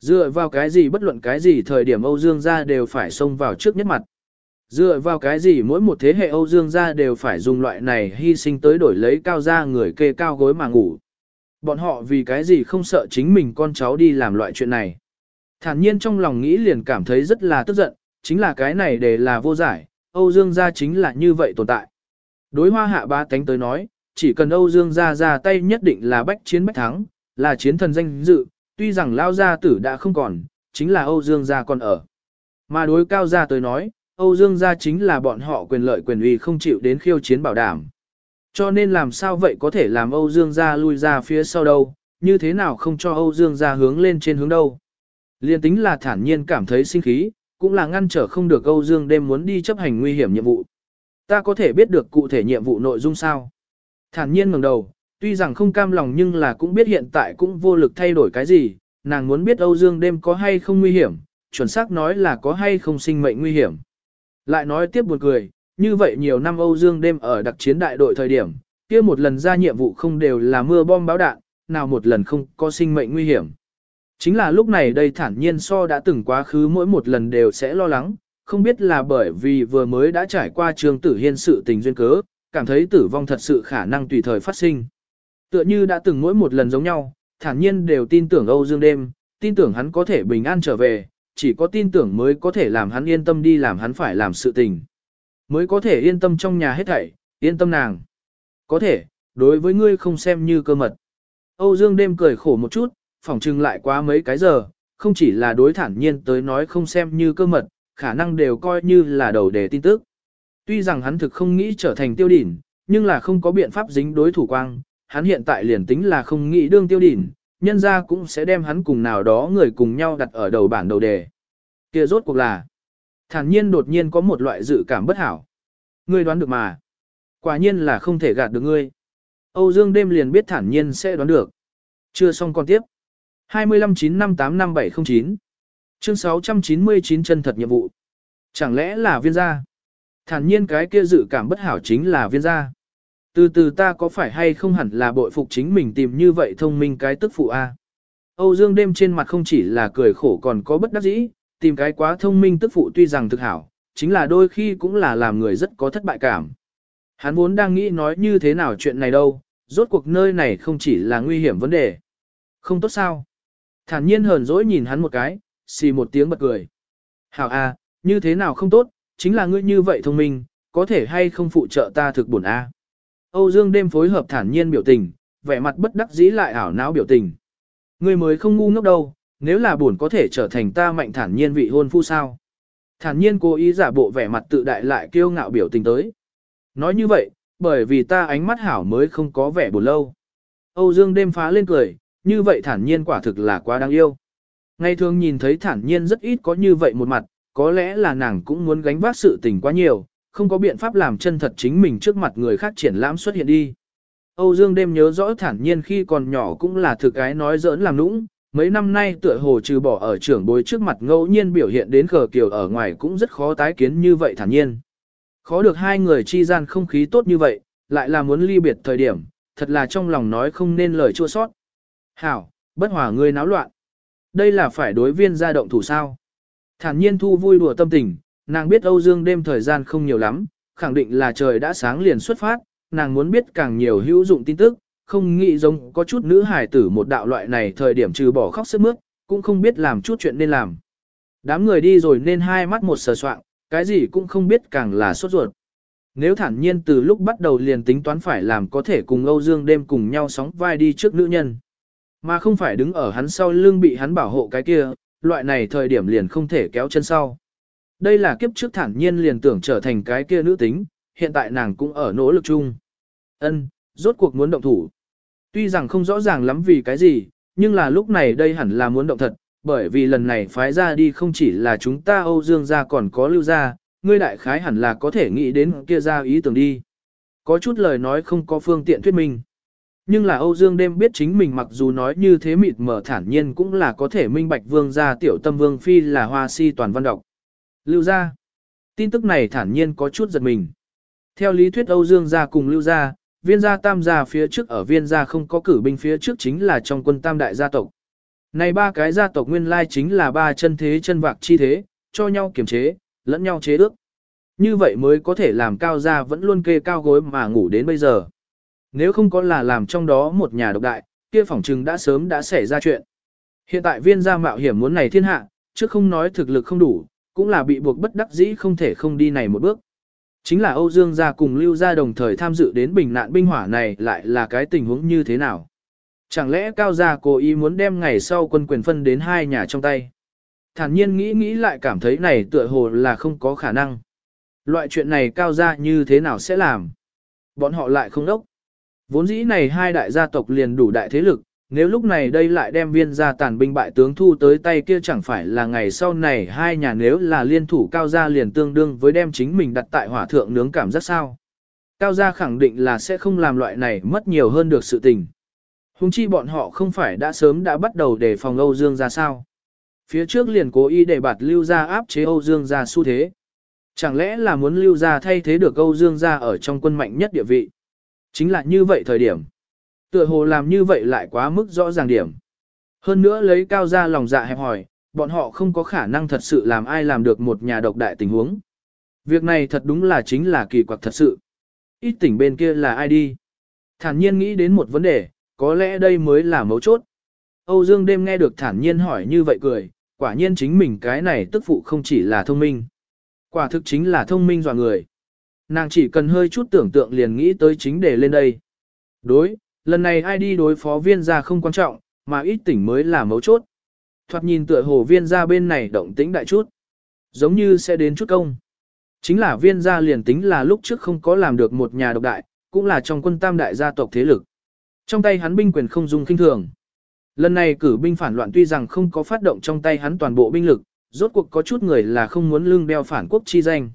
[SPEAKER 1] Dựa vào cái gì bất luận cái gì thời điểm Âu Dương gia đều phải xông vào trước nhất mặt. Dựa vào cái gì mỗi một thế hệ Âu Dương gia đều phải dùng loại này hy sinh tới đổi lấy cao gia người kê cao gối mà ngủ. Bọn họ vì cái gì không sợ chính mình con cháu đi làm loại chuyện này. Thản nhiên trong lòng nghĩ liền cảm thấy rất là tức giận, chính là cái này để là vô giải, Âu Dương gia chính là như vậy tồn tại. Đối hoa hạ ba tánh tới nói, chỉ cần Âu Dương gia ra tay nhất định là bách chiến bách thắng, là chiến thần danh dự, tuy rằng lao gia tử đã không còn, chính là Âu Dương gia còn ở. Mà đối cao gia tới nói, Âu Dương gia chính là bọn họ quyền lợi quyền uy không chịu đến khiêu chiến bảo đảm. Cho nên làm sao vậy có thể làm Âu Dương gia lui ra phía sau đâu, như thế nào không cho Âu Dương gia hướng lên trên hướng đâu. Liên tính là thản nhiên cảm thấy sinh khí, cũng là ngăn trở không được Âu Dương đêm muốn đi chấp hành nguy hiểm nhiệm vụ. Ta có thể biết được cụ thể nhiệm vụ nội dung sao? Thản nhiên ngẩng đầu, tuy rằng không cam lòng nhưng là cũng biết hiện tại cũng vô lực thay đổi cái gì, nàng muốn biết Âu Dương đêm có hay không nguy hiểm, chuẩn xác nói là có hay không sinh mệnh nguy hiểm. Lại nói tiếp buồn cười, như vậy nhiều năm Âu Dương đêm ở đặc chiến đại đội thời điểm, kia một lần ra nhiệm vụ không đều là mưa bom báo đạn, nào một lần không có sinh mệnh nguy hiểm. Chính là lúc này đây thản nhiên so đã từng quá khứ mỗi một lần đều sẽ lo lắng, không biết là bởi vì vừa mới đã trải qua trường tử hiên sự tình duyên cớ, cảm thấy tử vong thật sự khả năng tùy thời phát sinh. Tựa như đã từng mỗi một lần giống nhau, thản nhiên đều tin tưởng Âu Dương đêm, tin tưởng hắn có thể bình an trở về, chỉ có tin tưởng mới có thể làm hắn yên tâm đi làm hắn phải làm sự tình. Mới có thể yên tâm trong nhà hết thảy, yên tâm nàng. Có thể, đối với ngươi không xem như cơ mật. Âu Dương đêm cười khổ một chút, phỏng trừng lại quá mấy cái giờ, không chỉ là đối thản nhiên tới nói không xem như cơ mật, khả năng đều coi như là đầu đề tin tức. Tuy rằng hắn thực không nghĩ trở thành tiêu đỉnh, nhưng là không có biện pháp dính đối thủ quang, hắn hiện tại liền tính là không nghĩ đương tiêu đỉnh, nhân ra cũng sẽ đem hắn cùng nào đó người cùng nhau đặt ở đầu bản đầu đề. kia rốt cuộc là, thản nhiên đột nhiên có một loại dự cảm bất hảo. Ngươi đoán được mà. Quả nhiên là không thể gạt được ngươi. Âu Dương đêm liền biết thản nhiên sẽ đoán được. Chưa xong con tiếp. 2595855709 Chương 699 chân thật nhiệm vụ. Chẳng lẽ là viên gia? Thản nhiên cái kia dự cảm bất hảo chính là viên gia. Từ từ ta có phải hay không hẳn là bội phục chính mình tìm như vậy thông minh cái tức phụ A. Âu Dương đêm trên mặt không chỉ là cười khổ còn có bất đắc dĩ, tìm cái quá thông minh tức phụ tuy rằng thực hảo, chính là đôi khi cũng là làm người rất có thất bại cảm. Hắn vốn đang nghĩ nói như thế nào chuyện này đâu, rốt cuộc nơi này không chỉ là nguy hiểm vấn đề. Không tốt sao? Thản nhiên hờn dỗi nhìn hắn một cái, xì một tiếng bật cười. Hảo a, như thế nào không tốt, chính là ngươi như vậy thông minh, có thể hay không phụ trợ ta thực bổn a. Âu Dương đêm phối hợp thản nhiên biểu tình, vẻ mặt bất đắc dĩ lại ảo não biểu tình. Ngươi mới không ngu ngốc đâu, nếu là buồn có thể trở thành ta mạnh thản nhiên vị hôn phu sao. Thản nhiên cố ý giả bộ vẻ mặt tự đại lại kiêu ngạo biểu tình tới. Nói như vậy, bởi vì ta ánh mắt hảo mới không có vẻ buồn lâu. Âu Dương đêm phá lên cười, như vậy thản nhiên quả thực là quá đáng yêu. Ngày thường nhìn thấy thản nhiên rất ít có như vậy một mặt, có lẽ là nàng cũng muốn gánh vác sự tình quá nhiều, không có biện pháp làm chân thật chính mình trước mặt người khác triển lãm xuất hiện đi. Âu Dương đêm nhớ rõ thản nhiên khi còn nhỏ cũng là thực cái nói giỡn làm nũng, mấy năm nay tựa hồ trừ bỏ ở trưởng bối trước mặt ngẫu nhiên biểu hiện đến khờ kiều ở ngoài cũng rất khó tái kiến như vậy thản nhiên. Khó được hai người chi gian không khí tốt như vậy, lại là muốn ly biệt thời điểm, thật là trong lòng nói không nên lời chua sót. Hảo, bất hòa ngươi náo loạn. Đây là phải đối viên gia động thủ sao. Thản nhiên thu vui đùa tâm tình, nàng biết Âu Dương đêm thời gian không nhiều lắm, khẳng định là trời đã sáng liền xuất phát, nàng muốn biết càng nhiều hữu dụng tin tức, không nghĩ giống có chút nữ hải tử một đạo loại này thời điểm trừ bỏ khóc sức mướt, cũng không biết làm chút chuyện nên làm. Đám người đi rồi nên hai mắt một sờ soạn, cái gì cũng không biết càng là sốt ruột. Nếu thản nhiên từ lúc bắt đầu liền tính toán phải làm có thể cùng Âu Dương đêm cùng nhau sóng vai đi trước nữ nhân. Mà không phải đứng ở hắn sau lưng bị hắn bảo hộ cái kia, loại này thời điểm liền không thể kéo chân sau. Đây là kiếp trước thản nhiên liền tưởng trở thành cái kia nữ tính, hiện tại nàng cũng ở nỗ lực chung. Ân, rốt cuộc muốn động thủ. Tuy rằng không rõ ràng lắm vì cái gì, nhưng là lúc này đây hẳn là muốn động thật, bởi vì lần này phái ra đi không chỉ là chúng ta Âu Dương gia còn có lưu gia, ngươi đại khái hẳn là có thể nghĩ đến kia ra ý tưởng đi. Có chút lời nói không có phương tiện thuyết minh. Nhưng là Âu Dương đêm biết chính mình mặc dù nói như thế mịt mở thản nhiên cũng là có thể minh bạch vương gia tiểu tâm vương phi là hoa si toàn văn độc. Lưu gia. Tin tức này thản nhiên có chút giật mình. Theo lý thuyết Âu Dương gia cùng lưu gia, viên gia tam gia phía trước ở viên gia không có cử binh phía trước chính là trong quân tam đại gia tộc. Này ba cái gia tộc nguyên lai chính là ba chân thế chân vạc chi thế, cho nhau kiềm chế, lẫn nhau chế ước. Như vậy mới có thể làm cao gia vẫn luôn kê cao gối mà ngủ đến bây giờ. Nếu không có là làm trong đó một nhà độc đại, kia phỏng trừng đã sớm đã xảy ra chuyện. Hiện tại viên gia mạo hiểm muốn này thiên hạ, chứ không nói thực lực không đủ, cũng là bị buộc bất đắc dĩ không thể không đi này một bước. Chính là Âu Dương gia cùng Lưu gia đồng thời tham dự đến bình nạn binh hỏa này lại là cái tình huống như thế nào? Chẳng lẽ Cao gia cố ý muốn đem ngày sau quân quyền phân đến hai nhà trong tay? Thản nhiên nghĩ nghĩ lại cảm thấy này tựa hồ là không có khả năng. Loại chuyện này Cao gia như thế nào sẽ làm? Bọn họ lại không đốc. Vốn dĩ này hai đại gia tộc liền đủ đại thế lực, nếu lúc này đây lại đem viên gia tàn binh bại tướng thu tới tay kia chẳng phải là ngày sau này hai nhà nếu là liên thủ cao gia liền tương đương với đem chính mình đặt tại hỏa thượng nướng cảm giác sao. Cao gia khẳng định là sẽ không làm loại này mất nhiều hơn được sự tình. Hùng chi bọn họ không phải đã sớm đã bắt đầu để phòng Âu Dương ra sao. Phía trước liền cố ý để bạt lưu gia áp chế Âu Dương ra xu thế. Chẳng lẽ là muốn lưu gia thay thế được Âu Dương ra ở trong quân mạnh nhất địa vị. Chính là như vậy thời điểm. Tựa hồ làm như vậy lại quá mức rõ ràng điểm. Hơn nữa lấy cao ra lòng dạ hẹp hỏi, bọn họ không có khả năng thật sự làm ai làm được một nhà độc đại tình huống. Việc này thật đúng là chính là kỳ quặc thật sự. ít tỉnh bên kia là ai đi. Thản nhiên nghĩ đến một vấn đề, có lẽ đây mới là mấu chốt. Âu Dương đêm nghe được thản nhiên hỏi như vậy cười, quả nhiên chính mình cái này tức phụ không chỉ là thông minh. Quả thực chính là thông minh dò người. Nàng chỉ cần hơi chút tưởng tượng liền nghĩ tới chính đề lên đây. Đối, lần này ai đi đối phó viên ra không quan trọng, mà ít tỉnh mới là mấu chốt. Thoạt nhìn tựa hồ viên ra bên này động tĩnh đại chút. Giống như sẽ đến chút công. Chính là viên gia liền tính là lúc trước không có làm được một nhà độc đại, cũng là trong quân tam đại gia tộc thế lực. Trong tay hắn binh quyền không dùng kinh thường. Lần này cử binh phản loạn tuy rằng không có phát động trong tay hắn toàn bộ binh lực, rốt cuộc có chút người là không muốn lưng đeo phản quốc chi danh.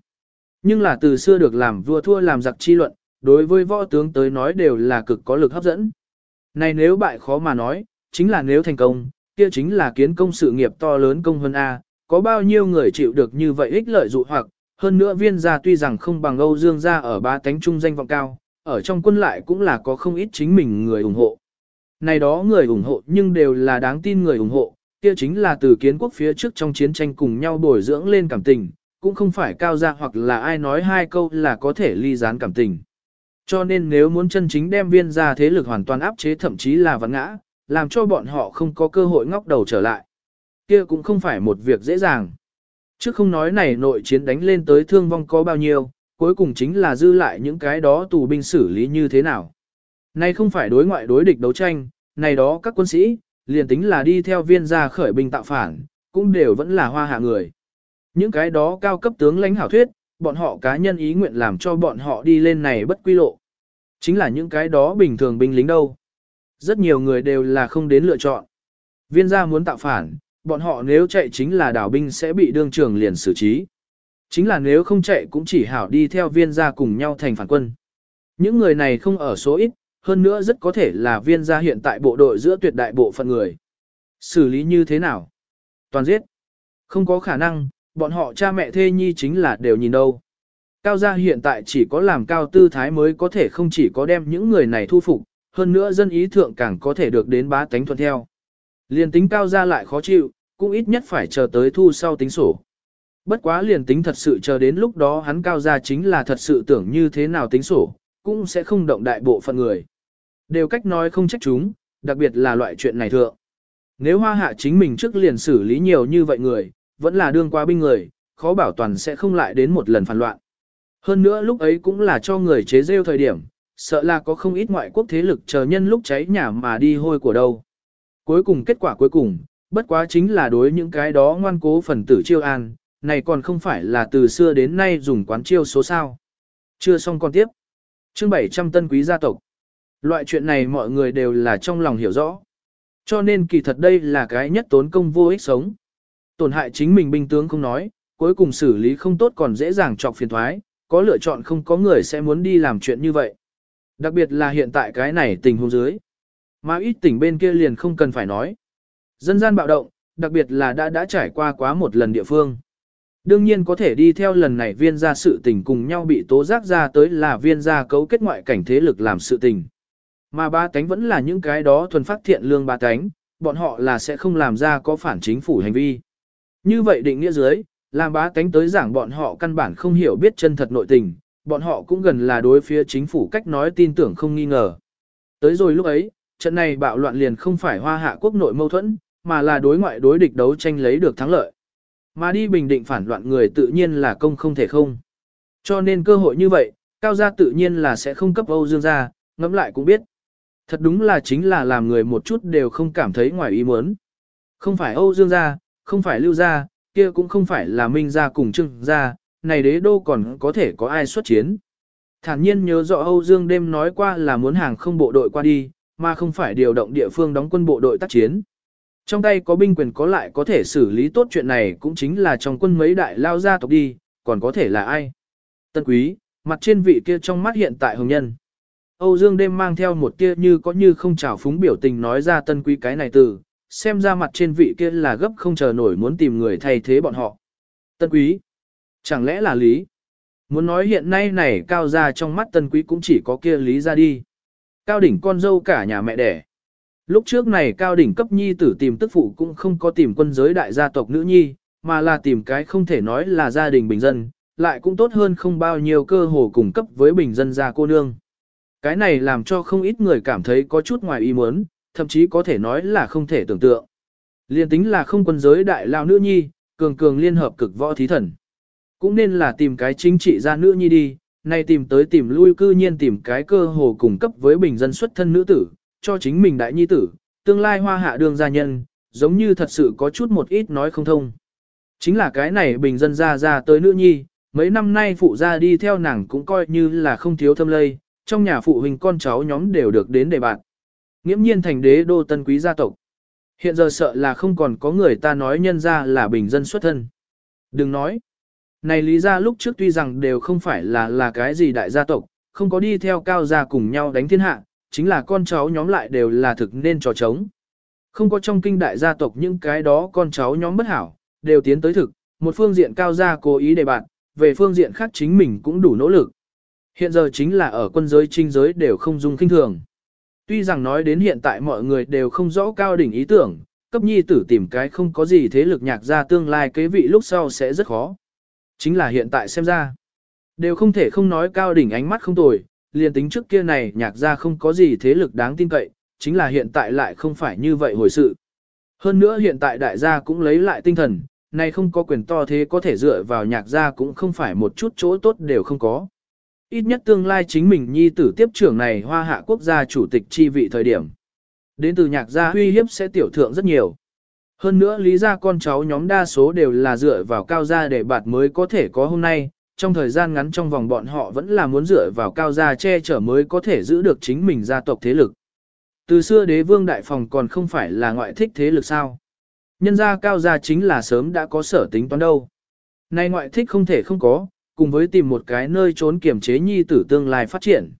[SPEAKER 1] Nhưng là từ xưa được làm vua thua làm giặc chi luận, đối với võ tướng tới nói đều là cực có lực hấp dẫn. Này nếu bại khó mà nói, chính là nếu thành công, kia chính là kiến công sự nghiệp to lớn công hơn A, có bao nhiêu người chịu được như vậy ích lợi dụ hoặc, hơn nữa viên gia tuy rằng không bằng Âu Dương gia ở ba tánh trung danh vọng cao, ở trong quân lại cũng là có không ít chính mình người ủng hộ. Này đó người ủng hộ nhưng đều là đáng tin người ủng hộ, kia chính là từ kiến quốc phía trước trong chiến tranh cùng nhau bồi dưỡng lên cảm tình, cũng không phải cao gia hoặc là ai nói hai câu là có thể ly gián cảm tình. Cho nên nếu muốn chân chính đem viên gia thế lực hoàn toàn áp chế thậm chí là vặn ngã, làm cho bọn họ không có cơ hội ngóc đầu trở lại. Kia cũng không phải một việc dễ dàng. Trước không nói này nội chiến đánh lên tới thương vong có bao nhiêu, cuối cùng chính là dư lại những cái đó tù binh xử lý như thế nào. Này không phải đối ngoại đối địch đấu tranh, này đó các quân sĩ, liền tính là đi theo viên gia khởi binh tạo phản, cũng đều vẫn là hoa hạ người. Những cái đó cao cấp tướng lãnh hảo thuyết, bọn họ cá nhân ý nguyện làm cho bọn họ đi lên này bất quy lộ. Chính là những cái đó bình thường binh lính đâu. Rất nhiều người đều là không đến lựa chọn. Viên gia muốn tạo phản, bọn họ nếu chạy chính là đảo binh sẽ bị đương trường liền xử trí. Chính là nếu không chạy cũng chỉ hảo đi theo viên gia cùng nhau thành phản quân. Những người này không ở số ít, hơn nữa rất có thể là viên gia hiện tại bộ đội giữa tuyệt đại bộ phận người. Xử lý như thế nào? Toàn giết. Không có khả năng, bọn họ cha mẹ thê nhi chính là đều nhìn đâu. Cao gia hiện tại chỉ có làm cao tư thái mới có thể không chỉ có đem những người này thu phục, hơn nữa dân ý thượng càng có thể được đến bá tánh thuận theo. Liền tính cao gia lại khó chịu, cũng ít nhất phải chờ tới thu sau tính sổ. Bất quá liền tính thật sự chờ đến lúc đó hắn cao gia chính là thật sự tưởng như thế nào tính sổ, cũng sẽ không động đại bộ phận người. Đều cách nói không trách chúng, đặc biệt là loại chuyện này thượng. Nếu hoa hạ chính mình trước liền xử lý nhiều như vậy người, vẫn là đương qua binh người, khó bảo toàn sẽ không lại đến một lần phản loạn. Hơn nữa lúc ấy cũng là cho người chế rêu thời điểm, sợ là có không ít ngoại quốc thế lực chờ nhân lúc cháy nhà mà đi hôi của đâu. Cuối cùng kết quả cuối cùng, bất quá chính là đối những cái đó ngoan cố phần tử chiêu an, này còn không phải là từ xưa đến nay dùng quán chiêu số sao. Chưa xong còn tiếp. chương 700 tân quý gia tộc. Loại chuyện này mọi người đều là trong lòng hiểu rõ. Cho nên kỳ thật đây là cái nhất tốn công vô ích sống. Tổn hại chính mình binh tướng không nói, cuối cùng xử lý không tốt còn dễ dàng chọc phiền thoái, có lựa chọn không có người sẽ muốn đi làm chuyện như vậy. Đặc biệt là hiện tại cái này tình huống dưới. Mà ít tỉnh bên kia liền không cần phải nói. Dân gian bạo động, đặc biệt là đã đã trải qua quá một lần địa phương. Đương nhiên có thể đi theo lần này viên gia sự tình cùng nhau bị tố giác ra tới là viên gia cấu kết ngoại cảnh thế lực làm sự tình. Mà ba tánh vẫn là những cái đó thuần phát thiện lương ba tánh, bọn họ là sẽ không làm ra có phản chính phủ hành vi. Như vậy định nghĩa dưới, làm bá tánh tới giảng bọn họ căn bản không hiểu biết chân thật nội tình, bọn họ cũng gần là đối phía chính phủ cách nói tin tưởng không nghi ngờ. Tới rồi lúc ấy, trận này bạo loạn liền không phải hoa hạ quốc nội mâu thuẫn, mà là đối ngoại đối địch đấu tranh lấy được thắng lợi. Mà đi bình định phản loạn người tự nhiên là công không thể không. Cho nên cơ hội như vậy, cao gia tự nhiên là sẽ không cấp Âu Dương gia, ngẫm lại cũng biết. Thật đúng là chính là làm người một chút đều không cảm thấy ngoài ý muốn. Không phải Âu Dương gia, không phải Lưu gia, kia cũng không phải là Minh gia cùng Trưng gia, này đế đô còn có thể có ai xuất chiến. Thản nhiên nhớ rõ Âu Dương đêm nói qua là muốn hàng không bộ đội qua đi, mà không phải điều động địa phương đóng quân bộ đội tác chiến. Trong tay có binh quyền có lại có thể xử lý tốt chuyện này cũng chính là trong quân mấy đại lao gia tộc đi, còn có thể là ai. Tân quý, mặt trên vị kia trong mắt hiện tại hồng nhân. Âu Dương đêm mang theo một kia như có như không trào phúng biểu tình nói ra tân quý cái này từ, xem ra mặt trên vị kia là gấp không chờ nổi muốn tìm người thay thế bọn họ. Tân quý, chẳng lẽ là lý? Muốn nói hiện nay này cao ra trong mắt tân quý cũng chỉ có kia lý ra đi. Cao đỉnh con dâu cả nhà mẹ đẻ. Lúc trước này cao đỉnh cấp nhi tử tìm tức phụ cũng không có tìm quân giới đại gia tộc nữ nhi, mà là tìm cái không thể nói là gia đình bình dân, lại cũng tốt hơn không bao nhiêu cơ hồ cùng cấp với bình dân gia cô nương. Cái này làm cho không ít người cảm thấy có chút ngoài ý muốn, thậm chí có thể nói là không thể tưởng tượng. Liên tính là không quân giới đại lao nữ nhi, cường cường liên hợp cực võ thí thần. Cũng nên là tìm cái chính trị ra nữ nhi đi, nay tìm tới tìm lui cư nhiên tìm cái cơ hồ cung cấp với bình dân xuất thân nữ tử, cho chính mình đại nhi tử, tương lai hoa hạ đường gia nhân, giống như thật sự có chút một ít nói không thông. Chính là cái này bình dân ra ra tới nữ nhi, mấy năm nay phụ gia đi theo nàng cũng coi như là không thiếu thâm lây, trong nhà phụ huynh con cháu nhóm đều được đến đề bạn. Nghiễm nhiên thành đế đô tân quý gia tộc. Hiện giờ sợ là không còn có người ta nói nhân ra là bình dân xuất thân. Đừng nói. Này lý ra lúc trước tuy rằng đều không phải là là cái gì đại gia tộc, không có đi theo cao gia cùng nhau đánh thiên hạ, chính là con cháu nhóm lại đều là thực nên trò trống. Không có trong kinh đại gia tộc những cái đó con cháu nhóm bất hảo, đều tiến tới thực, một phương diện cao gia cố ý để bạn, về phương diện khác chính mình cũng đủ nỗ lực. Hiện giờ chính là ở quân giới trinh giới đều không dung kinh thường. Tuy rằng nói đến hiện tại mọi người đều không rõ cao đỉnh ý tưởng, cấp nhi tử tìm cái không có gì thế lực nhạc ra tương lai kế vị lúc sau sẽ rất khó. Chính là hiện tại xem ra, đều không thể không nói cao đỉnh ánh mắt không tồi, liền tính trước kia này nhạc ra không có gì thế lực đáng tin cậy, chính là hiện tại lại không phải như vậy hồi sự. Hơn nữa hiện tại đại gia cũng lấy lại tinh thần, nay không có quyền to thế có thể dựa vào nhạc gia cũng không phải một chút chỗ tốt đều không có. Ít nhất tương lai chính mình nhi tử tiếp trưởng này hoa hạ quốc gia chủ tịch chi vị thời điểm. Đến từ nhạc gia uy hiếp sẽ tiểu thượng rất nhiều. Hơn nữa lý gia con cháu nhóm đa số đều là dựa vào cao gia để bạt mới có thể có hôm nay, trong thời gian ngắn trong vòng bọn họ vẫn là muốn dựa vào cao gia che chở mới có thể giữ được chính mình gia tộc thế lực. Từ xưa đế vương đại phòng còn không phải là ngoại thích thế lực sao. Nhân gia cao gia chính là sớm đã có sở tính toán đâu. Nay ngoại thích không thể không có, cùng với tìm một cái nơi trốn kiểm chế nhi tử tương lai phát triển.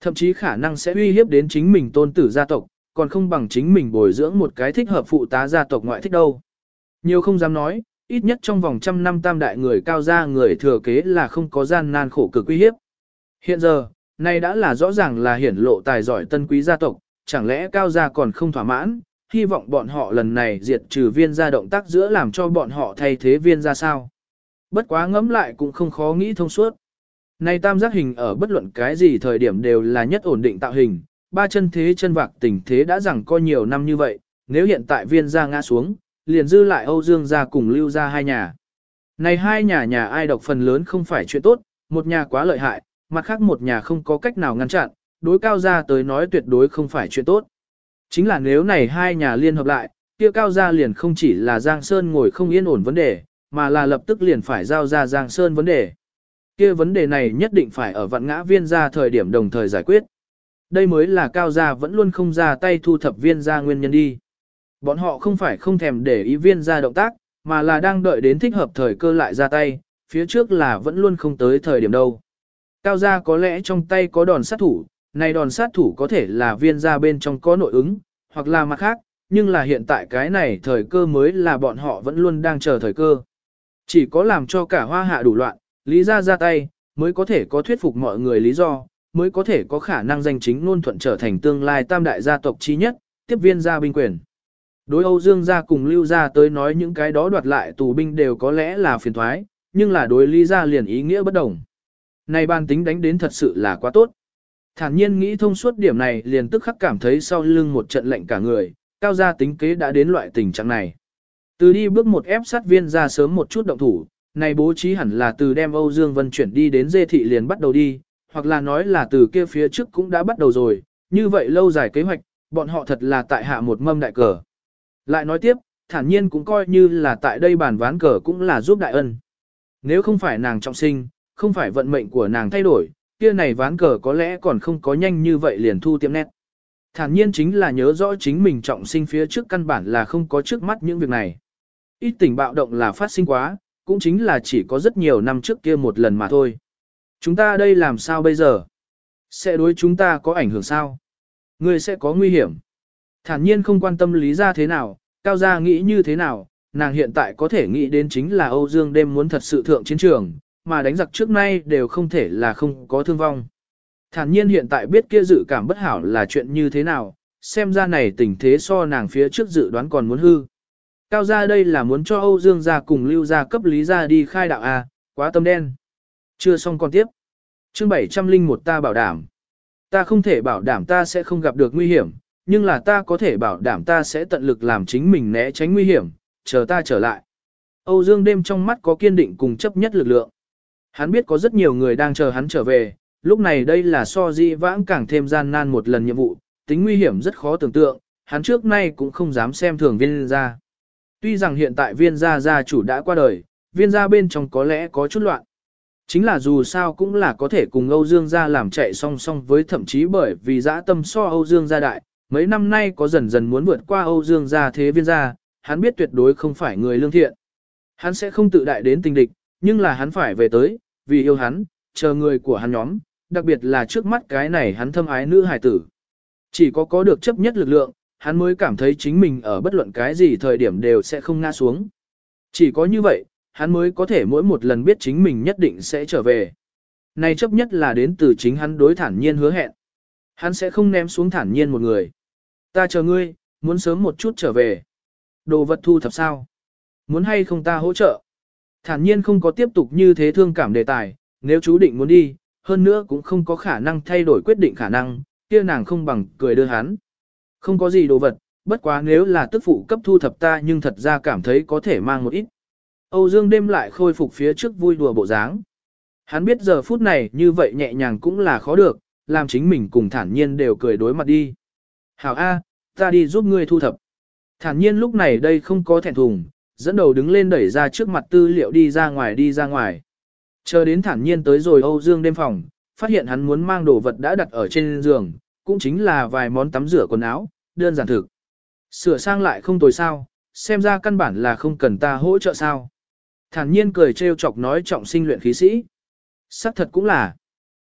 [SPEAKER 1] Thậm chí khả năng sẽ uy hiếp đến chính mình tôn tử gia tộc, còn không bằng chính mình bồi dưỡng một cái thích hợp phụ tá gia tộc ngoại thích đâu. Nhiều không dám nói, ít nhất trong vòng trăm năm tam đại người cao gia người thừa kế là không có gian nan khổ cực uy hiếp. Hiện giờ, nay đã là rõ ràng là hiển lộ tài giỏi tân quý gia tộc, chẳng lẽ cao gia còn không thỏa mãn, hy vọng bọn họ lần này diệt trừ viên gia động tác giữa làm cho bọn họ thay thế viên gia sao. Bất quá ngẫm lại cũng không khó nghĩ thông suốt. Này tam giác hình ở bất luận cái gì thời điểm đều là nhất ổn định tạo hình, ba chân thế chân vạc tình thế đã rằng có nhiều năm như vậy, nếu hiện tại viên ra ngã xuống, liền dư lại Âu Dương gia cùng lưu gia hai nhà. Này hai nhà nhà ai độc phần lớn không phải chuyện tốt, một nhà quá lợi hại, mặt khác một nhà không có cách nào ngăn chặn, đối cao gia tới nói tuyệt đối không phải chuyện tốt. Chính là nếu này hai nhà liên hợp lại, kia cao gia liền không chỉ là Giang Sơn ngồi không yên ổn vấn đề, mà là lập tức liền phải giao ra Giang Sơn vấn đề. Kia vấn đề này nhất định phải ở vạn ngã viên gia thời điểm đồng thời giải quyết. Đây mới là cao gia vẫn luôn không ra tay thu thập viên gia nguyên nhân đi. Bọn họ không phải không thèm để ý viên gia động tác, mà là đang đợi đến thích hợp thời cơ lại ra tay, phía trước là vẫn luôn không tới thời điểm đâu. Cao gia có lẽ trong tay có đòn sát thủ, này đòn sát thủ có thể là viên gia bên trong có nội ứng, hoặc là mặt khác, nhưng là hiện tại cái này thời cơ mới là bọn họ vẫn luôn đang chờ thời cơ. Chỉ có làm cho cả hoa hạ đủ loạn, lý ra ra tay, mới có thể có thuyết phục mọi người lý do, mới có thể có khả năng danh chính ngôn thuận trở thành tương lai tam đại gia tộc chi nhất, tiếp viên gia binh quyền. Đối Âu Dương gia cùng Lưu gia tới nói những cái đó đoạt lại tù binh đều có lẽ là phiền thoái, nhưng là đối Lý gia liền ý nghĩa bất đồng. Này ban tính đánh đến thật sự là quá tốt. Thản nhiên nghĩ thông suốt điểm này liền tức khắc cảm thấy sau lưng một trận lệnh cả người, cao gia tính kế đã đến loại tình trạng này. Từ đi bước một ép sát viên ra sớm một chút động thủ, này bố trí hẳn là từ đem Âu Dương Vân chuyển đi đến dê thị liền bắt đầu đi, hoặc là nói là từ kia phía trước cũng đã bắt đầu rồi, như vậy lâu dài kế hoạch, bọn họ thật là tại hạ một mâm đại cờ. Lại nói tiếp, thản nhiên cũng coi như là tại đây bàn ván cờ cũng là giúp đại ân. Nếu không phải nàng trọng sinh, không phải vận mệnh của nàng thay đổi, kia này ván cờ có lẽ còn không có nhanh như vậy liền thu tiệm nét. Thản nhiên chính là nhớ rõ chính mình trọng sinh phía trước căn bản là không có trước mắt những việc này. Ít tình bạo động là phát sinh quá, cũng chính là chỉ có rất nhiều năm trước kia một lần mà thôi. Chúng ta đây làm sao bây giờ? Sẽ đối chúng ta có ảnh hưởng sao? Người sẽ có nguy hiểm. Thản nhiên không quan tâm lý ra thế nào, cao gia nghĩ như thế nào, nàng hiện tại có thể nghĩ đến chính là Âu Dương đêm muốn thật sự thượng chiến trường, mà đánh giặc trước nay đều không thể là không có thương vong. Thản nhiên hiện tại biết kia dự cảm bất hảo là chuyện như thế nào, xem ra này tình thế so nàng phía trước dự đoán còn muốn hư. Cao gia đây là muốn cho Âu Dương gia cùng Lưu gia cấp lý gia đi khai đạo A, quá tâm đen. Chưa xong con tiếp. Chương 701 ta bảo đảm. Ta không thể bảo đảm ta sẽ không gặp được nguy hiểm, nhưng là ta có thể bảo đảm ta sẽ tận lực làm chính mình né tránh nguy hiểm, chờ ta trở lại. Âu Dương đêm trong mắt có kiên định cùng chấp nhất lực lượng. Hắn biết có rất nhiều người đang chờ hắn trở về, lúc này đây là so di vãng càng thêm gian nan một lần nhiệm vụ, tính nguy hiểm rất khó tưởng tượng, hắn trước nay cũng không dám xem thường viên gia. Tuy rằng hiện tại viên gia gia chủ đã qua đời, viên gia bên trong có lẽ có chút loạn. Chính là dù sao cũng là có thể cùng Âu Dương gia làm chạy song song với thậm chí bởi vì dã tâm so Âu Dương gia đại, mấy năm nay có dần dần muốn vượt qua Âu Dương gia thế viên gia, hắn biết tuyệt đối không phải người lương thiện. Hắn sẽ không tự đại đến tình địch, nhưng là hắn phải về tới, vì yêu hắn, chờ người của hắn nhóm, đặc biệt là trước mắt cái này hắn thâm ái nữ hải tử. Chỉ có có được chấp nhất lực lượng, hắn mới cảm thấy chính mình ở bất luận cái gì thời điểm đều sẽ không ngã xuống. Chỉ có như vậy, hắn mới có thể mỗi một lần biết chính mình nhất định sẽ trở về. Này chấp nhất là đến từ chính hắn đối thản nhiên hứa hẹn. Hắn sẽ không ném xuống thản nhiên một người. Ta chờ ngươi, muốn sớm một chút trở về. Đồ vật thu thập sao? Muốn hay không ta hỗ trợ? Thản nhiên không có tiếp tục như thế thương cảm đề tài, nếu chú định muốn đi, hơn nữa cũng không có khả năng thay đổi quyết định khả năng, kia nàng không bằng cười đưa hắn. Không có gì đồ vật, bất quá nếu là tức phụ cấp thu thập ta nhưng thật ra cảm thấy có thể mang một ít. Âu Dương đêm lại khôi phục phía trước vui đùa bộ dáng. Hắn biết giờ phút này như vậy nhẹ nhàng cũng là khó được, làm chính mình cùng thản nhiên đều cười đối mặt đi. Hảo A, ta đi giúp ngươi thu thập. Thản nhiên lúc này đây không có thẹn thùng, dẫn đầu đứng lên đẩy ra trước mặt tư liệu đi ra ngoài đi ra ngoài. Chờ đến thản nhiên tới rồi Âu Dương đêm phòng, phát hiện hắn muốn mang đồ vật đã đặt ở trên giường, cũng chính là vài món tắm rửa quần áo, đơn giản thực. Sửa sang lại không tồi sao, xem ra căn bản là không cần ta hỗ trợ sao. Thản nhiên cười trêu chọc nói trọng sinh luyện khí sĩ. Sắc thật cũng là.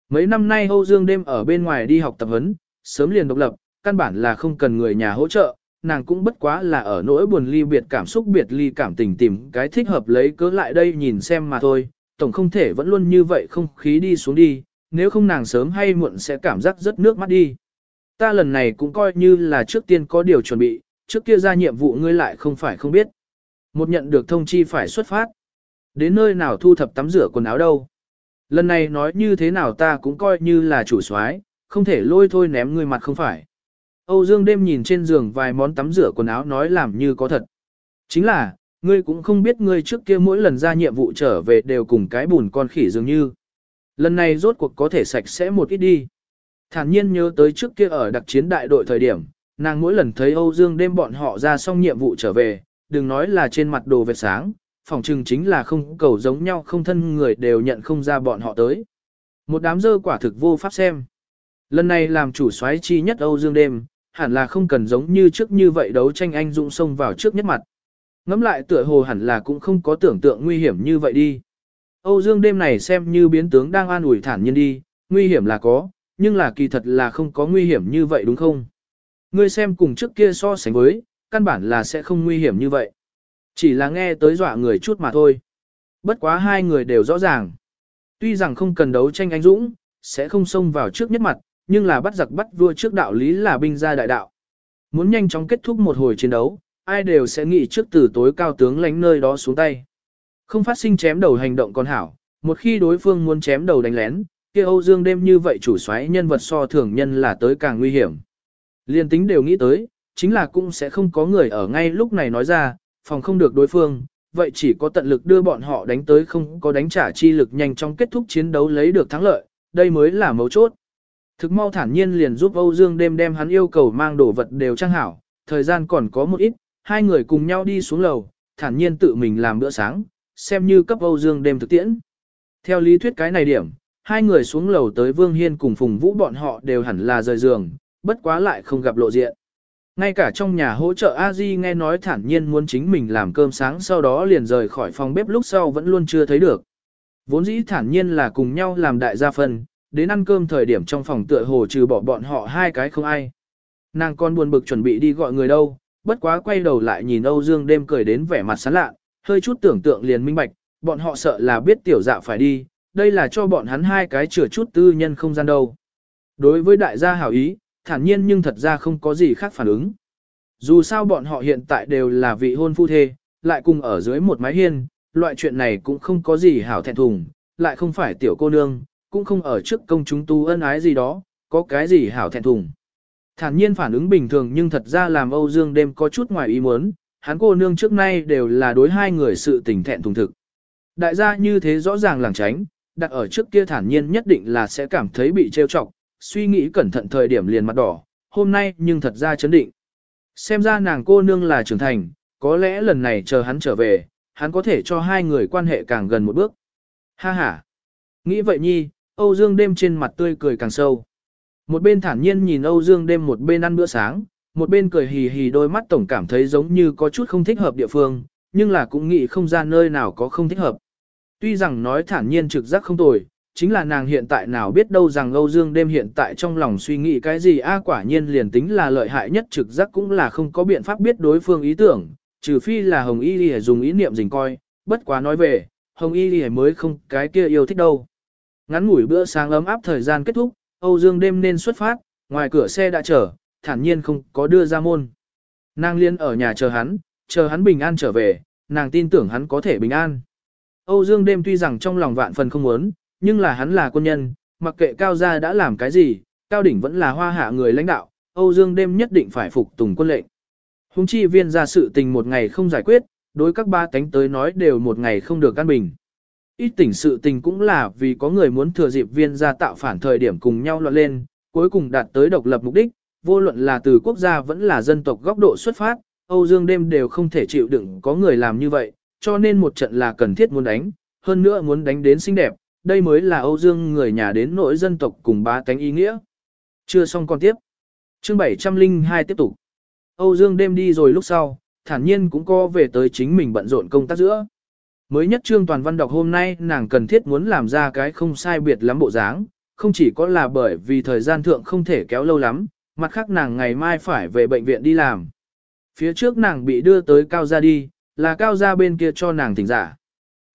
[SPEAKER 1] Mấy năm nay Âu Dương đêm ở bên ngoài đi học tập huấn, sớm liền độc lập, căn bản là không cần người nhà hỗ trợ, nàng cũng bất quá là ở nỗi buồn ly biệt cảm xúc biệt ly cảm tình tìm cái thích hợp lấy cớ lại đây nhìn xem mà thôi, tổng không thể vẫn luôn như vậy không khí đi xuống đi, nếu không nàng sớm hay muộn sẽ cảm giác rất nước mắt đi. Ta lần này cũng coi như là trước tiên có điều chuẩn bị, trước kia ra nhiệm vụ ngươi lại không phải không biết. Một nhận được thông chi phải xuất phát. Đến nơi nào thu thập tắm rửa quần áo đâu. Lần này nói như thế nào ta cũng coi như là chủ soái, không thể lôi thôi ném ngươi mặt không phải. Âu Dương đêm nhìn trên giường vài món tắm rửa quần áo nói làm như có thật. Chính là, ngươi cũng không biết ngươi trước kia mỗi lần ra nhiệm vụ trở về đều cùng cái bùn con khỉ dường như. Lần này rốt cuộc có thể sạch sẽ một ít đi. Thản nhiên nhớ tới trước kia ở đặc chiến đại đội thời điểm, nàng mỗi lần thấy Âu Dương đêm bọn họ ra xong nhiệm vụ trở về, đừng nói là trên mặt đồ vẹt sáng, phòng trừng chính là không cầu giống nhau không thân người đều nhận không ra bọn họ tới. Một đám dơ quả thực vô pháp xem. Lần này làm chủ soái chi nhất Âu Dương đêm, hẳn là không cần giống như trước như vậy đấu tranh anh dũng xông vào trước nhất mặt. Ngắm lại tựa hồ hẳn là cũng không có tưởng tượng nguy hiểm như vậy đi. Âu Dương đêm này xem như biến tướng đang an ủi thản nhiên đi, nguy hiểm là có, nhưng là kỳ thật là không có nguy hiểm như vậy đúng không? Ngươi xem cùng trước kia so sánh với, căn bản là sẽ không nguy hiểm như vậy. Chỉ là nghe tới dọa người chút mà thôi. Bất quá hai người đều rõ ràng. Tuy rằng không cần đấu tranh anh dũng, sẽ không xông vào trước nhất mặt, nhưng là bắt giặc bắt vua trước đạo lý là binh gia đại đạo. Muốn nhanh chóng kết thúc một hồi chiến đấu, ai đều sẽ nghĩ trước từ tối cao tướng lánh nơi đó xuống tay. Không phát sinh chém đầu hành động còn hảo, một khi đối phương muốn chém đầu đánh lén, kia Âu Dương đêm như vậy chủ soái nhân vật so thường nhân là tới càng nguy hiểm. Liên tính đều nghĩ tới, chính là cũng sẽ không có người ở ngay lúc này nói ra, phòng không được đối phương, vậy chỉ có tận lực đưa bọn họ đánh tới không có đánh trả chi lực nhanh trong kết thúc chiến đấu lấy được thắng lợi, đây mới là mấu chốt. Thực mau thản nhiên liền giúp Âu Dương đêm đem hắn yêu cầu mang đồ vật đều trang hảo, thời gian còn có một ít, hai người cùng nhau đi xuống lầu, thản nhiên tự mình làm bữa sáng, xem như cấp Âu Dương đêm thực tiễn. Theo lý thuyết cái này điểm, hai người xuống lầu tới Vương Hiên cùng Phùng Vũ bọn họ đều hẳn là rời giường, bất quá lại không gặp lộ diện. Ngay cả trong nhà hỗ trợ a di nghe nói thản nhiên muốn chính mình làm cơm sáng sau đó liền rời khỏi phòng bếp lúc sau vẫn luôn chưa thấy được. Vốn dĩ thản nhiên là cùng nhau làm đại gia phân, đến ăn cơm thời điểm trong phòng tựa hồ trừ bỏ bọn họ hai cái không ai. Nàng con buồn bực chuẩn bị đi gọi người đâu, bất quá quay đầu lại nhìn Âu Dương đêm cười đến vẻ mặt sán lạ, hơi chút tưởng tượng liền minh bạch, bọn họ sợ là biết tiểu dạ phải đi, đây là cho bọn hắn hai cái chừa chút tư nhân không gian đâu. Đối với đại gia hảo ý, thản nhiên nhưng thật ra không có gì khác phản ứng. Dù sao bọn họ hiện tại đều là vị hôn phu thê, lại cùng ở dưới một mái hiên, loại chuyện này cũng không có gì hảo thẹn thùng, lại không phải tiểu cô nương, cũng không ở trước công chúng tu ân ái gì đó, có cái gì hảo thẹn thùng. Thản nhiên phản ứng bình thường nhưng thật ra làm Âu Dương đêm có chút ngoài ý muốn, hắn cô nương trước nay đều là đối hai người sự tình thẹn thùng thực. Đại gia như thế rõ ràng làng tránh, đặt ở trước kia thản nhiên nhất định là sẽ cảm thấy bị trêu chọc, suy nghĩ cẩn thận thời điểm liền mặt đỏ, hôm nay nhưng thật ra chấn định. Xem ra nàng cô nương là trưởng thành, có lẽ lần này chờ hắn trở về, hắn có thể cho hai người quan hệ càng gần một bước. Ha ha! Nghĩ vậy nhi, Âu Dương đêm trên mặt tươi cười càng sâu. Một bên thản nhiên nhìn Âu Dương đêm một bên ăn bữa sáng, một bên cười hì hì đôi mắt tổng cảm thấy giống như có chút không thích hợp địa phương, nhưng là cũng nghĩ không ra nơi nào có không thích hợp. Tuy rằng nói thản nhiên trực giác không tồi, chính là nàng hiện tại nào biết đâu rằng Âu Dương đêm hiện tại trong lòng suy nghĩ cái gì a quả nhiên liền tính là lợi hại nhất trực giác cũng là không có biện pháp biết đối phương ý tưởng, trừ phi là Hồng Y Lì dùng ý niệm dình coi, bất quá nói về, Hồng Y Lì mới không cái kia yêu thích đâu. Ngắn ngủi bữa sáng ấm áp thời gian kết thúc, Âu Dương đêm nên xuất phát, ngoài cửa xe đã chờ, thản nhiên không có đưa ra môn. Nàng liên ở nhà chờ hắn, chờ hắn bình an trở về, nàng tin tưởng hắn có thể bình an. Âu Dương đêm tuy rằng trong lòng vạn phần không muốn, nhưng là hắn là quân nhân, mặc kệ cao gia đã làm cái gì, cao đỉnh vẫn là hoa hạ người lãnh đạo, Âu Dương đêm nhất định phải phục tùng quân lệnh. Hùng chi viên ra sự tình một ngày không giải quyết, đối các ba tánh tới nói đều một ngày không được căn bình. Ít tỉnh sự tình cũng là vì có người muốn thừa dịp viên gia tạo phản thời điểm cùng nhau loạn lên, cuối cùng đạt tới độc lập mục đích, vô luận là từ quốc gia vẫn là dân tộc góc độ xuất phát, Âu Dương đêm đều không thể chịu đựng có người làm như vậy, cho nên một trận là cần thiết muốn đánh, hơn nữa muốn đánh đến xinh đẹp, đây mới là Âu Dương người nhà đến nỗi dân tộc cùng bá tánh ý nghĩa. Chưa xong còn tiếp. Chương 702 tiếp tục. Âu Dương đêm đi rồi lúc sau, thản nhiên cũng có về tới chính mình bận rộn công tác giữa. Mới nhất trương toàn văn đọc hôm nay nàng cần thiết muốn làm ra cái không sai biệt lắm bộ dáng, không chỉ có là bởi vì thời gian thượng không thể kéo lâu lắm, mặt khác nàng ngày mai phải về bệnh viện đi làm. Phía trước nàng bị đưa tới cao gia đi, là cao gia bên kia cho nàng tỉnh giả.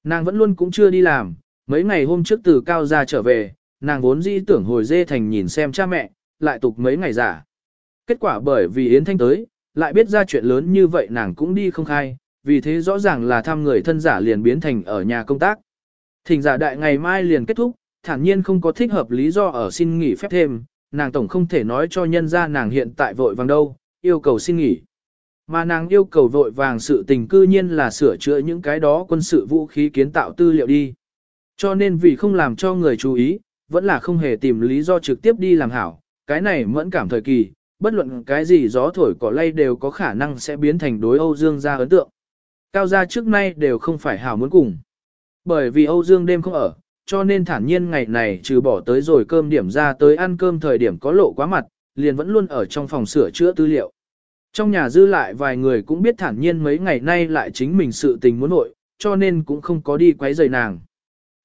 [SPEAKER 1] Nàng vẫn luôn cũng chưa đi làm, mấy ngày hôm trước từ cao gia trở về, nàng vốn dĩ tưởng hồi dê thành nhìn xem cha mẹ, lại tục mấy ngày giả. Kết quả bởi vì Yến Thanh tới, lại biết ra chuyện lớn như vậy nàng cũng đi không khai, vì thế rõ ràng là thăm người thân giả liền biến thành ở nhà công tác. Thỉnh giả đại ngày mai liền kết thúc, thản nhiên không có thích hợp lý do ở xin nghỉ phép thêm, nàng tổng không thể nói cho nhân ra nàng hiện tại vội vàng đâu, yêu cầu xin nghỉ. Mà nàng yêu cầu vội vàng sự tình cư nhiên là sửa chữa những cái đó quân sự vũ khí kiến tạo tư liệu đi. Cho nên vì không làm cho người chú ý, vẫn là không hề tìm lý do trực tiếp đi làm hảo, cái này mẫn cảm thời kỳ, bất luận cái gì gió thổi cỏ lay đều có khả năng sẽ biến thành đối Âu Dương gia ấn tượng. Cao gia trước nay đều không phải hảo muốn cùng. Bởi vì Âu Dương đêm không ở, cho nên thản nhiên ngày này trừ bỏ tới rồi cơm điểm ra tới ăn cơm thời điểm có lộ quá mặt, liền vẫn luôn ở trong phòng sửa chữa tư liệu. Trong nhà dư lại vài người cũng biết thản nhiên mấy ngày nay lại chính mình sự tình muốn nội, cho nên cũng không có đi quấy rầy nàng.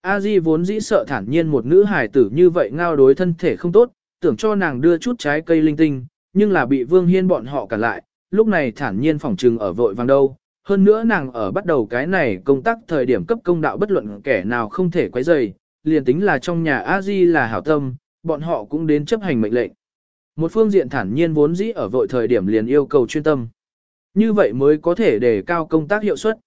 [SPEAKER 1] A Di vốn dĩ sợ thản nhiên một nữ hài tử như vậy ngao đối thân thể không tốt, tưởng cho nàng đưa chút trái cây linh tinh, nhưng là bị Vương Hiên bọn họ cản lại, lúc này thản nhiên phỏng trừng ở vội vàng đâu. Hơn nữa nàng ở bắt đầu cái này công tác thời điểm cấp công đạo bất luận kẻ nào không thể quấy rầy, liền tính là trong nhà A Di là hảo tâm, bọn họ cũng đến chấp hành mệnh lệnh. Một phương diện thản nhiên vốn dĩ ở vội thời điểm liền yêu cầu chuyên tâm. Như vậy mới có thể đề cao công tác hiệu suất.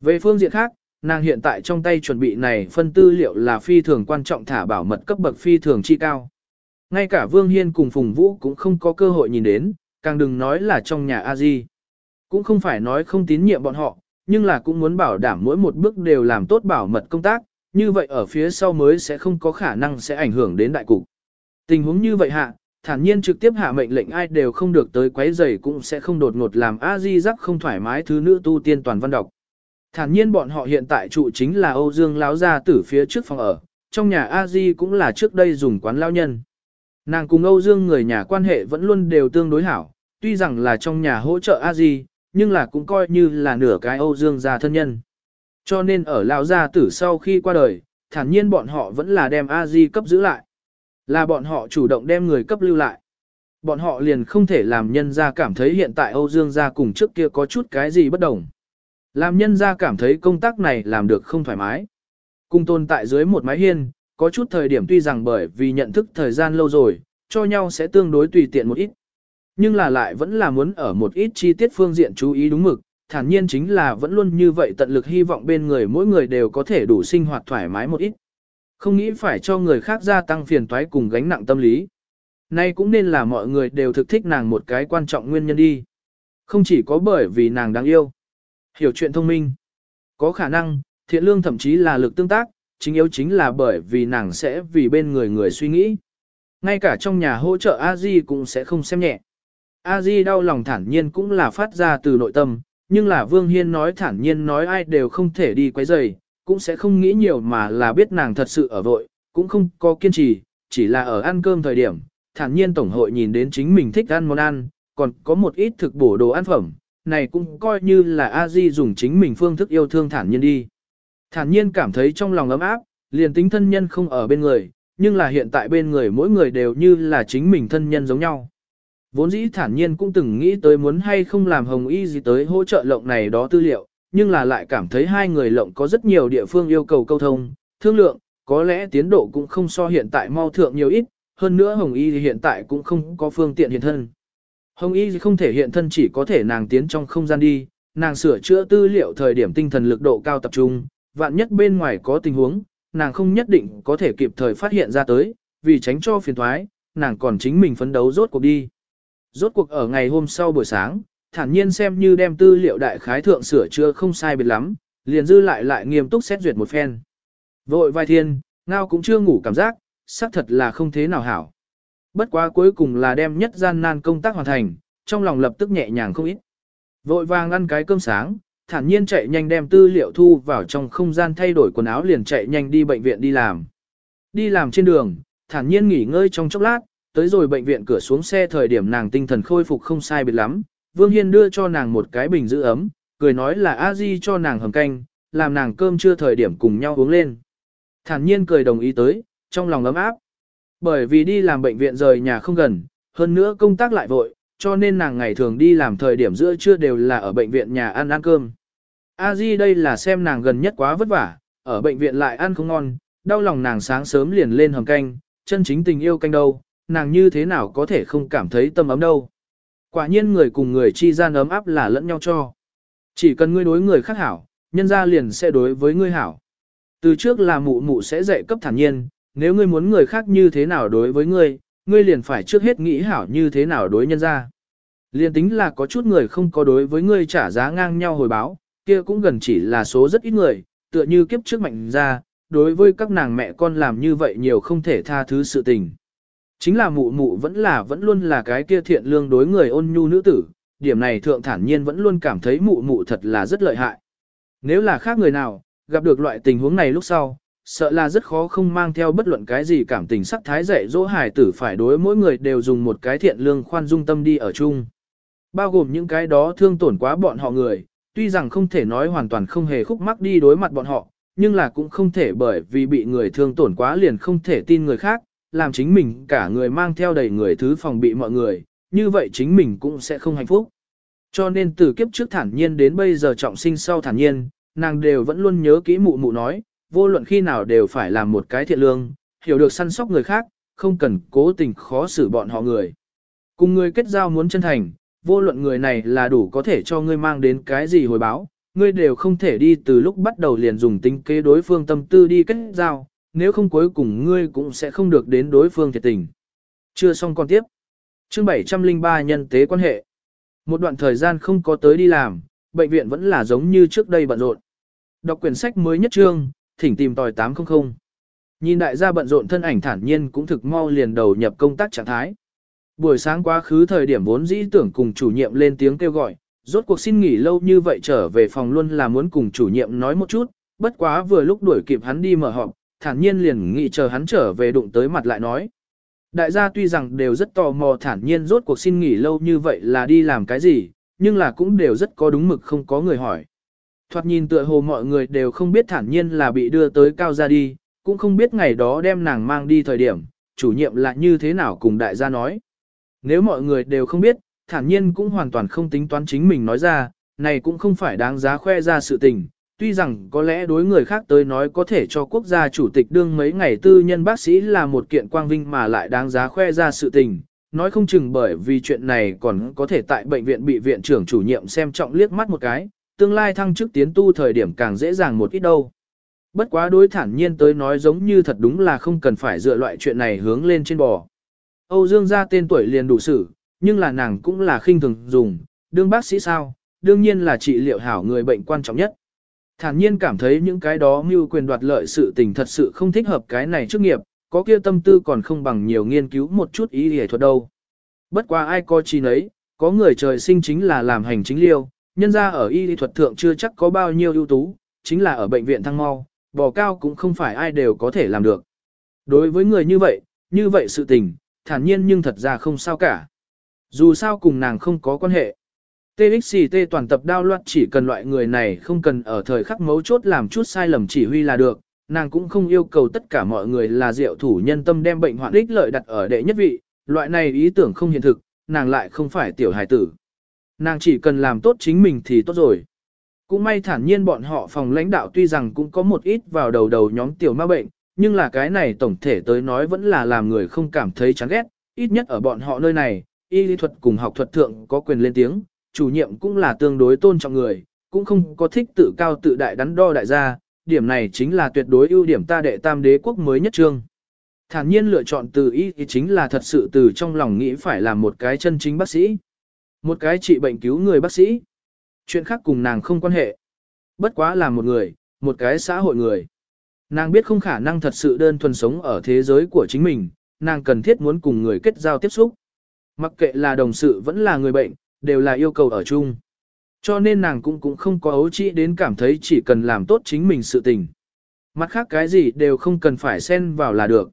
[SPEAKER 1] Về phương diện khác, nàng hiện tại trong tay chuẩn bị này phân tư liệu là phi thường quan trọng thả bảo mật cấp bậc phi thường chi cao. Ngay cả Vương Hiên cùng Phùng Vũ cũng không có cơ hội nhìn đến, càng đừng nói là trong nhà a di Cũng không phải nói không tín nhiệm bọn họ, nhưng là cũng muốn bảo đảm mỗi một bước đều làm tốt bảo mật công tác, như vậy ở phía sau mới sẽ không có khả năng sẽ ảnh hưởng đến đại cục. Tình huống như vậy hạ, thản nhiên trực tiếp hạ mệnh lệnh ai đều không được tới quấy rầy cũng sẽ không đột ngột làm a di rắc không thoải mái thứ nữ tu tiên toàn văn đọc. Thản nhiên bọn họ hiện tại trụ chính là Âu Dương Lão gia tử phía trước phòng ở, trong nhà a di cũng là trước đây dùng quán lao nhân. Nàng cùng Âu Dương người nhà quan hệ vẫn luôn đều tương đối hảo, tuy rằng là trong nhà hỗ trợ a di, nhưng là cũng coi như là nửa cái Âu Dương gia thân nhân. Cho nên ở lão gia tử sau khi qua đời, thản nhiên bọn họ vẫn là đem a di cấp giữ lại. Là bọn họ chủ động đem người cấp lưu lại. Bọn họ liền không thể làm nhân gia cảm thấy hiện tại Âu Dương gia cùng trước kia có chút cái gì bất đồng. Làm nhân gia cảm thấy công tác này làm được không thoải mái. Cùng tồn tại dưới một mái hiên, có chút thời điểm tuy rằng bởi vì nhận thức thời gian lâu rồi, cho nhau sẽ tương đối tùy tiện một ít. Nhưng là lại vẫn là muốn ở một ít chi tiết phương diện chú ý đúng mực, thản nhiên chính là vẫn luôn như vậy tận lực hy vọng bên người mỗi người đều có thể đủ sinh hoạt thoải mái một ít. Không nghĩ phải cho người khác gia tăng phiền toái cùng gánh nặng tâm lý. Nay cũng nên là mọi người đều thực thích nàng một cái quan trọng nguyên nhân đi. Không chỉ có bởi vì nàng đáng yêu. Hiểu chuyện thông minh. Có khả năng, thiện lương thậm chí là lực tương tác, chính yếu chính là bởi vì nàng sẽ vì bên người người suy nghĩ. Ngay cả trong nhà hỗ trợ a di cũng sẽ không xem nhẹ. a di đau lòng thản nhiên cũng là phát ra từ nội tâm, nhưng là Vương Hiên nói thản nhiên nói ai đều không thể đi quấy rầy, cũng sẽ không nghĩ nhiều mà là biết nàng thật sự ở vội, cũng không có kiên trì, chỉ là ở ăn cơm thời điểm, thản nhiên tổng hội nhìn đến chính mình thích ăn món ăn, còn có một ít thực bổ đồ ăn phẩm, này cũng coi như là a di dùng chính mình phương thức yêu thương thản nhiên đi. Thản nhiên cảm thấy trong lòng ấm áp, liền tính thân nhân không ở bên người, nhưng là hiện tại bên người mỗi người đều như là chính mình thân nhân giống nhau. Vốn dĩ thản nhiên cũng từng nghĩ tới muốn hay không làm hồng y gì tới hỗ trợ lộng này đó tư liệu, nhưng là lại cảm thấy hai người lộng có rất nhiều địa phương yêu cầu câu thông, thương lượng, có lẽ tiến độ cũng không so hiện tại mau thượng nhiều ít, hơn nữa hồng y hiện tại cũng không có phương tiện hiện thân. Hồng y không thể hiện thân chỉ có thể nàng tiến trong không gian đi, nàng sửa chữa tư liệu thời điểm tinh thần lực độ cao tập trung, vạn nhất bên ngoài có tình huống, nàng không nhất định có thể kịp thời phát hiện ra tới, vì tránh cho phiền thoái, nàng còn chính mình phấn đấu rốt cuộc đi. Rốt cuộc ở ngày hôm sau buổi sáng, thản nhiên xem như đem tư liệu đại khái thượng sửa chữa không sai biệt lắm, liền dư lại lại nghiêm túc xét duyệt một phen. Vội vai thiên, ngao cũng chưa ngủ cảm giác, xác thật là không thế nào hảo. Bất quá cuối cùng là đem nhất gian nan công tác hoàn thành, trong lòng lập tức nhẹ nhàng không ít. Vội vàng ăn cái cơm sáng, thản nhiên chạy nhanh đem tư liệu thu vào trong không gian thay đổi quần áo liền chạy nhanh đi bệnh viện đi làm. Đi làm trên đường, thản nhiên nghỉ ngơi trong chốc lát, tới rồi bệnh viện cửa xuống xe thời điểm nàng tinh thần khôi phục không sai biệt lắm, Vương Hiên đưa cho nàng một cái bình giữ ấm, cười nói là a di cho nàng hầm canh, làm nàng cơm trưa thời điểm cùng nhau uống lên. Thản nhiên cười đồng ý tới, trong lòng ấm áp. Bởi vì đi làm bệnh viện rời nhà không gần, hơn nữa công tác lại vội, cho nên nàng ngày thường đi làm thời điểm giữa trưa đều là ở bệnh viện nhà ăn ăn cơm. A Di đây là xem nàng gần nhất quá vất vả, ở bệnh viện lại ăn không ngon, đau lòng nàng sáng sớm liền lên hầm canh, chân chính tình yêu canh đâu, nàng như thế nào có thể không cảm thấy tâm ấm đâu. Quả nhiên người cùng người chi gian ấm áp là lẫn nhau cho. Chỉ cần ngươi đối người khác hảo, nhân ra liền sẽ đối với ngươi hảo. Từ trước là mụ mụ sẽ dạy cấp thản nhiên, nếu ngươi muốn người khác như thế nào đối với ngươi, ngươi liền phải trước hết nghĩ hảo như thế nào đối nhân ra. Liền tính là có chút người không có đối với ngươi trả giá ngang nhau hồi báo, kia cũng gần chỉ là số rất ít người, tựa như kiếp trước mạnh ra, đối với các nàng mẹ con làm như vậy nhiều không thể tha thứ sự tình. Chính là mụ mụ vẫn là vẫn luôn là cái kia thiện lương đối người ôn nhu nữ tử, điểm này thượng thản nhiên vẫn luôn cảm thấy mụ mụ thật là rất lợi hại. Nếu là khác người nào, gặp được loại tình huống này lúc sau, sợ là rất khó không mang theo bất luận cái gì cảm tình sắc thái dạy dỗ hài tử phải đối mỗi người đều dùng một cái thiện lương khoan dung tâm đi ở chung. Bao gồm những cái đó thương tổn quá bọn họ người, tuy rằng không thể nói hoàn toàn không hề khúc mắc đi đối mặt bọn họ, nhưng là cũng không thể bởi vì bị người thương tổn quá liền không thể tin người khác, làm chính mình cả người mang theo đầy người thứ phòng bị mọi người, như vậy chính mình cũng sẽ không hạnh phúc. Cho nên từ kiếp trước thản nhiên đến bây giờ trọng sinh sau thản nhiên, nàng đều vẫn luôn nhớ kỹ mụ mụ nói, vô luận khi nào đều phải làm một cái thiện lương, hiểu được săn sóc người khác, không cần cố tình khó xử bọn họ người. Cùng người kết giao muốn chân thành, vô luận người này là đủ có thể cho ngươi mang đến cái gì hồi báo, ngươi đều không thể đi từ lúc bắt đầu liền dùng tính kế đối phương tâm tư đi kết giao, nếu không cuối cùng ngươi cũng sẽ không được đến đối phương thiệt tình. Chưa xong con tiếp. Chương 703 nhân tế quan hệ. Một đoạn thời gian không có tới đi làm, bệnh viện vẫn là giống như trước đây bận rộn. Đọc quyển sách mới nhất trương, thỉnh tìm tòi 800. Nhìn đại gia bận rộn thân ảnh thản nhiên cũng thực mau liền đầu nhập công tác trạng thái. Buổi sáng quá khứ thời điểm vốn dĩ tưởng cùng chủ nhiệm lên tiếng kêu gọi, rốt cuộc xin nghỉ lâu như vậy trở về phòng luôn là muốn cùng chủ nhiệm nói một chút, bất quá vừa lúc đuổi kịp hắn đi mở họp, thản nhiên liền nghĩ chờ hắn trở về đụng tới mặt lại nói. Đại gia tuy rằng đều rất tò mò thản nhiên rốt cuộc xin nghỉ lâu như vậy là đi làm cái gì, nhưng là cũng đều rất có đúng mực không có người hỏi. Thoạt nhìn tựa hồ mọi người đều không biết thản nhiên là bị đưa tới cao gia đi, cũng không biết ngày đó đem nàng mang đi thời điểm, chủ nhiệm là như thế nào cùng đại gia nói. Nếu mọi người đều không biết, thản nhiên cũng hoàn toàn không tính toán chính mình nói ra, này cũng không phải đáng giá khoe ra sự tình. Tuy rằng có lẽ đối người khác tới nói có thể cho quốc gia chủ tịch đương mấy ngày tư nhân bác sĩ là một kiện quang vinh mà lại đáng giá khoe ra sự tình, nói không chừng bởi vì chuyện này còn có thể tại bệnh viện bị viện trưởng chủ nhiệm xem trọng liếc mắt một cái, tương lai thăng chức tiến tu thời điểm càng dễ dàng một ít đâu. Bất quá đối thản nhiên tới nói giống như thật đúng là không cần phải dựa loại chuyện này hướng lên trên bò. Âu Dương gia tên tuổi liền đủ xử, nhưng là nàng cũng là khinh thường dùng, đương bác sĩ sao, đương nhiên là trị liệu hảo người bệnh quan trọng nhất. Thản nhiên cảm thấy những cái đó mưu quyền đoạt lợi sự tình thật sự không thích hợp cái này chức nghiệp, có kia tâm tư còn không bằng nhiều nghiên cứu một chút ý hề thuật đâu. Bất quá ai coi chi nấy, có người trời sinh chính là làm hành chính liêu, nhân ra ở y thuật thượng chưa chắc có bao nhiêu ưu tú, chính là ở bệnh viện thăng mau, bò cao cũng không phải ai đều có thể làm được. Đối với người như vậy, như vậy sự tình, thản nhiên nhưng thật ra không sao cả. Dù sao cùng nàng không có quan hệ. TXT toàn tập đao loạt chỉ cần loại người này không cần ở thời khắc mấu chốt làm chút sai lầm chỉ huy là được, nàng cũng không yêu cầu tất cả mọi người là diệu thủ nhân tâm đem bệnh hoạn ích lợi đặt ở đệ nhất vị, loại này ý tưởng không hiện thực, nàng lại không phải tiểu hài tử. Nàng chỉ cần làm tốt chính mình thì tốt rồi. Cũng may thản nhiên bọn họ phòng lãnh đạo tuy rằng cũng có một ít vào đầu đầu nhóm tiểu ma bệnh, nhưng là cái này tổng thể tới nói vẫn là làm người không cảm thấy chán ghét, ít nhất ở bọn họ nơi này, y lý thuật cùng học thuật thượng có quyền lên tiếng, chủ nhiệm cũng là tương đối tôn trọng người, cũng không có thích tự cao tự đại đắn đo đại gia, điểm này chính là tuyệt đối ưu điểm ta đệ tam đế quốc mới nhất trương. Thản nhiên lựa chọn từ y thì chính là thật sự từ trong lòng nghĩ phải làm một cái chân chính bác sĩ. Một cái trị bệnh cứu người bác sĩ. Chuyện khác cùng nàng không quan hệ. Bất quá là một người, một cái xã hội người. Nàng biết không khả năng thật sự đơn thuần sống ở thế giới của chính mình, nàng cần thiết muốn cùng người kết giao tiếp xúc. Mặc kệ là đồng sự vẫn là người bệnh, đều là yêu cầu ở chung. Cho nên nàng cũng cũng không có ấu trĩ đến cảm thấy chỉ cần làm tốt chính mình sự tình. Mặt khác cái gì đều không cần phải xen vào là được.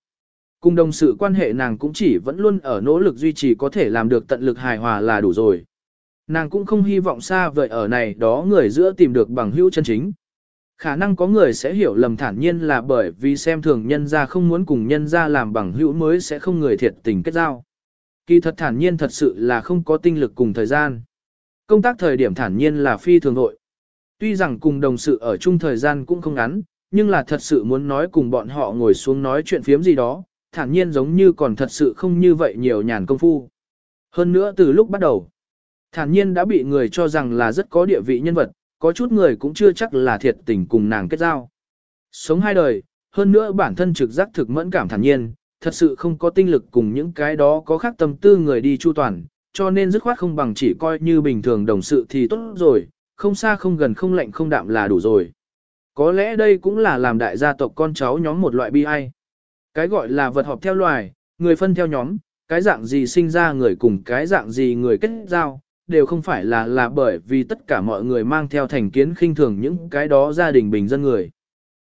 [SPEAKER 1] Cùng đồng sự quan hệ nàng cũng chỉ vẫn luôn ở nỗ lực duy trì có thể làm được tận lực hài hòa là đủ rồi. Nàng cũng không hy vọng xa vời ở này đó người giữa tìm được bằng hữu chân chính. Khả năng có người sẽ hiểu lầm thản nhiên là bởi vì xem thường nhân ra không muốn cùng nhân ra làm bằng hữu mới sẽ không người thiệt tình kết giao. Kỳ thật thản nhiên thật sự là không có tinh lực cùng thời gian. Công tác thời điểm thản nhiên là phi thường hội. Tuy rằng cùng đồng sự ở chung thời gian cũng không ngắn, nhưng là thật sự muốn nói cùng bọn họ ngồi xuống nói chuyện phiếm gì đó, thản nhiên giống như còn thật sự không như vậy nhiều nhàn công phu. Hơn nữa từ lúc bắt đầu, thản nhiên đã bị người cho rằng là rất có địa vị nhân vật, có chút người cũng chưa chắc là thiệt tình cùng nàng kết giao. Sống hai đời, hơn nữa bản thân trực giác thực mẫn cảm thản nhiên, thật sự không có tinh lực cùng những cái đó có khác tâm tư người đi chu toàn, cho nên dứt khoát không bằng chỉ coi như bình thường đồng sự thì tốt rồi, không xa không gần không lạnh không đạm là đủ rồi. Có lẽ đây cũng là làm đại gia tộc con cháu nhóm một loại bi ai. Cái gọi là vật họp theo loài, người phân theo nhóm, cái dạng gì sinh ra người cùng cái dạng gì người kết giao, đều không phải là là bởi vì tất cả mọi người mang theo thành kiến khinh thường những cái đó gia đình bình dân người.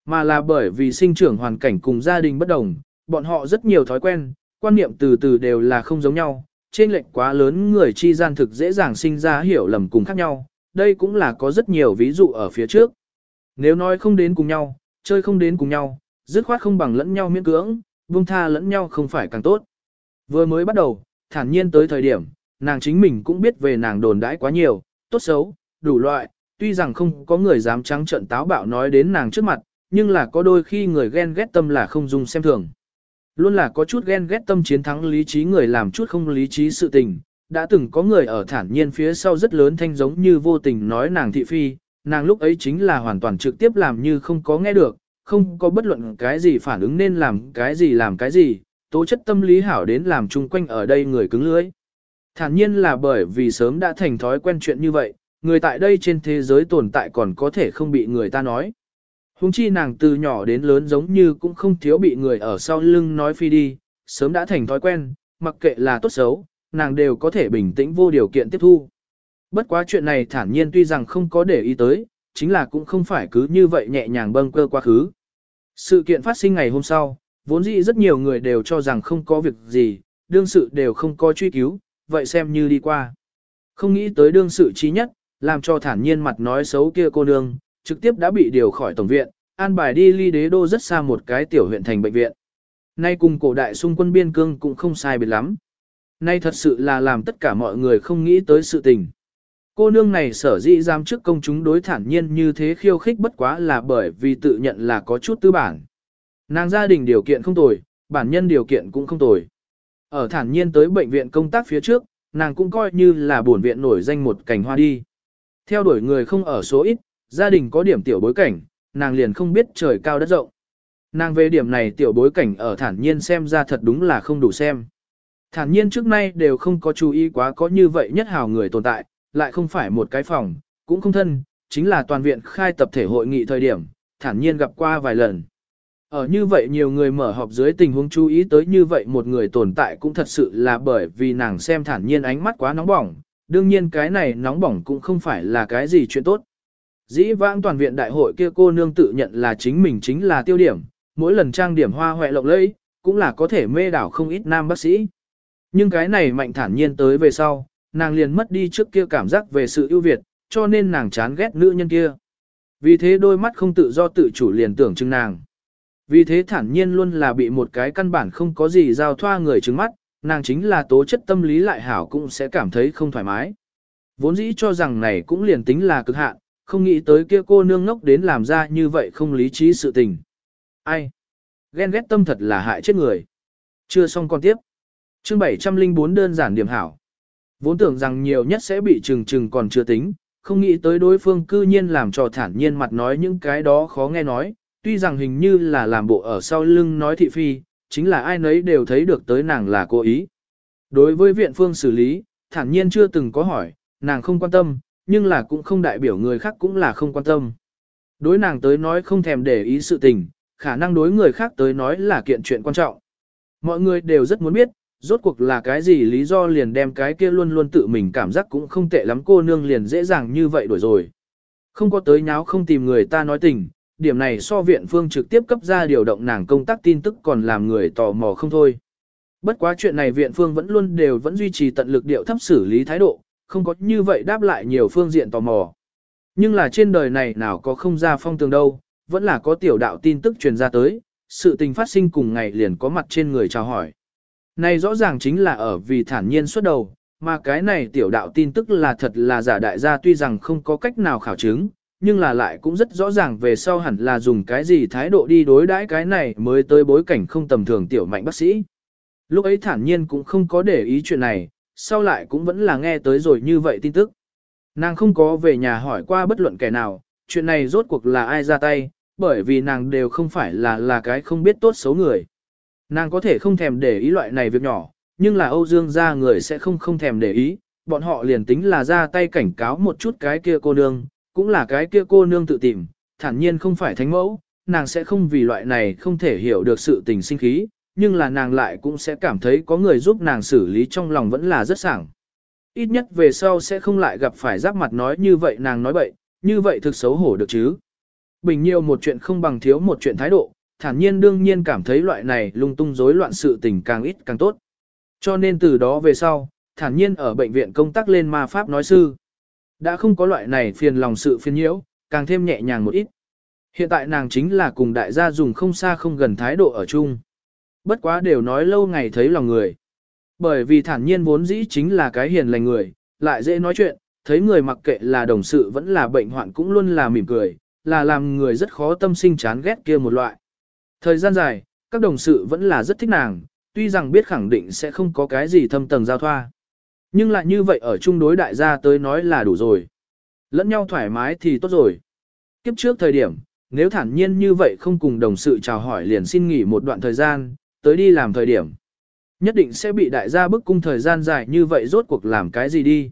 [SPEAKER 1] Mà là bởi vì sinh trưởng hoàn cảnh cùng gia đình bất đồng, bọn họ rất nhiều thói quen, quan niệm từ từ đều là không giống nhau, trên lệnh quá lớn người chi gian thực dễ dàng sinh ra hiểu lầm cùng khác nhau, đây cũng là có rất nhiều ví dụ ở phía trước. Nếu nói không đến cùng nhau, chơi không đến cùng nhau, dứt khoát không bằng lẫn nhau miễn cưỡng, buông tha lẫn nhau không phải càng tốt. Vừa mới bắt đầu, thản nhiên tới thời điểm, nàng chính mình cũng biết về nàng đồn đãi quá nhiều, tốt xấu, đủ loại, tuy rằng không có người dám trắng trợn táo bạo nói đến nàng trước mặt, nhưng là có đôi khi người ghen ghét tâm là không dung xem thường. Luôn là có chút ghen ghét tâm chiến thắng lý trí người làm chút không lý trí sự tình, đã từng có người ở thản nhiên phía sau rất lớn thanh giống như vô tình nói nàng thị phi, nàng lúc ấy chính là hoàn toàn trực tiếp làm như không có nghe được, không có bất luận cái gì phản ứng nên làm cái gì làm cái gì, tố chất tâm lý hảo đến làm chung quanh ở đây người cứng lưỡi. Thản nhiên là bởi vì sớm đã thành thói quen chuyện như vậy, người tại đây trên thế giới tồn tại còn có thể không bị người ta nói. Hùng chi nàng từ nhỏ đến lớn giống như cũng không thiếu bị người ở sau lưng nói phi đi, sớm đã thành thói quen, mặc kệ là tốt xấu, nàng đều có thể bình tĩnh vô điều kiện tiếp thu. Bất quá chuyện này thản nhiên tuy rằng không có để ý tới, chính là cũng không phải cứ như vậy nhẹ nhàng bâng cơ quá khứ. Sự kiện phát sinh ngày hôm sau, vốn dĩ rất nhiều người đều cho rằng không có việc gì, đương sự đều không có truy cứu, vậy xem như đi qua. Không nghĩ tới đương sự chi nhất, làm cho thản nhiên mặt nói xấu kia cô nương, trực tiếp đã bị điều khỏi tổng viện, an bài đi ly đế đô rất xa một cái tiểu huyện thành bệnh viện. Nay cùng cổ đại xung quân biên cương cũng không sai biệt lắm. Nay thật sự là làm tất cả mọi người không nghĩ tới sự tình. Cô nương này sở dĩ giam trước công chúng đối thản nhiên như thế khiêu khích bất quá là bởi vì tự nhận là có chút tư bản. Nàng gia đình điều kiện không tồi, bản nhân điều kiện cũng không tồi. Ở thản nhiên tới bệnh viện công tác phía trước, nàng cũng coi như là buồn viện nổi danh một cảnh hoa đi. Theo đuổi người không ở số ít, gia đình có điểm tiểu bối cảnh, nàng liền không biết trời cao đất rộng. Nàng về điểm này tiểu bối cảnh ở thản nhiên xem ra thật đúng là không đủ xem. Thản nhiên trước nay đều không có chú ý quá có như vậy nhất hào người tồn tại, lại không phải một cái phòng, cũng không thân, chính là toàn viện khai tập thể hội nghị thời điểm, thản nhiên gặp qua vài lần. Ở như vậy nhiều người mở họp dưới tình huống chú ý tới như vậy một người tồn tại cũng thật sự là bởi vì nàng xem thản nhiên ánh mắt quá nóng bỏng, đương nhiên cái này nóng bỏng cũng không phải là cái gì chuyện tốt. Dĩ vãng toàn viện đại hội kia cô nương tự nhận là chính mình chính là tiêu điểm, mỗi lần trang điểm hoa hoẹ lộng lẫy, cũng là có thể mê đảo không ít nam bác sĩ. Nhưng cái này mạnh thản nhiên tới về sau, nàng liền mất đi trước kia cảm giác về sự ưu việt, cho nên nàng chán ghét nữ nhân kia. Vì thế đôi mắt không tự do tự chủ liền tưởng chừng nàng. Vì thế thản nhiên luôn là bị một cái căn bản không có gì giao thoa người trừng mắt, nàng chính là tố chất tâm lý lại hảo cũng sẽ cảm thấy không thoải mái. Vốn dĩ cho rằng này cũng liền tính là cực hạn, không nghĩ tới kia cô nương ngốc đến làm ra như vậy không lý trí sự tình. Ai? Ghen ghét tâm thật là hại chết người. Chưa xong con tiếp. Chương 704 đơn giản điểm hảo. Vốn tưởng rằng nhiều nhất sẽ bị trừng trừng còn chưa tính, không nghĩ tới đối phương cư nhiên làm trò thản nhiên mặt nói những cái đó khó nghe nói, tuy rằng hình như là làm bộ ở sau lưng nói thị phi, chính là ai nấy đều thấy được tới nàng là cố ý. Đối với viện phương xử lý, thản nhiên chưa từng có hỏi, nàng không quan tâm, nhưng là cũng không đại biểu người khác cũng là không quan tâm. Đối nàng tới nói không thèm để ý sự tình, khả năng đối người khác tới nói là kiện chuyện quan trọng. Mọi người đều rất muốn biết, rốt cuộc là cái gì lý do liền đem cái kia luôn luôn tự mình cảm giác cũng không tệ lắm cô nương liền dễ dàng như vậy đổi rồi. Không có tới nháo không tìm người ta nói tình, điểm này so viện phương trực tiếp cấp ra điều động nàng công tác tin tức còn làm người tò mò không thôi. Bất quá chuyện này viện phương vẫn luôn đều vẫn duy trì tận lực điệu thấp xử lý thái độ, không có như vậy đáp lại nhiều phương diện tò mò. Nhưng là trên đời này nào có không ra phong tường đâu, vẫn là có tiểu đạo tin tức truyền ra tới, sự tình phát sinh cùng ngày liền có mặt trên người chào hỏi. Này rõ ràng chính là ở vì thản nhiên xuất đầu, mà cái này tiểu đạo tin tức là thật là giả đại gia tuy rằng không có cách nào khảo chứng, nhưng là lại cũng rất rõ ràng về sau hẳn là dùng cái gì thái độ đi đối đãi cái này mới tới bối cảnh không tầm thường tiểu mạnh bác sĩ. Lúc ấy thản nhiên cũng không có để ý chuyện này, sau lại cũng vẫn là nghe tới rồi như vậy tin tức. Nàng không có về nhà hỏi qua bất luận kẻ nào, chuyện này rốt cuộc là ai ra tay, bởi vì nàng đều không phải là là cái không biết tốt xấu người. Nàng có thể không thèm để ý loại này việc nhỏ, nhưng là Âu Dương gia người sẽ không không thèm để ý, bọn họ liền tính là ra tay cảnh cáo một chút cái kia cô nương, cũng là cái kia cô nương tự tìm, thản nhiên không phải thánh mẫu, nàng sẽ không vì loại này không thể hiểu được sự tình sinh khí, nhưng là nàng lại cũng sẽ cảm thấy có người giúp nàng xử lý trong lòng vẫn là rất sảng. Ít nhất về sau sẽ không lại gặp phải giáp mặt nói như vậy nàng nói bậy, như vậy thực xấu hổ được chứ. Bình nhiều một chuyện không bằng thiếu một chuyện thái độ, thản nhiên đương nhiên cảm thấy loại này lung tung rối loạn sự tình càng ít càng tốt. Cho nên từ đó về sau, thản nhiên ở bệnh viện công tác lên ma pháp nói sư. Đã không có loại này phiền lòng sự phiền nhiễu, càng thêm nhẹ nhàng một ít. Hiện tại nàng chính là cùng đại gia dùng không xa không gần thái độ ở chung. Bất quá đều nói lâu ngày thấy lòng người. Bởi vì thản nhiên vốn dĩ chính là cái hiền lành người, lại dễ nói chuyện, thấy người mặc kệ là đồng sự vẫn là bệnh hoạn cũng luôn là mỉm cười, là làm người rất khó tâm sinh chán ghét kia một loại. Thời gian dài, các đồng sự vẫn là rất thích nàng, tuy rằng biết khẳng định sẽ không có cái gì thâm tầng giao thoa. Nhưng lại như vậy ở chung đối đại gia tới nói là đủ rồi. Lẫn nhau thoải mái thì tốt rồi. Kiếp trước thời điểm, nếu thản nhiên như vậy không cùng đồng sự chào hỏi liền xin nghỉ một đoạn thời gian, tới đi làm thời điểm. Nhất định sẽ bị đại gia bức cung thời gian dài như vậy rốt cuộc làm cái gì đi.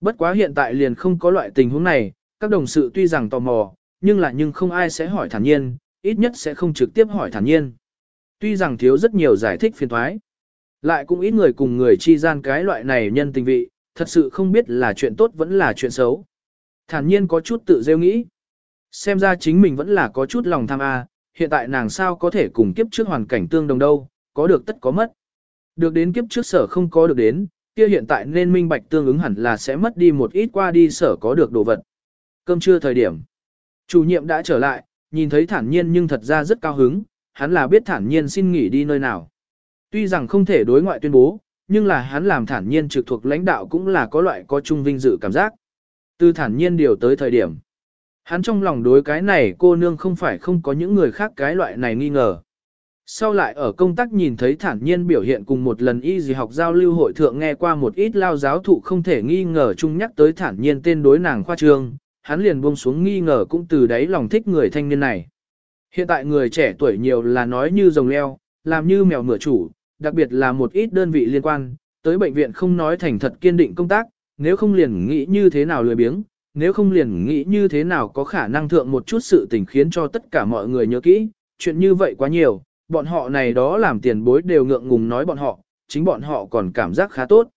[SPEAKER 1] Bất quá hiện tại liền không có loại tình huống này, các đồng sự tuy rằng tò mò, nhưng là nhưng không ai sẽ hỏi thản nhiên, ít nhất sẽ không trực tiếp hỏi thản nhiên. Tuy rằng thiếu rất nhiều giải thích phiền thoái, lại cũng ít người cùng người chi gian cái loại này nhân tình vị, thật sự không biết là chuyện tốt vẫn là chuyện xấu. Thản nhiên có chút tự rêu nghĩ. Xem ra chính mình vẫn là có chút lòng tham a, hiện tại nàng sao có thể cùng kiếp trước hoàn cảnh tương đồng đâu, có được tất có mất. Được đến kiếp trước sở không có được đến, kia hiện tại nên minh bạch tương ứng hẳn là sẽ mất đi một ít qua đi sở có được đồ vật. Cơm trưa thời điểm. Chủ nhiệm đã trở lại, nhìn thấy thản nhiên nhưng thật ra rất cao hứng, hắn là biết thản nhiên xin nghỉ đi nơi nào. Tuy rằng không thể đối ngoại tuyên bố, nhưng là hắn làm thản nhiên trực thuộc lãnh đạo cũng là có loại có chung vinh dự cảm giác. Từ thản nhiên điều tới thời điểm. Hắn trong lòng đối cái này cô nương không phải không có những người khác cái loại này nghi ngờ. Sau lại ở công tác nhìn thấy thản nhiên biểu hiện cùng một lần y gì học giao lưu hội thượng nghe qua một ít lao giáo thụ không thể nghi ngờ chung nhắc tới thản nhiên tên đối nàng khoa trương, hắn liền buông xuống nghi ngờ cũng từ đấy lòng thích người thanh niên này. Hiện tại người trẻ tuổi nhiều là nói như rồng leo, làm như mèo mửa chủ, đặc biệt là một ít đơn vị liên quan, tới bệnh viện không nói thành thật kiên định công tác, nếu không liền nghĩ như thế nào lười biếng, nếu không liền nghĩ như thế nào có khả năng thượng một chút sự tình khiến cho tất cả mọi người nhớ kỹ, chuyện như vậy quá nhiều, bọn họ này đó làm tiền bối đều ngượng ngùng nói bọn họ, chính bọn họ còn cảm giác khá tốt.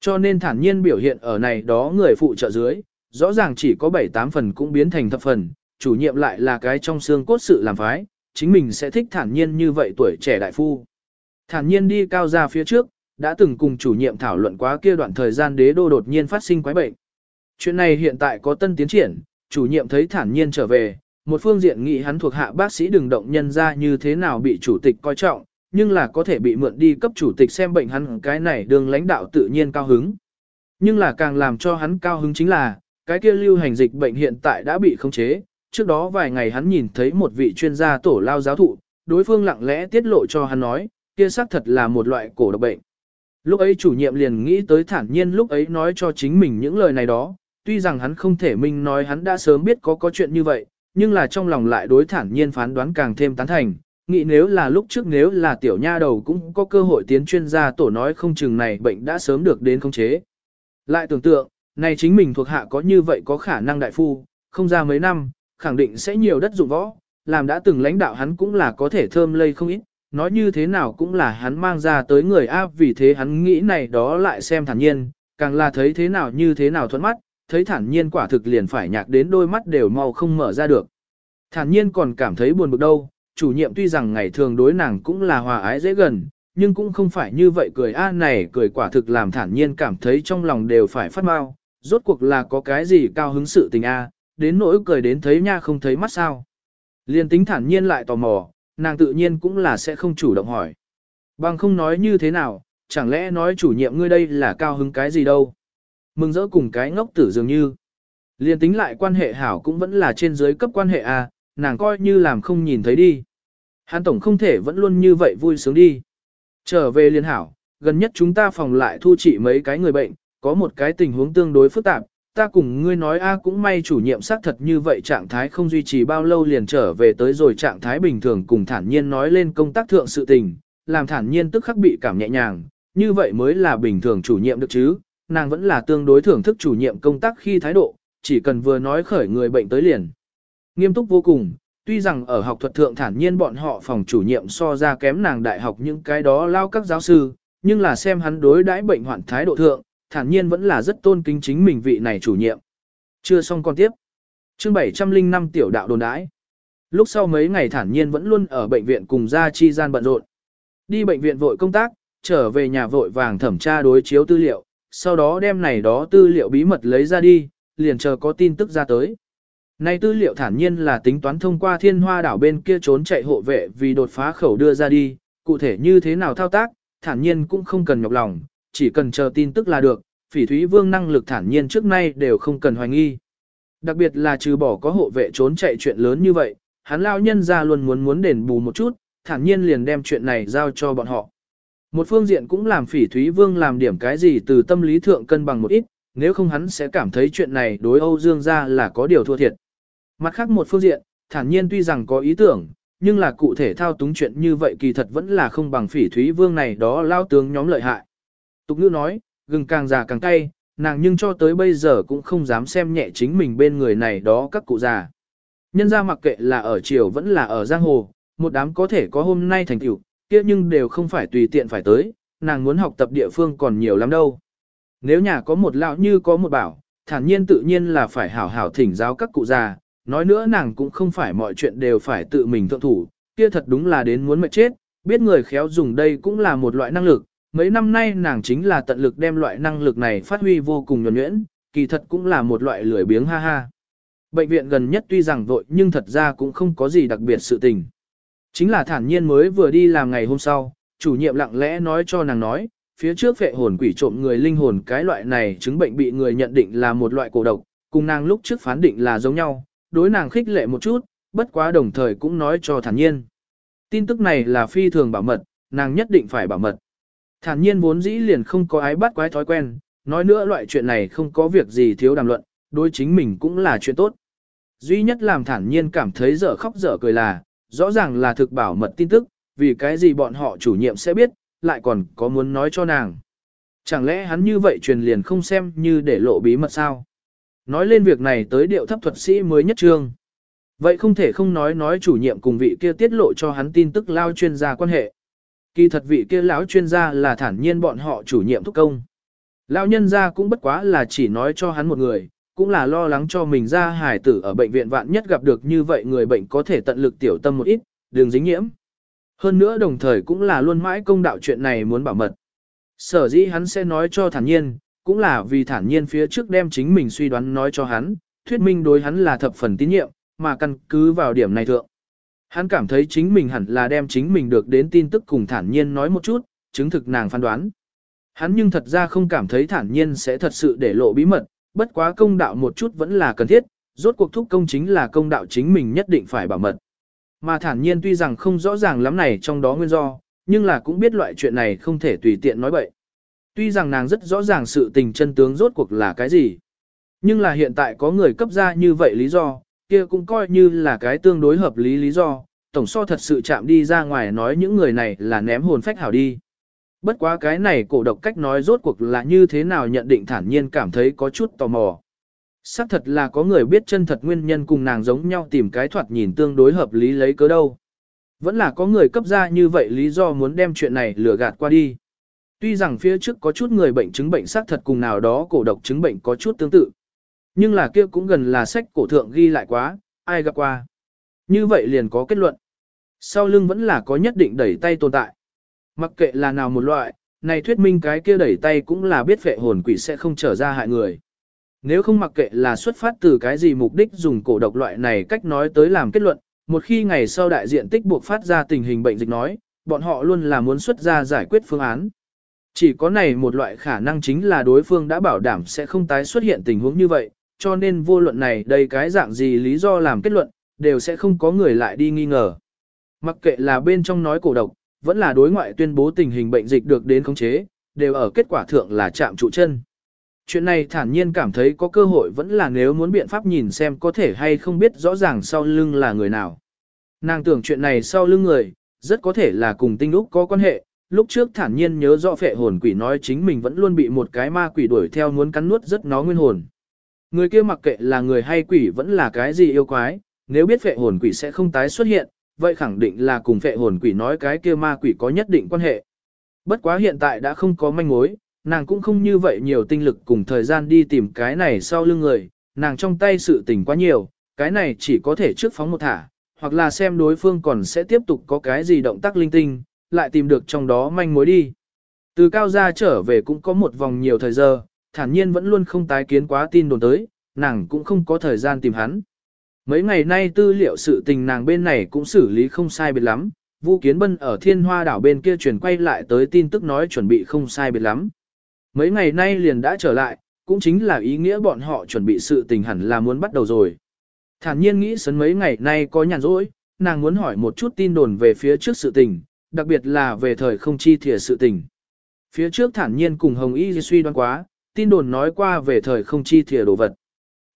[SPEAKER 1] Cho nên thản nhiên biểu hiện ở này đó người phụ trợ dưới, rõ ràng chỉ có 7-8 phần cũng biến thành thập phần, chủ nhiệm lại là cái trong xương cốt sự làm phái, chính mình sẽ thích thản nhiên như vậy tuổi trẻ đại phu. Thản nhiên đi cao ra phía trước, đã từng cùng chủ nhiệm thảo luận quá kia đoạn thời gian đế đô đột nhiên phát sinh quái bệnh. Chuyện này hiện tại có tân tiến triển, chủ nhiệm thấy thản nhiên trở về, một phương diện nghĩ hắn thuộc hạ bác sĩ đừng động nhân ra như thế nào bị chủ tịch coi trọng, nhưng là có thể bị mượn đi cấp chủ tịch xem bệnh hắn cái này đường lãnh đạo tự nhiên cao hứng. Nhưng là càng làm cho hắn cao hứng chính là, cái kia lưu hành dịch bệnh hiện tại đã bị khống chế, trước đó vài ngày hắn nhìn thấy một vị chuyên gia tổ lao giáo thụ, đối phương lặng lẽ tiết lộ cho hắn nói, kia xác thật là một loại cổ độc bệnh. Lúc ấy chủ nhiệm liền nghĩ tới thản nhiên lúc ấy nói cho chính mình những lời này đó, tuy rằng hắn không thể minh nói hắn đã sớm biết có có chuyện như vậy, nhưng là trong lòng lại đối thản nhiên phán đoán càng thêm tán thành, nghĩ nếu là lúc trước nếu là tiểu nha đầu cũng có cơ hội tiến chuyên gia tổ nói không chừng này bệnh đã sớm được đến khống chế. Lại tưởng tượng, này chính mình thuộc hạ có như vậy có khả năng đại phu, không ra mấy năm, khẳng định sẽ nhiều đất dụng võ, làm đã từng lãnh đạo hắn cũng là có thể thơm lây không ít, nói như thế nào cũng là hắn mang ra tới người áp vì thế hắn nghĩ này đó lại xem thản nhiên, càng là thấy thế nào như thế nào thuận mắt, thấy thản nhiên quả thực liền phải nhạc đến đôi mắt đều mau không mở ra được. Thản nhiên còn cảm thấy buồn bực đâu, chủ nhiệm tuy rằng ngày thường đối nàng cũng là hòa ái dễ gần, nhưng cũng không phải như vậy cười a này cười quả thực làm thản nhiên cảm thấy trong lòng đều phải phát mau, rốt cuộc là có cái gì cao hứng sự tình a, đến nỗi cười đến thấy nha không thấy mắt sao. Liên tính thản nhiên lại tò mò, nàng tự nhiên cũng là sẽ không chủ động hỏi. Bằng không nói như thế nào, chẳng lẽ nói chủ nhiệm ngươi đây là cao hứng cái gì đâu. Mừng rỡ cùng cái ngốc tử dường như. Liên tính lại quan hệ hảo cũng vẫn là trên dưới cấp quan hệ à nàng coi như làm không nhìn thấy đi. Hắn tổng không thể vẫn luôn như vậy vui sướng đi. Trở về liên hảo, gần nhất chúng ta phòng lại thu trị mấy cái người bệnh, có một cái tình huống tương đối phức tạp, ta cùng ngươi nói a cũng may chủ nhiệm xác thật như vậy trạng thái không duy trì bao lâu liền trở về tới rồi trạng thái bình thường cùng thản nhiên nói lên công tác thượng sự tình, làm thản nhiên tức khắc bị cảm nhẹ nhàng, như vậy mới là bình thường chủ nhiệm được chứ, nàng vẫn là tương đối thưởng thức chủ nhiệm công tác khi thái độ, chỉ cần vừa nói khởi người bệnh tới liền. Nghiêm túc vô cùng, tuy rằng ở học thuật thượng thản nhiên bọn họ phòng chủ nhiệm so ra kém nàng đại học những cái đó lao các giáo sư, nhưng là xem hắn đối đãi bệnh hoạn thái độ thượng, thản nhiên vẫn là rất tôn kính chính mình vị này chủ nhiệm. Chưa xong con tiếp. Chương 705 tiểu đạo đồn đãi. Lúc sau mấy ngày thản nhiên vẫn luôn ở bệnh viện cùng gia chi gian bận rộn. Đi bệnh viện vội công tác, trở về nhà vội vàng thẩm tra đối chiếu tư liệu, sau đó đem này đó tư liệu bí mật lấy ra đi, liền chờ có tin tức ra tới. Nay tư liệu thản nhiên là tính toán thông qua thiên hoa đảo bên kia trốn chạy hộ vệ vì đột phá khẩu đưa ra đi, cụ thể như thế nào thao tác, thản nhiên cũng không cần nhọc lòng, chỉ cần chờ tin tức là được, phỉ thúy vương năng lực thản nhiên trước nay đều không cần hoài nghi. Đặc biệt là trừ bỏ có hộ vệ trốn chạy chuyện lớn như vậy, hắn lao nhân ra luôn muốn muốn đền bù một chút, thản nhiên liền đem chuyện này giao cho bọn họ. Một phương diện cũng làm phỉ thúy vương làm điểm cái gì từ tâm lý thượng cân bằng một ít, nếu không hắn sẽ cảm thấy chuyện này đối Âu Dương ra là có điều thua thiệt. Mặt khác một phương diện, thản nhiên tuy rằng có ý tưởng, nhưng là cụ thể thao túng chuyện như vậy kỳ thật vẫn là không bằng phỉ thúy vương này đó lao tướng nhóm lợi hại. Tục ngữ nói, gừng càng già càng cay, nàng nhưng cho tới bây giờ cũng không dám xem nhẹ chính mình bên người này đó các cụ già. Nhân ra mặc kệ là ở triều vẫn là ở giang hồ, một đám có thể có hôm nay thành tựu, kia nhưng đều không phải tùy tiện phải tới, nàng muốn học tập địa phương còn nhiều lắm đâu. Nếu nhà có một lão như có một bảo, thản nhiên tự nhiên là phải hảo hảo thỉnh giáo các cụ già, nói nữa nàng cũng không phải mọi chuyện đều phải tự mình thượng thủ, kia thật đúng là đến muốn mệt chết, biết người khéo dùng đây cũng là một loại năng lực, mấy năm nay nàng chính là tận lực đem loại năng lực này phát huy vô cùng nhuần nhuyễn, kỳ thật cũng là một loại lười biếng ha ha. Bệnh viện gần nhất tuy rằng vội nhưng thật ra cũng không có gì đặc biệt sự tình. Chính là thản nhiên mới vừa đi làm ngày hôm sau, chủ nhiệm lặng lẽ nói cho nàng nói, phía trước vệ hồn quỷ trộm người linh hồn cái loại này chứng bệnh bị người nhận định là một loại cổ độc, cùng nàng lúc trước phán định là giống nhau, đối nàng khích lệ một chút, bất quá đồng thời cũng nói cho thản nhiên. Tin tức này là phi thường bảo mật, nàng nhất định phải bảo mật. Thản nhiên vốn dĩ liền không có ái bắt quái thói quen, nói nữa loại chuyện này không có việc gì thiếu đàm luận, đối chính mình cũng là chuyện tốt. Duy nhất làm thản nhiên cảm thấy dở khóc dở cười là, rõ ràng là thực bảo mật tin tức, vì cái gì bọn họ chủ nhiệm sẽ biết, lại còn có muốn nói cho nàng. Chẳng lẽ hắn như vậy truyền liền không xem như để lộ bí mật sao? Nói lên việc này tới điệu thấp thuật sĩ mới nhất trương. Vậy không thể không nói nói chủ nhiệm cùng vị kia tiết lộ cho hắn tin tức lao chuyên gia quan hệ. Kỳ thật vị kia lão chuyên gia là thản nhiên bọn họ chủ nhiệm thúc công. Lão nhân gia cũng bất quá là chỉ nói cho hắn một người, cũng là lo lắng cho mình ra hải tử ở bệnh viện vạn nhất gặp được như vậy người bệnh có thể tận lực tiểu tâm một ít, đường dính nhiễm. Hơn nữa đồng thời cũng là luôn mãi công đạo chuyện này muốn bảo mật. Sở dĩ hắn sẽ nói cho thản nhiên, cũng là vì thản nhiên phía trước đem chính mình suy đoán nói cho hắn, thuyết minh đối hắn là thập phần tín nhiệm, mà căn cứ vào điểm này thượng. Hắn cảm thấy chính mình hẳn là đem chính mình được đến tin tức cùng thản nhiên nói một chút, chứng thực nàng phán đoán. Hắn nhưng thật ra không cảm thấy thản nhiên sẽ thật sự để lộ bí mật, bất quá công đạo một chút vẫn là cần thiết, rốt cuộc thúc công chính là công đạo chính mình nhất định phải bảo mật. Mà thản nhiên tuy rằng không rõ ràng lắm này trong đó nguyên do, nhưng là cũng biết loại chuyện này không thể tùy tiện nói bậy. Tuy rằng nàng rất rõ ràng sự tình chân tướng rốt cuộc là cái gì. Nhưng là hiện tại có người cấp ra như vậy lý do, kia cũng coi như là cái tương đối hợp lý lý do, tổng so thật sự chạm đi ra ngoài nói những người này là ném hồn phách hảo đi. Bất quá cái này cổ độc cách nói rốt cuộc là như thế nào nhận định thản nhiên cảm thấy có chút tò mò. Xác thật là có người biết chân thật nguyên nhân cùng nàng giống nhau tìm cái thoạt nhìn tương đối hợp lý lấy cớ đâu. Vẫn là có người cấp ra như vậy lý do muốn đem chuyện này lừa gạt qua đi. Tuy rằng phía trước có chút người bệnh chứng bệnh xác thật cùng nào đó cổ độc chứng bệnh có chút tương tự. Nhưng là kia cũng gần là sách cổ thượng ghi lại quá, ai gặp qua. Như vậy liền có kết luận. Sau lưng vẫn là có nhất định đẩy tay tồn tại. Mặc kệ là nào một loại, này thuyết minh cái kia đẩy tay cũng là biết vệ hồn quỷ sẽ không trở ra hại người. Nếu không mặc kệ là xuất phát từ cái gì mục đích dùng cổ độc loại này cách nói tới làm kết luận, một khi ngày sau đại diện tích buộc phát ra tình hình bệnh dịch nói, bọn họ luôn là muốn xuất ra giải quyết phương án. Chỉ có này một loại khả năng chính là đối phương đã bảo đảm sẽ không tái xuất hiện tình huống như vậy, cho nên vô luận này đây cái dạng gì lý do làm kết luận, đều sẽ không có người lại đi nghi ngờ. Mặc kệ là bên trong nói cổ độc, vẫn là đối ngoại tuyên bố tình hình bệnh dịch được đến khống chế, đều ở kết quả thượng là chạm trụ chân. Chuyện này thản nhiên cảm thấy có cơ hội vẫn là nếu muốn biện pháp nhìn xem có thể hay không biết rõ ràng sau lưng là người nào. Nàng tưởng chuyện này sau lưng người, rất có thể là cùng tinh lúc có quan hệ, lúc trước thản nhiên nhớ rõ phệ hồn quỷ nói chính mình vẫn luôn bị một cái ma quỷ đuổi theo muốn cắn nuốt rất nó nguyên hồn. Người kia mặc kệ là người hay quỷ vẫn là cái gì yêu quái, nếu biết phệ hồn quỷ sẽ không tái xuất hiện, vậy khẳng định là cùng phệ hồn quỷ nói cái kia ma quỷ có nhất định quan hệ. Bất quá hiện tại đã không có manh mối, nàng cũng không như vậy nhiều tinh lực cùng thời gian đi tìm cái này sau lưng người, nàng trong tay sự tình quá nhiều, cái này chỉ có thể trước phóng một thả, hoặc là xem đối phương còn sẽ tiếp tục có cái gì động tác linh tinh, lại tìm được trong đó manh mối đi. Từ cao gia trở về cũng có một vòng nhiều thời giờ, thản nhiên vẫn luôn không tái kiến quá tin đồn tới, nàng cũng không có thời gian tìm hắn. Mấy ngày nay tư liệu sự tình nàng bên này cũng xử lý không sai biệt lắm, Vu Kiến Bân ở Thiên Hoa đảo bên kia truyền quay lại tới tin tức nói chuẩn bị không sai biệt lắm. Mấy ngày nay liền đã trở lại, cũng chính là ý nghĩa bọn họ chuẩn bị sự tình hẳn là muốn bắt đầu rồi. Thản nhiên nghĩ sấn mấy ngày nay có nhàn rỗi, nàng muốn hỏi một chút tin đồn về phía trước sự tình, đặc biệt là về thời không chi thìa sự tình. Phía trước thản nhiên cùng Hồng Y suy đoán quá, tin đồn nói qua về thời không chi thìa đồ vật.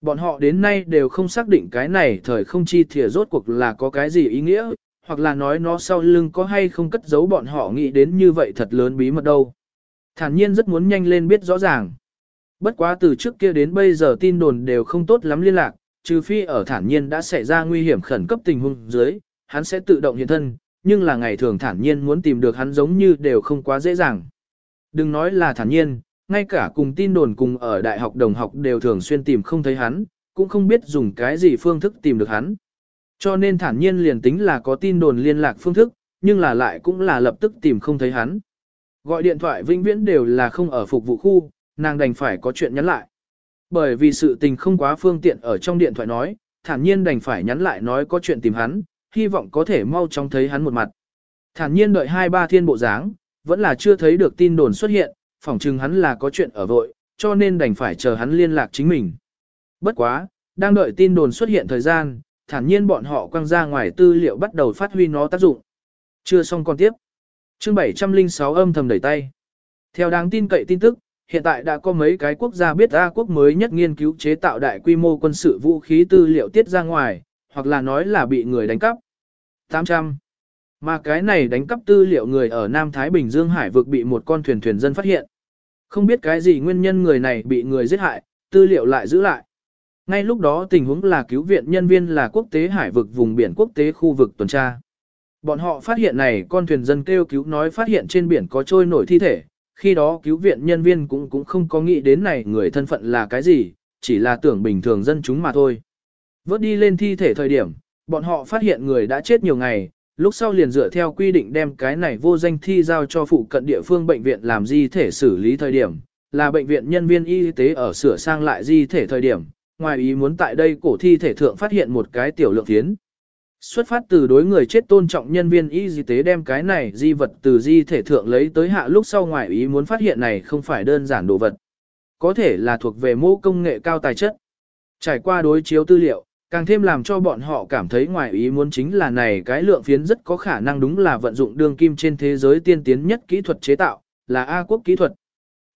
[SPEAKER 1] Bọn họ đến nay đều không xác định cái này thời không chi thìa rốt cuộc là có cái gì ý nghĩa, hoặc là nói nó sau lưng có hay không cất giấu bọn họ nghĩ đến như vậy thật lớn bí mật đâu. Thản nhiên rất muốn nhanh lên biết rõ ràng. Bất quá từ trước kia đến bây giờ tin đồn đều không tốt lắm liên lạc, trừ phi ở thản nhiên đã xảy ra nguy hiểm khẩn cấp tình huống dưới, hắn sẽ tự động hiện thân, nhưng là ngày thường thản nhiên muốn tìm được hắn giống như đều không quá dễ dàng. Đừng nói là thản nhiên, ngay cả cùng tin đồn cùng ở đại học đồng học đều thường xuyên tìm không thấy hắn, cũng không biết dùng cái gì phương thức tìm được hắn. Cho nên thản nhiên liền tính là có tin đồn liên lạc phương thức, nhưng là lại cũng là lập tức tìm không thấy hắn. Gọi điện thoại vĩnh viễn đều là không ở phục vụ khu, nàng đành phải có chuyện nhắn lại. Bởi vì sự tình không quá phương tiện ở trong điện thoại nói, thản nhiên đành phải nhắn lại nói có chuyện tìm hắn, hy vọng có thể mau chóng thấy hắn một mặt. Thản nhiên đợi hai ba thiên bộ dáng, vẫn là chưa thấy được tin đồn xuất hiện, phỏng chừng hắn là có chuyện ở vội, cho nên đành phải chờ hắn liên lạc chính mình. Bất quá, đang đợi tin đồn xuất hiện thời gian, thản nhiên bọn họ quăng ra ngoài tư liệu bắt đầu phát huy nó tác dụng. Chưa xong còn tiếp. Chương 706 âm thầm đẩy tay. Theo đáng tin cậy tin tức, hiện tại đã có mấy cái quốc gia biết A quốc mới nhất nghiên cứu chế tạo đại quy mô quân sự vũ khí tư liệu tiết ra ngoài, hoặc là nói là bị người đánh cắp. 800. Mà cái này đánh cắp tư liệu người ở Nam Thái Bình Dương Hải vực bị một con thuyền thuyền dân phát hiện. Không biết cái gì nguyên nhân người này bị người giết hại, tư liệu lại giữ lại. Ngay lúc đó tình huống là cứu viện nhân viên là quốc tế hải vực vùng biển quốc tế khu vực tuần tra. Bọn họ phát hiện này con thuyền dân kêu cứu nói phát hiện trên biển có trôi nổi thi thể, khi đó cứu viện nhân viên cũng cũng không có nghĩ đến này người thân phận là cái gì, chỉ là tưởng bình thường dân chúng mà thôi. Vớt đi lên thi thể thời điểm, bọn họ phát hiện người đã chết nhiều ngày, lúc sau liền dựa theo quy định đem cái này vô danh thi giao cho phụ cận địa phương bệnh viện làm di thể xử lý thời điểm, là bệnh viện nhân viên y tế ở sửa sang lại di thể thời điểm, ngoài ý muốn tại đây cổ thi thể thượng phát hiện một cái tiểu lượng tiến. Xuất phát từ đối người chết tôn trọng nhân viên y tế đem cái này di vật từ di thể thượng lấy tới hạ lúc sau ngoài ý muốn phát hiện này không phải đơn giản đồ vật. Có thể là thuộc về mô công nghệ cao tài chất. Trải qua đối chiếu tư liệu, càng thêm làm cho bọn họ cảm thấy ngoài ý muốn chính là này cái lượng phiến rất có khả năng đúng là vận dụng đường kim trên thế giới tiên tiến nhất kỹ thuật chế tạo, là A quốc kỹ thuật.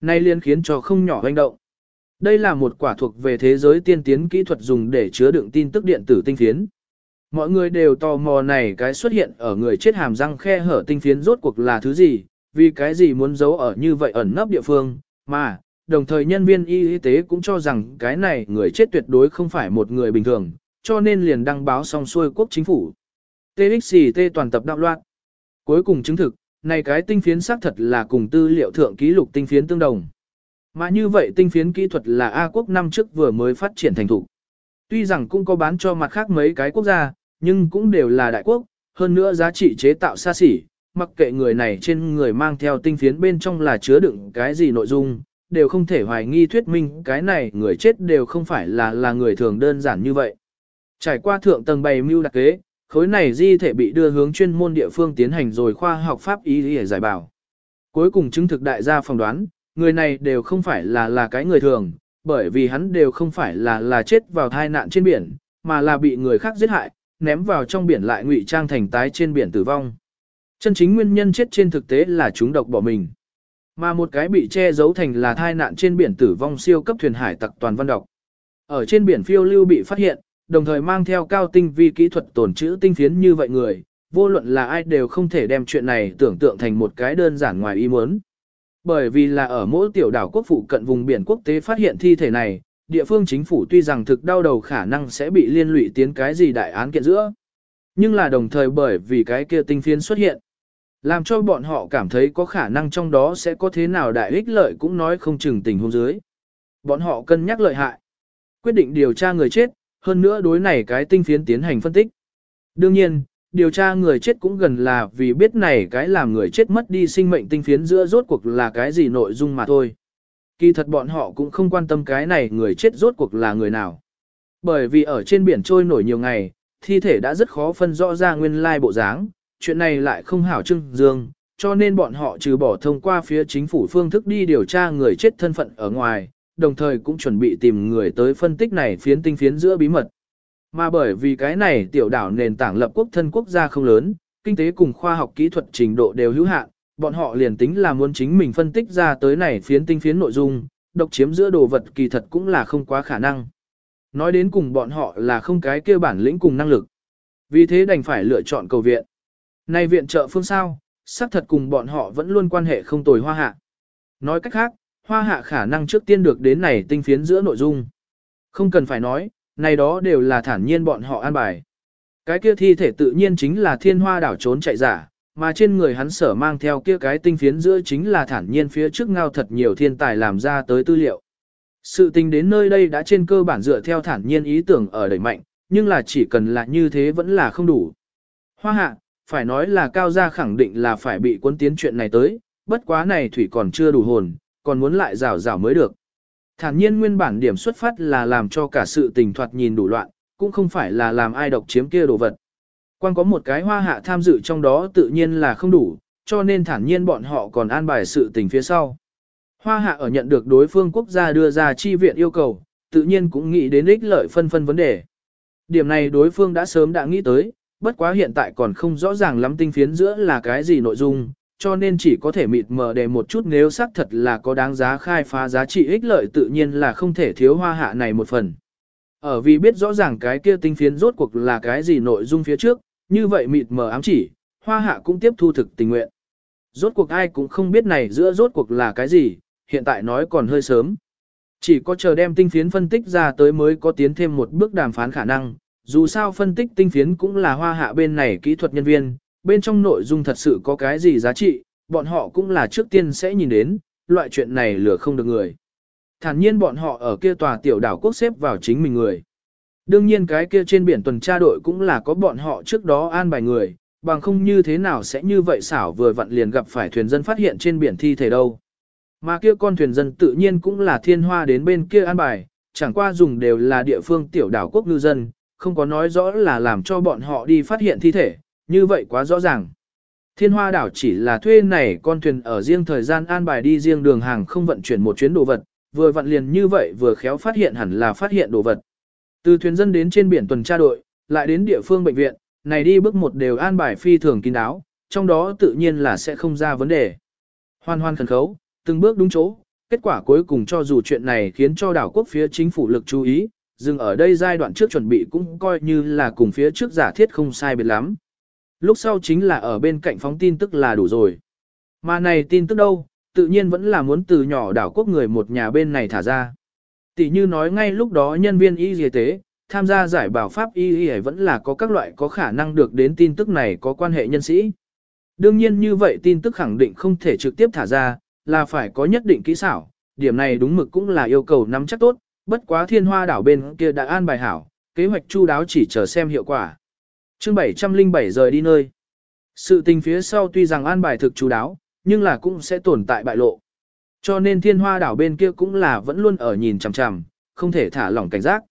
[SPEAKER 1] Nay liên khiến cho không nhỏ hoành động. Đây là một quả thuộc về thế giới tiên tiến kỹ thuật dùng để chứa đựng tin tức điện tử tinh phiến. Mọi người đều tò mò này cái xuất hiện ở người chết hàm răng khe hở tinh phiến rốt cuộc là thứ gì, vì cái gì muốn giấu ở như vậy ẩn nấp địa phương, mà, đồng thời nhân viên y tế cũng cho rằng cái này người chết tuyệt đối không phải một người bình thường, cho nên liền đăng báo xong xuôi quốc chính phủ. TXT toàn tập đạo loạn. Cuối cùng chứng thực, này cái tinh phiến xác thật là cùng tư liệu thượng ký lục tinh phiến tương đồng. Mà như vậy tinh phiến kỹ thuật là A quốc năm trước vừa mới phát triển thành thủ. Tuy rằng cũng có bán cho mặt khác mấy cái quốc gia, nhưng cũng đều là đại quốc, hơn nữa giá trị chế tạo xa xỉ, mặc kệ người này trên người mang theo tinh phiến bên trong là chứa đựng cái gì nội dung, đều không thể hoài nghi thuyết minh cái này người chết đều không phải là là người thường đơn giản như vậy. Trải qua thượng tầng bày mưu đặc kế, khối này di thể bị đưa hướng chuyên môn địa phương tiến hành rồi khoa học pháp y để giải bảo. Cuối cùng chứng thực đại gia phỏng đoán, người này đều không phải là là cái người thường, bởi vì hắn đều không phải là là chết vào thai nạn trên biển, mà là bị người khác giết hại, ném vào trong biển lại ngụy trang thành tái trên biển tử vong. Chân chính nguyên nhân chết trên thực tế là chúng độc bỏ mình. Mà một cái bị che giấu thành là thai nạn trên biển tử vong siêu cấp thuyền hải tặc toàn văn độc. Ở trên biển phiêu lưu bị phát hiện, đồng thời mang theo cao tinh vi kỹ thuật tổn trữ tinh phiến như vậy người, vô luận là ai đều không thể đem chuyện này tưởng tượng thành một cái đơn giản ngoài ý muốn. Bởi vì là ở mỗi tiểu đảo quốc phụ cận vùng biển quốc tế phát hiện thi thể này, địa phương chính phủ tuy rằng thực đau đầu khả năng sẽ bị liên lụy tiến cái gì đại án kiện giữa. Nhưng là đồng thời bởi vì cái kia tinh phiến xuất hiện, làm cho bọn họ cảm thấy có khả năng trong đó sẽ có thế nào đại ích lợi cũng nói không chừng tình huống dưới. Bọn họ cân nhắc lợi hại, quyết định điều tra người chết, hơn nữa đối này cái tinh phiến tiến hành phân tích. Đương nhiên, điều tra người chết cũng gần là vì biết này cái làm người chết mất đi sinh mệnh tinh phiến giữa rốt cuộc là cái gì nội dung mà thôi. Kỳ thật bọn họ cũng không quan tâm cái này người chết rốt cuộc là người nào. Bởi vì ở trên biển trôi nổi nhiều ngày, thi thể đã rất khó phân rõ ra nguyên lai bộ dáng, chuyện này lại không hảo trưng dương, cho nên bọn họ trừ bỏ thông qua phía chính phủ phương thức đi điều tra người chết thân phận ở ngoài, đồng thời cũng chuẩn bị tìm người tới phân tích này phiến tinh phiến giữa bí mật. Mà bởi vì cái này tiểu đảo nền tảng lập quốc thân quốc gia không lớn, kinh tế cùng khoa học kỹ thuật trình độ đều hữu hạn, bọn họ liền tính là muốn chính mình phân tích ra tới này phiến tinh phiến nội dung, độc chiếm giữa đồ vật kỳ thật cũng là không quá khả năng. Nói đến cùng bọn họ là không cái kia bản lĩnh cùng năng lực. Vì thế đành phải lựa chọn cầu viện. Này viện trợ phương sao, xác thật cùng bọn họ vẫn luôn quan hệ không tồi hoa hạ. Nói cách khác, hoa hạ khả năng trước tiên được đến này tinh phiến giữa nội dung. Không cần phải nói, này đó đều là thản nhiên bọn họ an bài. Cái kia thi thể tự nhiên chính là thiên hoa đảo trốn chạy giả, mà trên người hắn sở mang theo kia cái tinh phiến giữa chính là thản nhiên phía trước ngao thật nhiều thiên tài làm ra tới tư liệu. Sự tình đến nơi đây đã trên cơ bản dựa theo thản nhiên ý tưởng ở đẩy mạnh, nhưng là chỉ cần là như thế vẫn là không đủ. Hoa hạ, phải nói là cao gia khẳng định là phải bị quân tiến chuyện này tới, bất quá này thủy còn chưa đủ hồn, còn muốn lại rào rào mới được. Thản nhiên nguyên bản điểm xuất phát là làm cho cả sự tình thoạt nhìn đủ loạn, cũng không phải là làm ai độc chiếm kia đồ vật. Quan có một cái hoa hạ tham dự trong đó tự nhiên là không đủ, cho nên thản nhiên bọn họ còn an bài sự tình phía sau. Hoa hạ ở nhận được đối phương quốc gia đưa ra chi viện yêu cầu, tự nhiên cũng nghĩ đến ích lợi phân phân vấn đề. Điểm này đối phương đã sớm đã nghĩ tới, bất quá hiện tại còn không rõ ràng lắm tinh phiến giữa là cái gì nội dung, cho nên chỉ có thể mịt mờ để một chút nếu xác thật là có đáng giá khai phá giá trị ích lợi tự nhiên là không thể thiếu hoa hạ này một phần. Ở vì biết rõ ràng cái kia tinh phiến rốt cuộc là cái gì nội dung phía trước, như vậy mịt mờ ám chỉ, hoa hạ cũng tiếp thu thực tình nguyện. Rốt cuộc ai cũng không biết này giữa rốt cuộc là cái gì, hiện tại nói còn hơi sớm. Chỉ có chờ đem tinh phiến phân tích ra tới mới có tiến thêm một bước đàm phán khả năng, dù sao phân tích tinh phiến cũng là hoa hạ bên này kỹ thuật nhân viên, bên trong nội dung thật sự có cái gì giá trị, bọn họ cũng là trước tiên sẽ nhìn đến, loại chuyện này lừa không được người. Thản nhiên bọn họ ở kia tòa tiểu đảo quốc xếp vào chính mình người. Đương nhiên cái kia trên biển tuần tra đội cũng là có bọn họ trước đó an bài người, bằng không như thế nào sẽ như vậy xảo vừa vặn liền gặp phải thuyền dân phát hiện trên biển thi thể đâu. Mà kia con thuyền dân tự nhiên cũng là thiên hoa đến bên kia an bài, chẳng qua dùng đều là địa phương tiểu đảo quốc ngư dân, không có nói rõ là làm cho bọn họ đi phát hiện thi thể, như vậy quá rõ ràng. Thiên hoa đảo chỉ là thuê này con thuyền ở riêng thời gian an bài đi riêng đường hàng không vận chuyển một chuyến đồ vật, vừa vặn liền như vậy vừa khéo phát hiện hẳn là phát hiện đồ vật. Từ thuyền dân đến trên biển tuần tra đội, lại đến địa phương bệnh viện, này đi bước một đều an bài phi thường kín đáo, trong đó tự nhiên là sẽ không ra vấn đề. Hoan hoan khẩn khấu, từng bước đúng chỗ, kết quả cuối cùng cho dù chuyện này khiến cho đảo quốc phía chính phủ lực chú ý, dừng ở đây giai đoạn trước chuẩn bị cũng coi như là cùng phía trước giả thiết không sai biệt lắm. Lúc sau chính là ở bên cạnh phóng tin tức là đủ rồi. Mà này tin tức đâu, tự nhiên vẫn là muốn từ nhỏ đảo quốc người một nhà bên này thả ra. Tỷ như nói ngay lúc đó nhân viên y y tế, tham gia giải bảo pháp y y vẫn là có các loại có khả năng được đến tin tức này có quan hệ nhân sĩ. Đương nhiên như vậy tin tức khẳng định không thể trực tiếp thả ra, là phải có nhất định kỹ xảo, điểm này đúng mực cũng là yêu cầu nắm chắc tốt, bất quá thiên hoa đảo bên kia đã an bài hảo, kế hoạch chu đáo chỉ chờ xem hiệu quả chương 707 rời đi nơi. Sự tình phía sau tuy rằng an bài thực chú đáo, nhưng là cũng sẽ tồn tại bại lộ. Cho nên thiên hoa đảo bên kia cũng là vẫn luôn ở nhìn chằm chằm, không thể thả lỏng cảnh giác.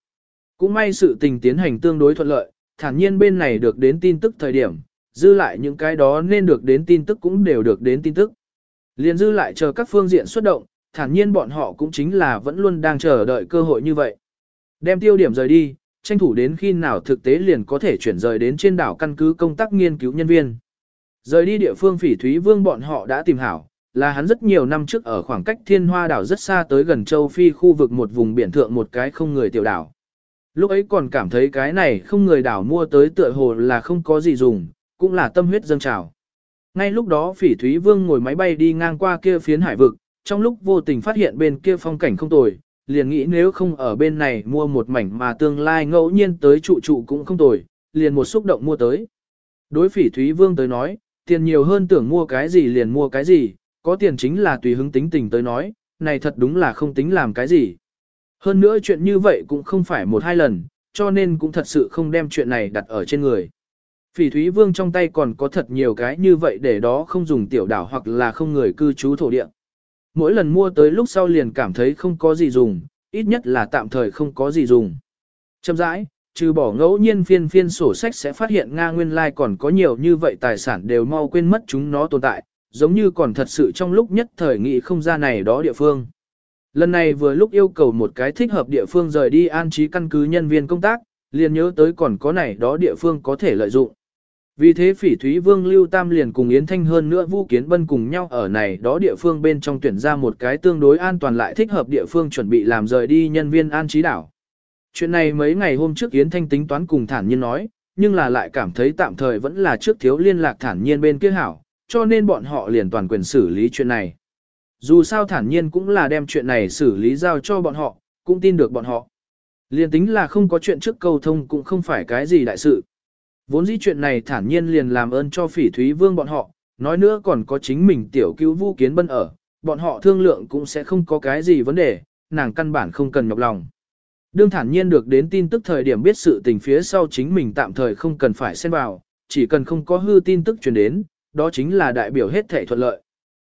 [SPEAKER 1] Cũng may sự tình tiến hành tương đối thuận lợi, thản nhiên bên này được đến tin tức thời điểm, dư lại những cái đó nên được đến tin tức cũng đều được đến tin tức. Liên dư lại chờ các phương diện xuất động, thản nhiên bọn họ cũng chính là vẫn luôn đang chờ đợi cơ hội như vậy. Đem tiêu điểm rời đi, tranh thủ đến khi nào thực tế liền có thể chuyển rời đến trên đảo căn cứ công tác nghiên cứu nhân viên. Rời đi địa phương phỉ thúy vương bọn họ đã tìm hảo, là hắn rất nhiều năm trước ở khoảng cách thiên hoa đảo rất xa tới gần châu Phi khu vực một vùng biển thượng một cái không người tiểu đảo. Lúc ấy còn cảm thấy cái này không người đảo mua tới tựa hồ là không có gì dùng, cũng là tâm huyết dâng trào. Ngay lúc đó phỉ thúy vương ngồi máy bay đi ngang qua kia phiến hải vực, trong lúc vô tình phát hiện bên kia phong cảnh không tồi, liền nghĩ nếu không ở bên này mua một mảnh mà tương lai ngẫu nhiên tới trụ trụ cũng không tồi, liền một xúc động mua tới. Đối phỉ thúy vương tới nói, tiền nhiều hơn tưởng mua cái gì liền mua cái gì, có tiền chính là tùy hứng tính tình tới nói, này thật đúng là không tính làm cái gì. Hơn nữa chuyện như vậy cũng không phải một hai lần, cho nên cũng thật sự không đem chuyện này đặt ở trên người. Phỉ Thúy Vương trong tay còn có thật nhiều cái như vậy để đó không dùng tiểu đảo hoặc là không người cư trú thổ địa. Mỗi lần mua tới lúc sau liền cảm thấy không có gì dùng, ít nhất là tạm thời không có gì dùng. Chậm rãi, trừ bỏ ngẫu nhiên phiên phiên sổ sách sẽ phát hiện Nga nguyên lai còn có nhiều như vậy tài sản đều mau quên mất chúng nó tồn tại, giống như còn thật sự trong lúc nhất thời nghị không ra này đó địa phương. Lần này vừa lúc yêu cầu một cái thích hợp địa phương rời đi an trí căn cứ nhân viên công tác, liền nhớ tới còn có này đó địa phương có thể lợi dụng. Vì thế phỉ thúy vương Lưu Tam liền cùng Yến Thanh hơn nữa Vũ Kiến Bân cùng nhau ở này đó địa phương bên trong tuyển ra một cái tương đối an toàn lại thích hợp địa phương chuẩn bị làm rời đi nhân viên an trí đảo. Chuyện này mấy ngày hôm trước Yến Thanh tính toán cùng thản nhiên nói, nhưng là lại cảm thấy tạm thời vẫn là trước thiếu liên lạc thản nhiên bên kia hảo, cho nên bọn họ liền toàn quyền xử lý chuyện này. Dù sao thản nhiên cũng là đem chuyện này xử lý giao cho bọn họ, cũng tin được bọn họ. Liền tính là không có chuyện trước câu thông cũng không phải cái gì đại sự. Vốn dĩ chuyện này thản nhiên liền làm ơn cho phỉ thúy vương bọn họ, nói nữa còn có chính mình tiểu cứu vũ kiến bân ở, bọn họ thương lượng cũng sẽ không có cái gì vấn đề, nàng căn bản không cần nhọc lòng. Đương thản nhiên được đến tin tức thời điểm biết sự tình phía sau chính mình tạm thời không cần phải xen vào, chỉ cần không có hư tin tức truyền đến, đó chính là đại biểu hết thể thuận lợi.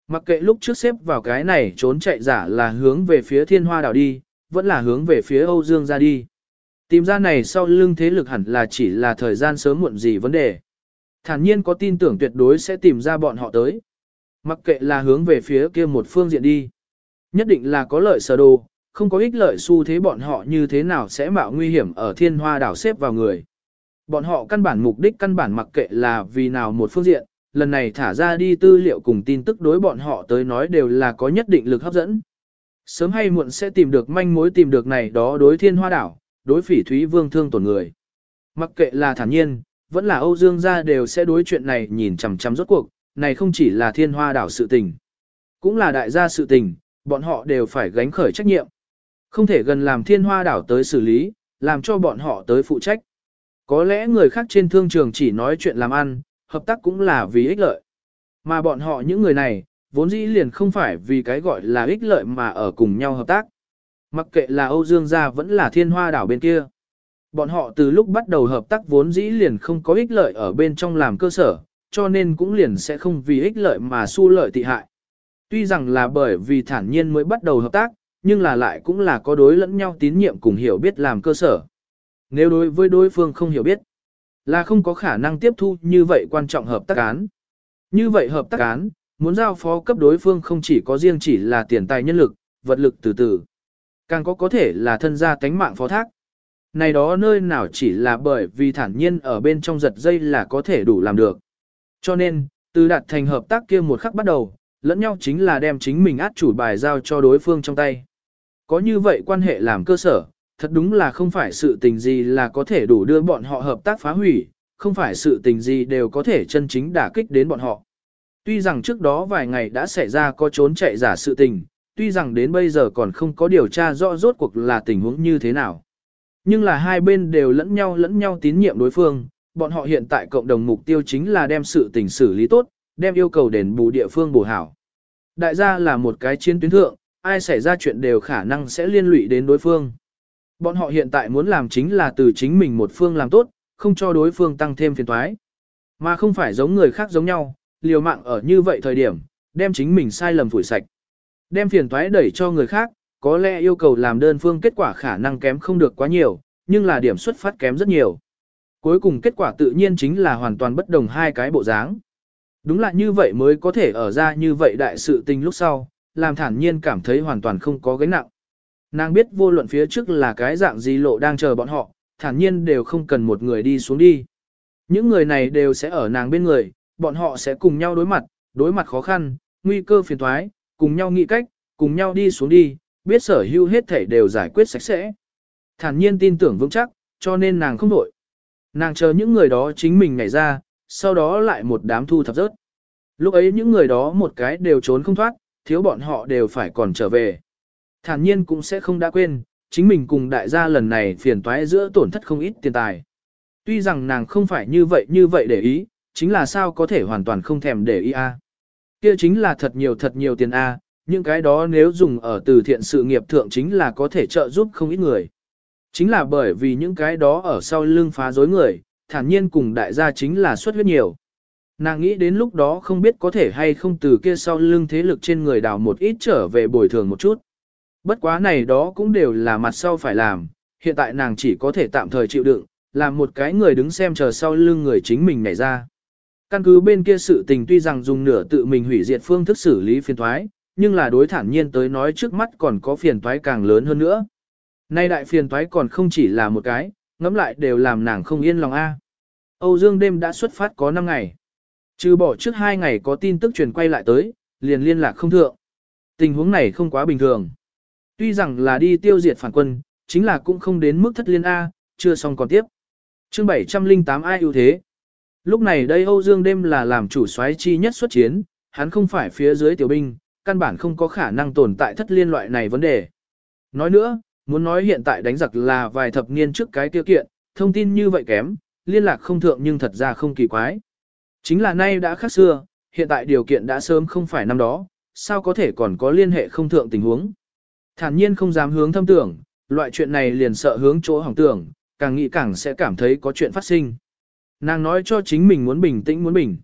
[SPEAKER 1] Mặc kệ lúc trước xếp vào cái này trốn chạy giả là hướng về phía thiên hoa đảo đi, vẫn là hướng về phía Âu Dương ra đi. Tìm ra này sau lưng thế lực hẳn là chỉ là thời gian sớm muộn gì vấn đề. Thản nhiên có tin tưởng tuyệt đối sẽ tìm ra bọn họ tới. Mặc kệ là hướng về phía kia một phương diện đi. Nhất định là có lợi sở đồ, không có ích lợi xu thế bọn họ như thế nào sẽ mạo nguy hiểm ở thiên hoa đảo xếp vào người. Bọn họ căn bản mục đích căn bản mặc kệ là vì nào một phương diện, lần này thả ra đi tư liệu cùng tin tức đối bọn họ tới nói đều là có nhất định lực hấp dẫn. Sớm hay muộn sẽ tìm được manh mối tìm được này đó đối thiên hoa đảo, đối phỉ thúy vương thương tổn người. Mặc kệ là thản nhiên, vẫn là Âu Dương gia đều sẽ đối chuyện này nhìn chằm chằm rốt cuộc, này không chỉ là thiên hoa đảo sự tình, cũng là đại gia sự tình, bọn họ đều phải gánh khởi trách nhiệm. Không thể gần làm thiên hoa đảo tới xử lý, làm cho bọn họ tới phụ trách. Có lẽ người khác trên thương trường chỉ nói chuyện làm ăn, hợp tác cũng là vì ích lợi. Mà bọn họ những người này, vốn dĩ liền không phải vì cái gọi là ích lợi mà ở cùng nhau hợp tác. Mặc kệ là Âu Dương gia vẫn là thiên hoa đảo bên kia. Bọn họ từ lúc bắt đầu hợp tác vốn dĩ liền không có ích lợi ở bên trong làm cơ sở, cho nên cũng liền sẽ không vì ích lợi mà su lợi tị hại. Tuy rằng là bởi vì thản nhiên mới bắt đầu hợp tác, nhưng là lại cũng là có đối lẫn nhau tín nhiệm cùng hiểu biết làm cơ sở. Nếu đối với đối phương không hiểu biết, là không có khả năng tiếp thu như vậy quan trọng hợp tác án. Như vậy hợp tác án, muốn giao phó cấp đối phương không chỉ có riêng chỉ là tiền tài nhân lực, vật lực từ từ. Càng có có thể là thân gia tánh mạng phó thác. Này đó nơi nào chỉ là bởi vì thản nhiên ở bên trong giật dây là có thể đủ làm được. Cho nên, từ đạt thành hợp tác kia một khắc bắt đầu, lẫn nhau chính là đem chính mình át chủ bài giao cho đối phương trong tay. Có như vậy quan hệ làm cơ sở, thật đúng là không phải sự tình gì là có thể đủ đưa bọn họ hợp tác phá hủy, không phải sự tình gì đều có thể chân chính đả kích đến bọn họ. Tuy rằng trước đó vài ngày đã xảy ra có trốn chạy giả sự tình, tuy rằng đến bây giờ còn không có điều tra rõ rốt cuộc là tình huống như thế nào. Nhưng là hai bên đều lẫn nhau lẫn nhau tín nhiệm đối phương, bọn họ hiện tại cộng đồng mục tiêu chính là đem sự tình xử lý tốt, đem yêu cầu đền bù địa phương bổ hảo. Đại gia là một cái chiến tuyến thượng, ai xảy ra chuyện đều khả năng sẽ liên lụy đến đối phương. Bọn họ hiện tại muốn làm chính là từ chính mình một phương làm tốt, không cho đối phương tăng thêm phiền toái. Mà không phải giống người khác giống nhau, liều mạng ở như vậy thời điểm, đem chính mình sai lầm phủi sạch. Đem phiền toái đẩy cho người khác, có lẽ yêu cầu làm đơn phương kết quả khả năng kém không được quá nhiều, nhưng là điểm xuất phát kém rất nhiều. Cuối cùng kết quả tự nhiên chính là hoàn toàn bất đồng hai cái bộ dáng. Đúng là như vậy mới có thể ở ra như vậy đại sự tình lúc sau, làm thản nhiên cảm thấy hoàn toàn không có gánh nặng. Nàng biết vô luận phía trước là cái dạng gì lộ đang chờ bọn họ, thản nhiên đều không cần một người đi xuống đi. Những người này đều sẽ ở nàng bên người, bọn họ sẽ cùng nhau đối mặt, đối mặt khó khăn, nguy cơ phiền toái, cùng nhau nghĩ cách, cùng nhau đi xuống đi, biết sở hữu hết thể đều giải quyết sạch sẽ. Thản nhiên tin tưởng vững chắc, cho nên nàng không đổi. Nàng chờ những người đó chính mình nhảy ra, sau đó lại một đám thu thập rớt. Lúc ấy những người đó một cái đều trốn không thoát, thiếu bọn họ đều phải còn trở về. Thản nhiên cũng sẽ không đã quên, chính mình cùng đại gia lần này phiền toái giữa tổn thất không ít tiền tài. Tuy rằng nàng không phải như vậy như vậy để ý, chính là sao có thể hoàn toàn không thèm để ý a. Kia chính là thật nhiều thật nhiều tiền a, những cái đó nếu dùng ở từ thiện sự nghiệp thượng chính là có thể trợ giúp không ít người. Chính là bởi vì những cái đó ở sau lưng phá rối người, thản nhiên cùng đại gia chính là xuất huyết nhiều. Nàng nghĩ đến lúc đó không biết có thể hay không từ kia sau lưng thế lực trên người đào một ít trở về bồi thường một chút. Bất quá này đó cũng đều là mặt sau phải làm, hiện tại nàng chỉ có thể tạm thời chịu đựng, làm một cái người đứng xem chờ sau lưng người chính mình nhảy ra. Căn cứ bên kia sự tình tuy rằng dùng nửa tự mình hủy diệt phương thức xử lý phiền thoái, nhưng là đối thản nhiên tới nói trước mắt còn có phiền toái càng lớn hơn nữa. Nay đại phiền toái còn không chỉ là một cái, ngẫm lại đều làm nàng không yên lòng a. Âu Dương đêm đã xuất phát có 5 ngày. Trừ bỏ trước 2 ngày có tin tức truyền quay lại tới, liền liên lạc không thượng. Tình huống này không quá bình thường. Tuy rằng là đi tiêu diệt phản quân, chính là cũng không đến mức thất liên A, chưa xong còn tiếp. chương 708 ai ưu thế. Lúc này đây Âu Dương đêm là làm chủ soái chi nhất xuất chiến, hắn không phải phía dưới tiểu binh, căn bản không có khả năng tồn tại thất liên loại này vấn đề. Nói nữa, muốn nói hiện tại đánh giặc là vài thập niên trước cái tiêu kiện, thông tin như vậy kém, liên lạc không thượng nhưng thật ra không kỳ quái. Chính là nay đã khác xưa, hiện tại điều kiện đã sớm không phải năm đó, sao có thể còn có liên hệ không thượng tình huống. Thản nhiên không dám hướng thâm tưởng, loại chuyện này liền sợ hướng chỗ hỏng tưởng, càng nghĩ càng sẽ cảm thấy có chuyện phát sinh. Nàng nói cho chính mình muốn bình tĩnh muốn bình.